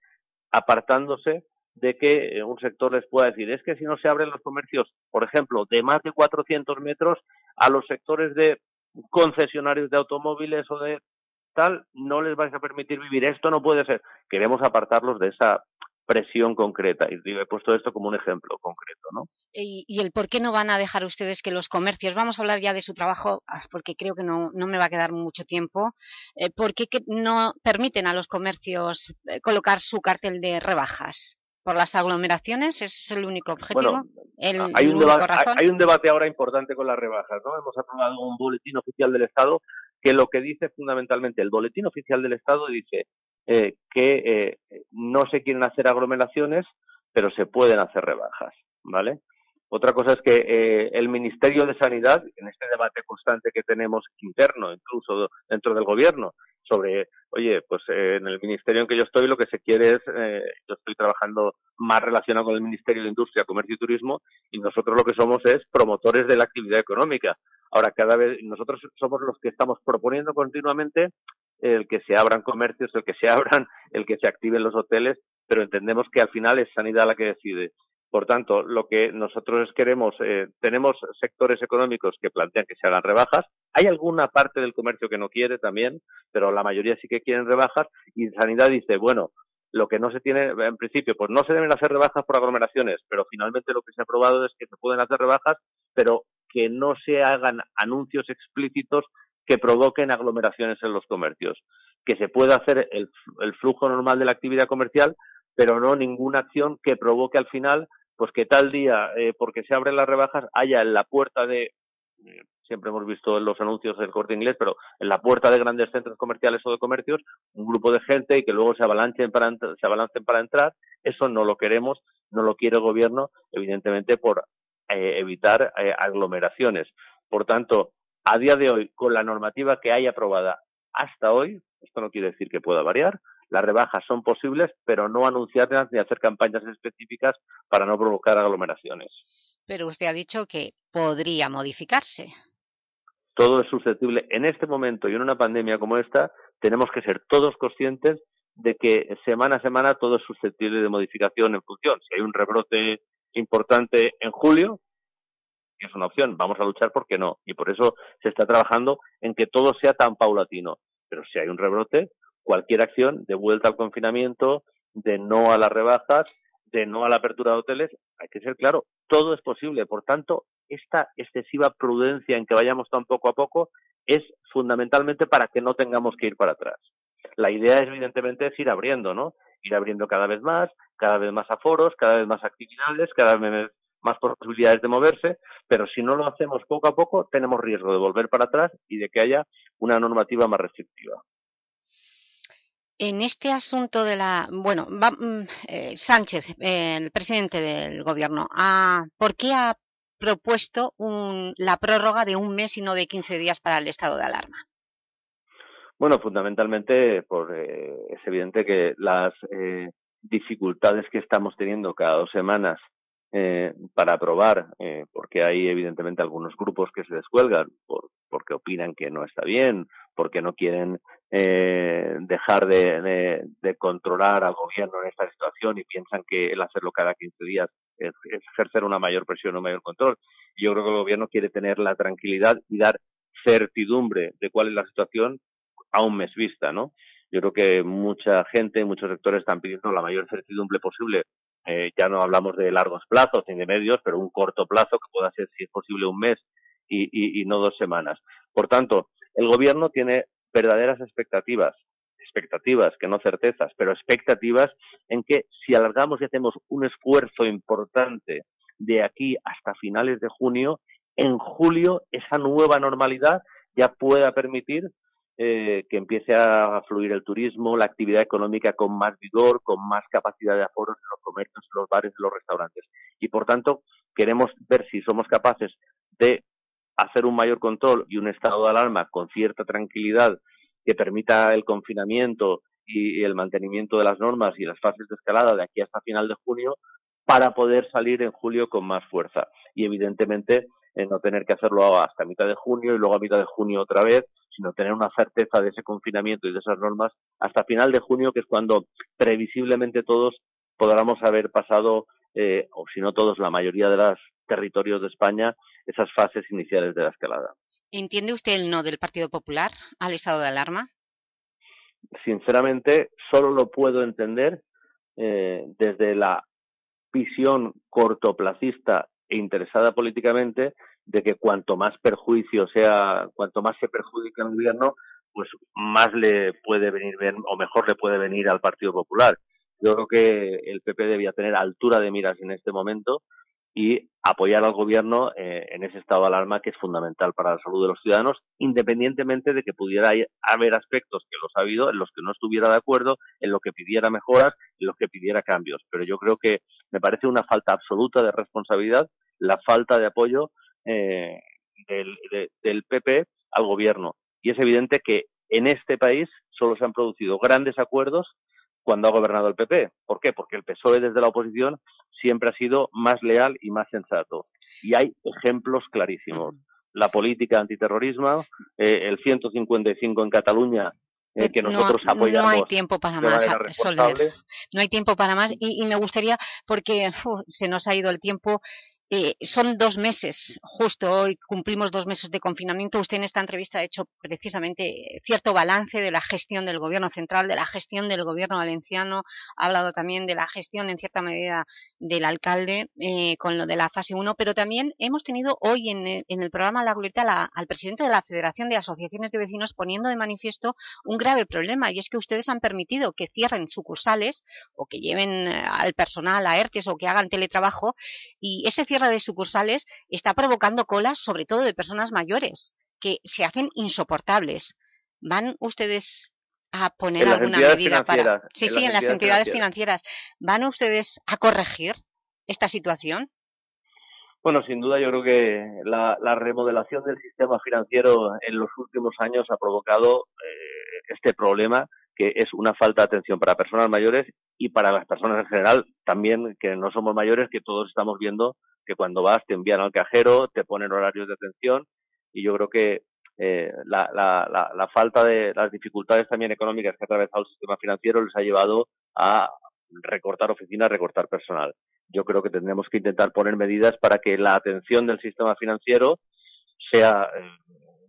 apartándose de que un sector les pueda decir, es que si no se abren los comercios, por ejemplo, de más de 400 metros, a los sectores de concesionarios de automóviles o de tal, no les vais a permitir vivir. Esto no puede ser. Queremos apartarlos de esa presión concreta. Y he puesto esto como un ejemplo concreto, ¿no? ¿Y, el por qué no van a dejar ustedes que los comercios, vamos a hablar ya de su trabajo, ah, porque creo que no, no me va a quedar mucho tiempo, eh, ¿por qué no permiten a los comercios eh, colocar su cartel de rebajas? por las aglomeraciones? ¿Ese es el único objetivo? hay, un debate, hay, un debate ahora importante con las rebajas. ¿no? Hemos aprobado un boletín oficial del Estado que lo que dice fundamentalmente, el boletín oficial del Estado dice eh, que eh, no se quieren hacer aglomeraciones, pero se pueden hacer rebajas. ¿vale? Otra cosa es que eh, el Ministerio de Sanidad, en este debate constante que tenemos interno, incluso dentro del Gobierno, sobre, oye, pues eh, en el ministerio en que yo estoy lo que se quiere es, yo estoy trabajando más relacionado con el Ministerio de Industria, Comercio y Turismo y nosotros lo que somos es promotores de la actividad económica. Ahora, cada vez nosotros somos los que estamos proponiendo continuamente el que se abran comercios, el que se [LAUGHS] abran, el que se activen los hoteles, pero entendemos que al final es sanidad la que decide. Por tanto, lo que nosotros queremos, eh, tenemos sectores económicos que plantean que se hagan rebajas. Hay alguna parte del comercio que no quiere también, pero la mayoría sí que quieren rebajas. Y Sanidad dice, bueno, lo que no se tiene, en principio, pues no se deben hacer rebajas por aglomeraciones, pero finalmente lo que se ha aprobado es que se pueden hacer rebajas, pero que no se hagan anuncios explícitos que provoquen aglomeraciones en los comercios. Que se pueda hacer el, el flujo normal de la actividad comercial, pero no ninguna acción que provoque al final pues que tal día, eh, porque se abren las rebajas, haya en la puerta de, eh, siempre hemos visto en los anuncios del corte inglés, pero en la puerta de grandes centros comerciales o de comercios, un grupo de gente y que luego se avalanchen para, para entrar, eso no lo queremos, no lo quiere el gobierno, evidentemente por eh, evitar aglomeraciones. Por tanto, a día de hoy, con la normativa que hay aprobada hasta hoy, esto no quiere decir que pueda variar, las rebajas son posibles, pero no anunciarlas ni hacer campañas específicas para no provocar aglomeraciones. Pero usted ha dicho que podría modificarse. Todo es susceptible. En este momento y en una pandemia como esta, tenemos que ser todos conscientes de que semana a semana todo es susceptible de modificación en función. Si hay un rebrote importante en julio, es una opción, vamos a luchar porque no. Y por eso se está trabajando en que todo sea tan paulatino. Pero si hay un rebrote, cualquier acción de vuelta al confinamiento, de no a las rebajas, de no a la apertura de hoteles, hay que ser claro, todo es posible. Por tanto, esta excesiva prudencia en que vayamos tan poco a poco es fundamentalmente para que no tengamos que ir para atrás. La idea es, evidentemente, es ir abriendo, ¿no? Ir abriendo cada vez más, cada vez más aforos, cada vez más actividades, cada vez más posibilidades de moverse, pero si no lo hacemos poco a poco, tenemos riesgo de volver para atrás y de que haya una normativa más restrictiva. En este asunto de la... Bueno, mm, eh, Sánchez, el presidente del Gobierno, ah, ¿por qué ha propuesto la prórroga de un mes y no de 15 días para el estado de alarma? Bueno, fundamentalmente por, eh, es evidente que las eh, dificultades que estamos teniendo cada dos semanas eh, para aprobar, eh, porque hay evidentemente algunos grupos que se descuelgan por, porque opinan que no está bien, porque no quieren eh, dejar de, de, controlar al gobierno en esta situación y piensan que el hacerlo cada 15 días es, ejercer una mayor presión o mayor control. Yo creo que el gobierno quiere tener la tranquilidad y dar certidumbre de cuál es la situación a un mes vista, ¿no? Yo creo que mucha gente, muchos sectores están pidiendo la mayor certidumbre posible eh, ya no hablamos de largos plazos ni de medios, pero un corto plazo que pueda ser, si es posible, un mes y, y, no dos semanas. Por tanto, el gobierno tiene verdaderas expectativas, expectativas, que no certezas, pero expectativas en que si alargamos y hacemos un esfuerzo importante de aquí hasta finales de junio, en julio esa nueva normalidad ya pueda permitir eh, que empiece a fluir el turismo, la actividad económica con más vigor, con más capacidad de aforos en los comercios, en los bares, en los restaurantes. Y por tanto, queremos ver si somos capaces de hacer un mayor control y un estado de alarma con cierta tranquilidad que permita el confinamiento y el mantenimiento de las normas y las fases de escalada de aquí hasta final de junio para poder salir en julio con más fuerza. Y evidentemente en no tener que hacerlo hasta mitad de junio y luego a mitad de junio otra vez, sino tener una certeza de ese confinamiento y de esas normas hasta final de junio, que es cuando previsiblemente todos podamos haber pasado, eh, o si no todos, la mayoría de los territorios de España, esas fases iniciales de la escalada. ¿Entiende usted el no del Partido Popular al estado de alarma? Sinceramente, solo lo puedo entender eh, desde la visión cortoplacista e interesada políticamente de que cuanto más perjuicio sea, cuanto más se perjudica el gobierno, pues más le puede venir bien o mejor le puede venir al Partido Popular. Yo creo que el PP debía tener altura de miras en este momento y apoyar al gobierno eh, en ese estado de alarma que es fundamental para la salud de los ciudadanos, independientemente de que pudiera haber aspectos que los ha habido en los que no estuviera de acuerdo, en los que pidiera mejoras, en los que pidiera cambios. Pero yo creo que me parece una falta absoluta de responsabilidad la falta de apoyo eh, del, del PP al gobierno. Y es evidente que en este país solo se han producido grandes acuerdos cuando ha gobernado el PP. ¿Por qué? Porque el PSOE desde la oposición siempre ha sido más leal y más sensato. Y hay ejemplos clarísimos. La política antiterrorismo, eh, el 155 en Cataluña eh, que nosotros apoyamos. No hay tiempo para más, Soler. No hay tiempo para más y, y me gustaría, porque se nos ha ido el tiempo, eh, son dos meses, justo hoy cumplimos dos meses de confinamiento. Usted en esta entrevista ha hecho precisamente cierto balance de la gestión del gobierno central, de la gestión del gobierno valenciano, ha hablado también de la gestión en cierta medida del alcalde eh, con lo de la fase 1, pero también hemos tenido hoy en el, programa La Glorieta al presidente de la Federación de Asociaciones de Vecinos poniendo de manifiesto un grave problema y es que ustedes han permitido que cierren sucursales o que lleven eh, al personal a ERTES o que hagan teletrabajo y ese cierre de sucursales está provocando colas, sobre todo de personas mayores, que se hacen insoportables. ¿Van ustedes a poner alguna medida para...? Sí, sí, en las entidades financieras. ¿Van ustedes a corregir esta situación? Bueno, sin duda yo creo que la, remodelación del sistema financiero en los últimos años ha provocado eh, este problema que es una falta de atención para personas mayores y para las personas en general, también que no somos mayores, que todos estamos viendo que cuando vas te envían al cajero, te ponen horarios de atención y yo creo que eh, la, la, la, falta de las dificultades también económicas que ha atravesado el sistema financiero les ha llevado a recortar oficinas, recortar personal. Yo creo que tendremos que intentar poner medidas para que la atención del sistema financiero sea, eh,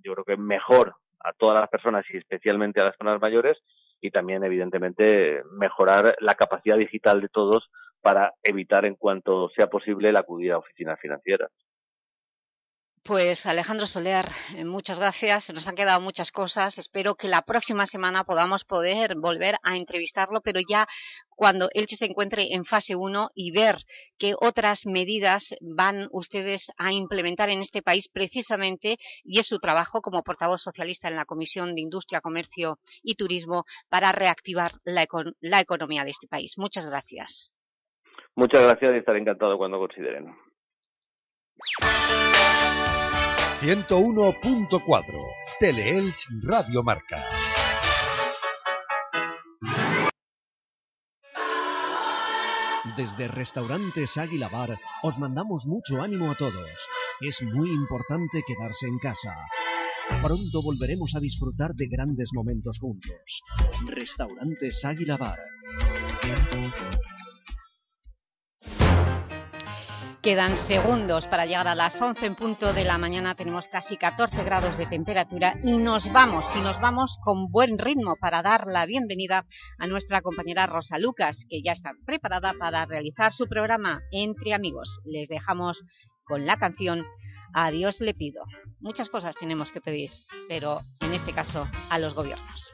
yo creo que mejor a todas las personas y especialmente a las personas mayores y también, evidentemente, mejorar la capacidad digital de todos para evitar, en cuanto sea posible, la acudir a oficinas financieras. Pues Alejandro Soler, eh, muchas gracias. Nos han quedado muchas cosas. Espero que la próxima semana podamos poder volver a entrevistarlo, pero ya cuando Elche se encuentre en fase 1 y ver qué otras medidas van ustedes a implementar en este país precisamente, y es su trabajo como portavoz socialista en la Comisión de Industria, Comercio y Turismo para reactivar la, la economía de este país. Muchas gracias. Muchas gracias y estaré encantado cuando consideren. 101.4 Teleelch Radio Marca. Desde Restaurantes Águila Bar os mandamos mucho ánimo a todos. Es muy importante quedarse en casa. Pronto volveremos a disfrutar de grandes momentos juntos. Restaurantes Águila Bar. Quedan segundos para llegar a las 11 en punto de la mañana, tenemos casi 14 grados de temperatura y nos vamos, y nos vamos con buen ritmo para dar la bienvenida a nuestra compañera Rosa Lucas, que ya está preparada para realizar su programa Entre Amigos. Les dejamos con la canción A Dios le pido. Muchas cosas tenemos que pedir, pero en este caso a los gobiernos.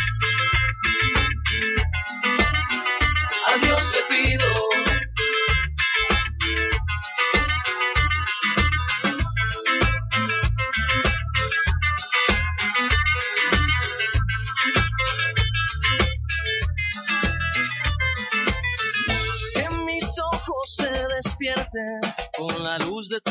that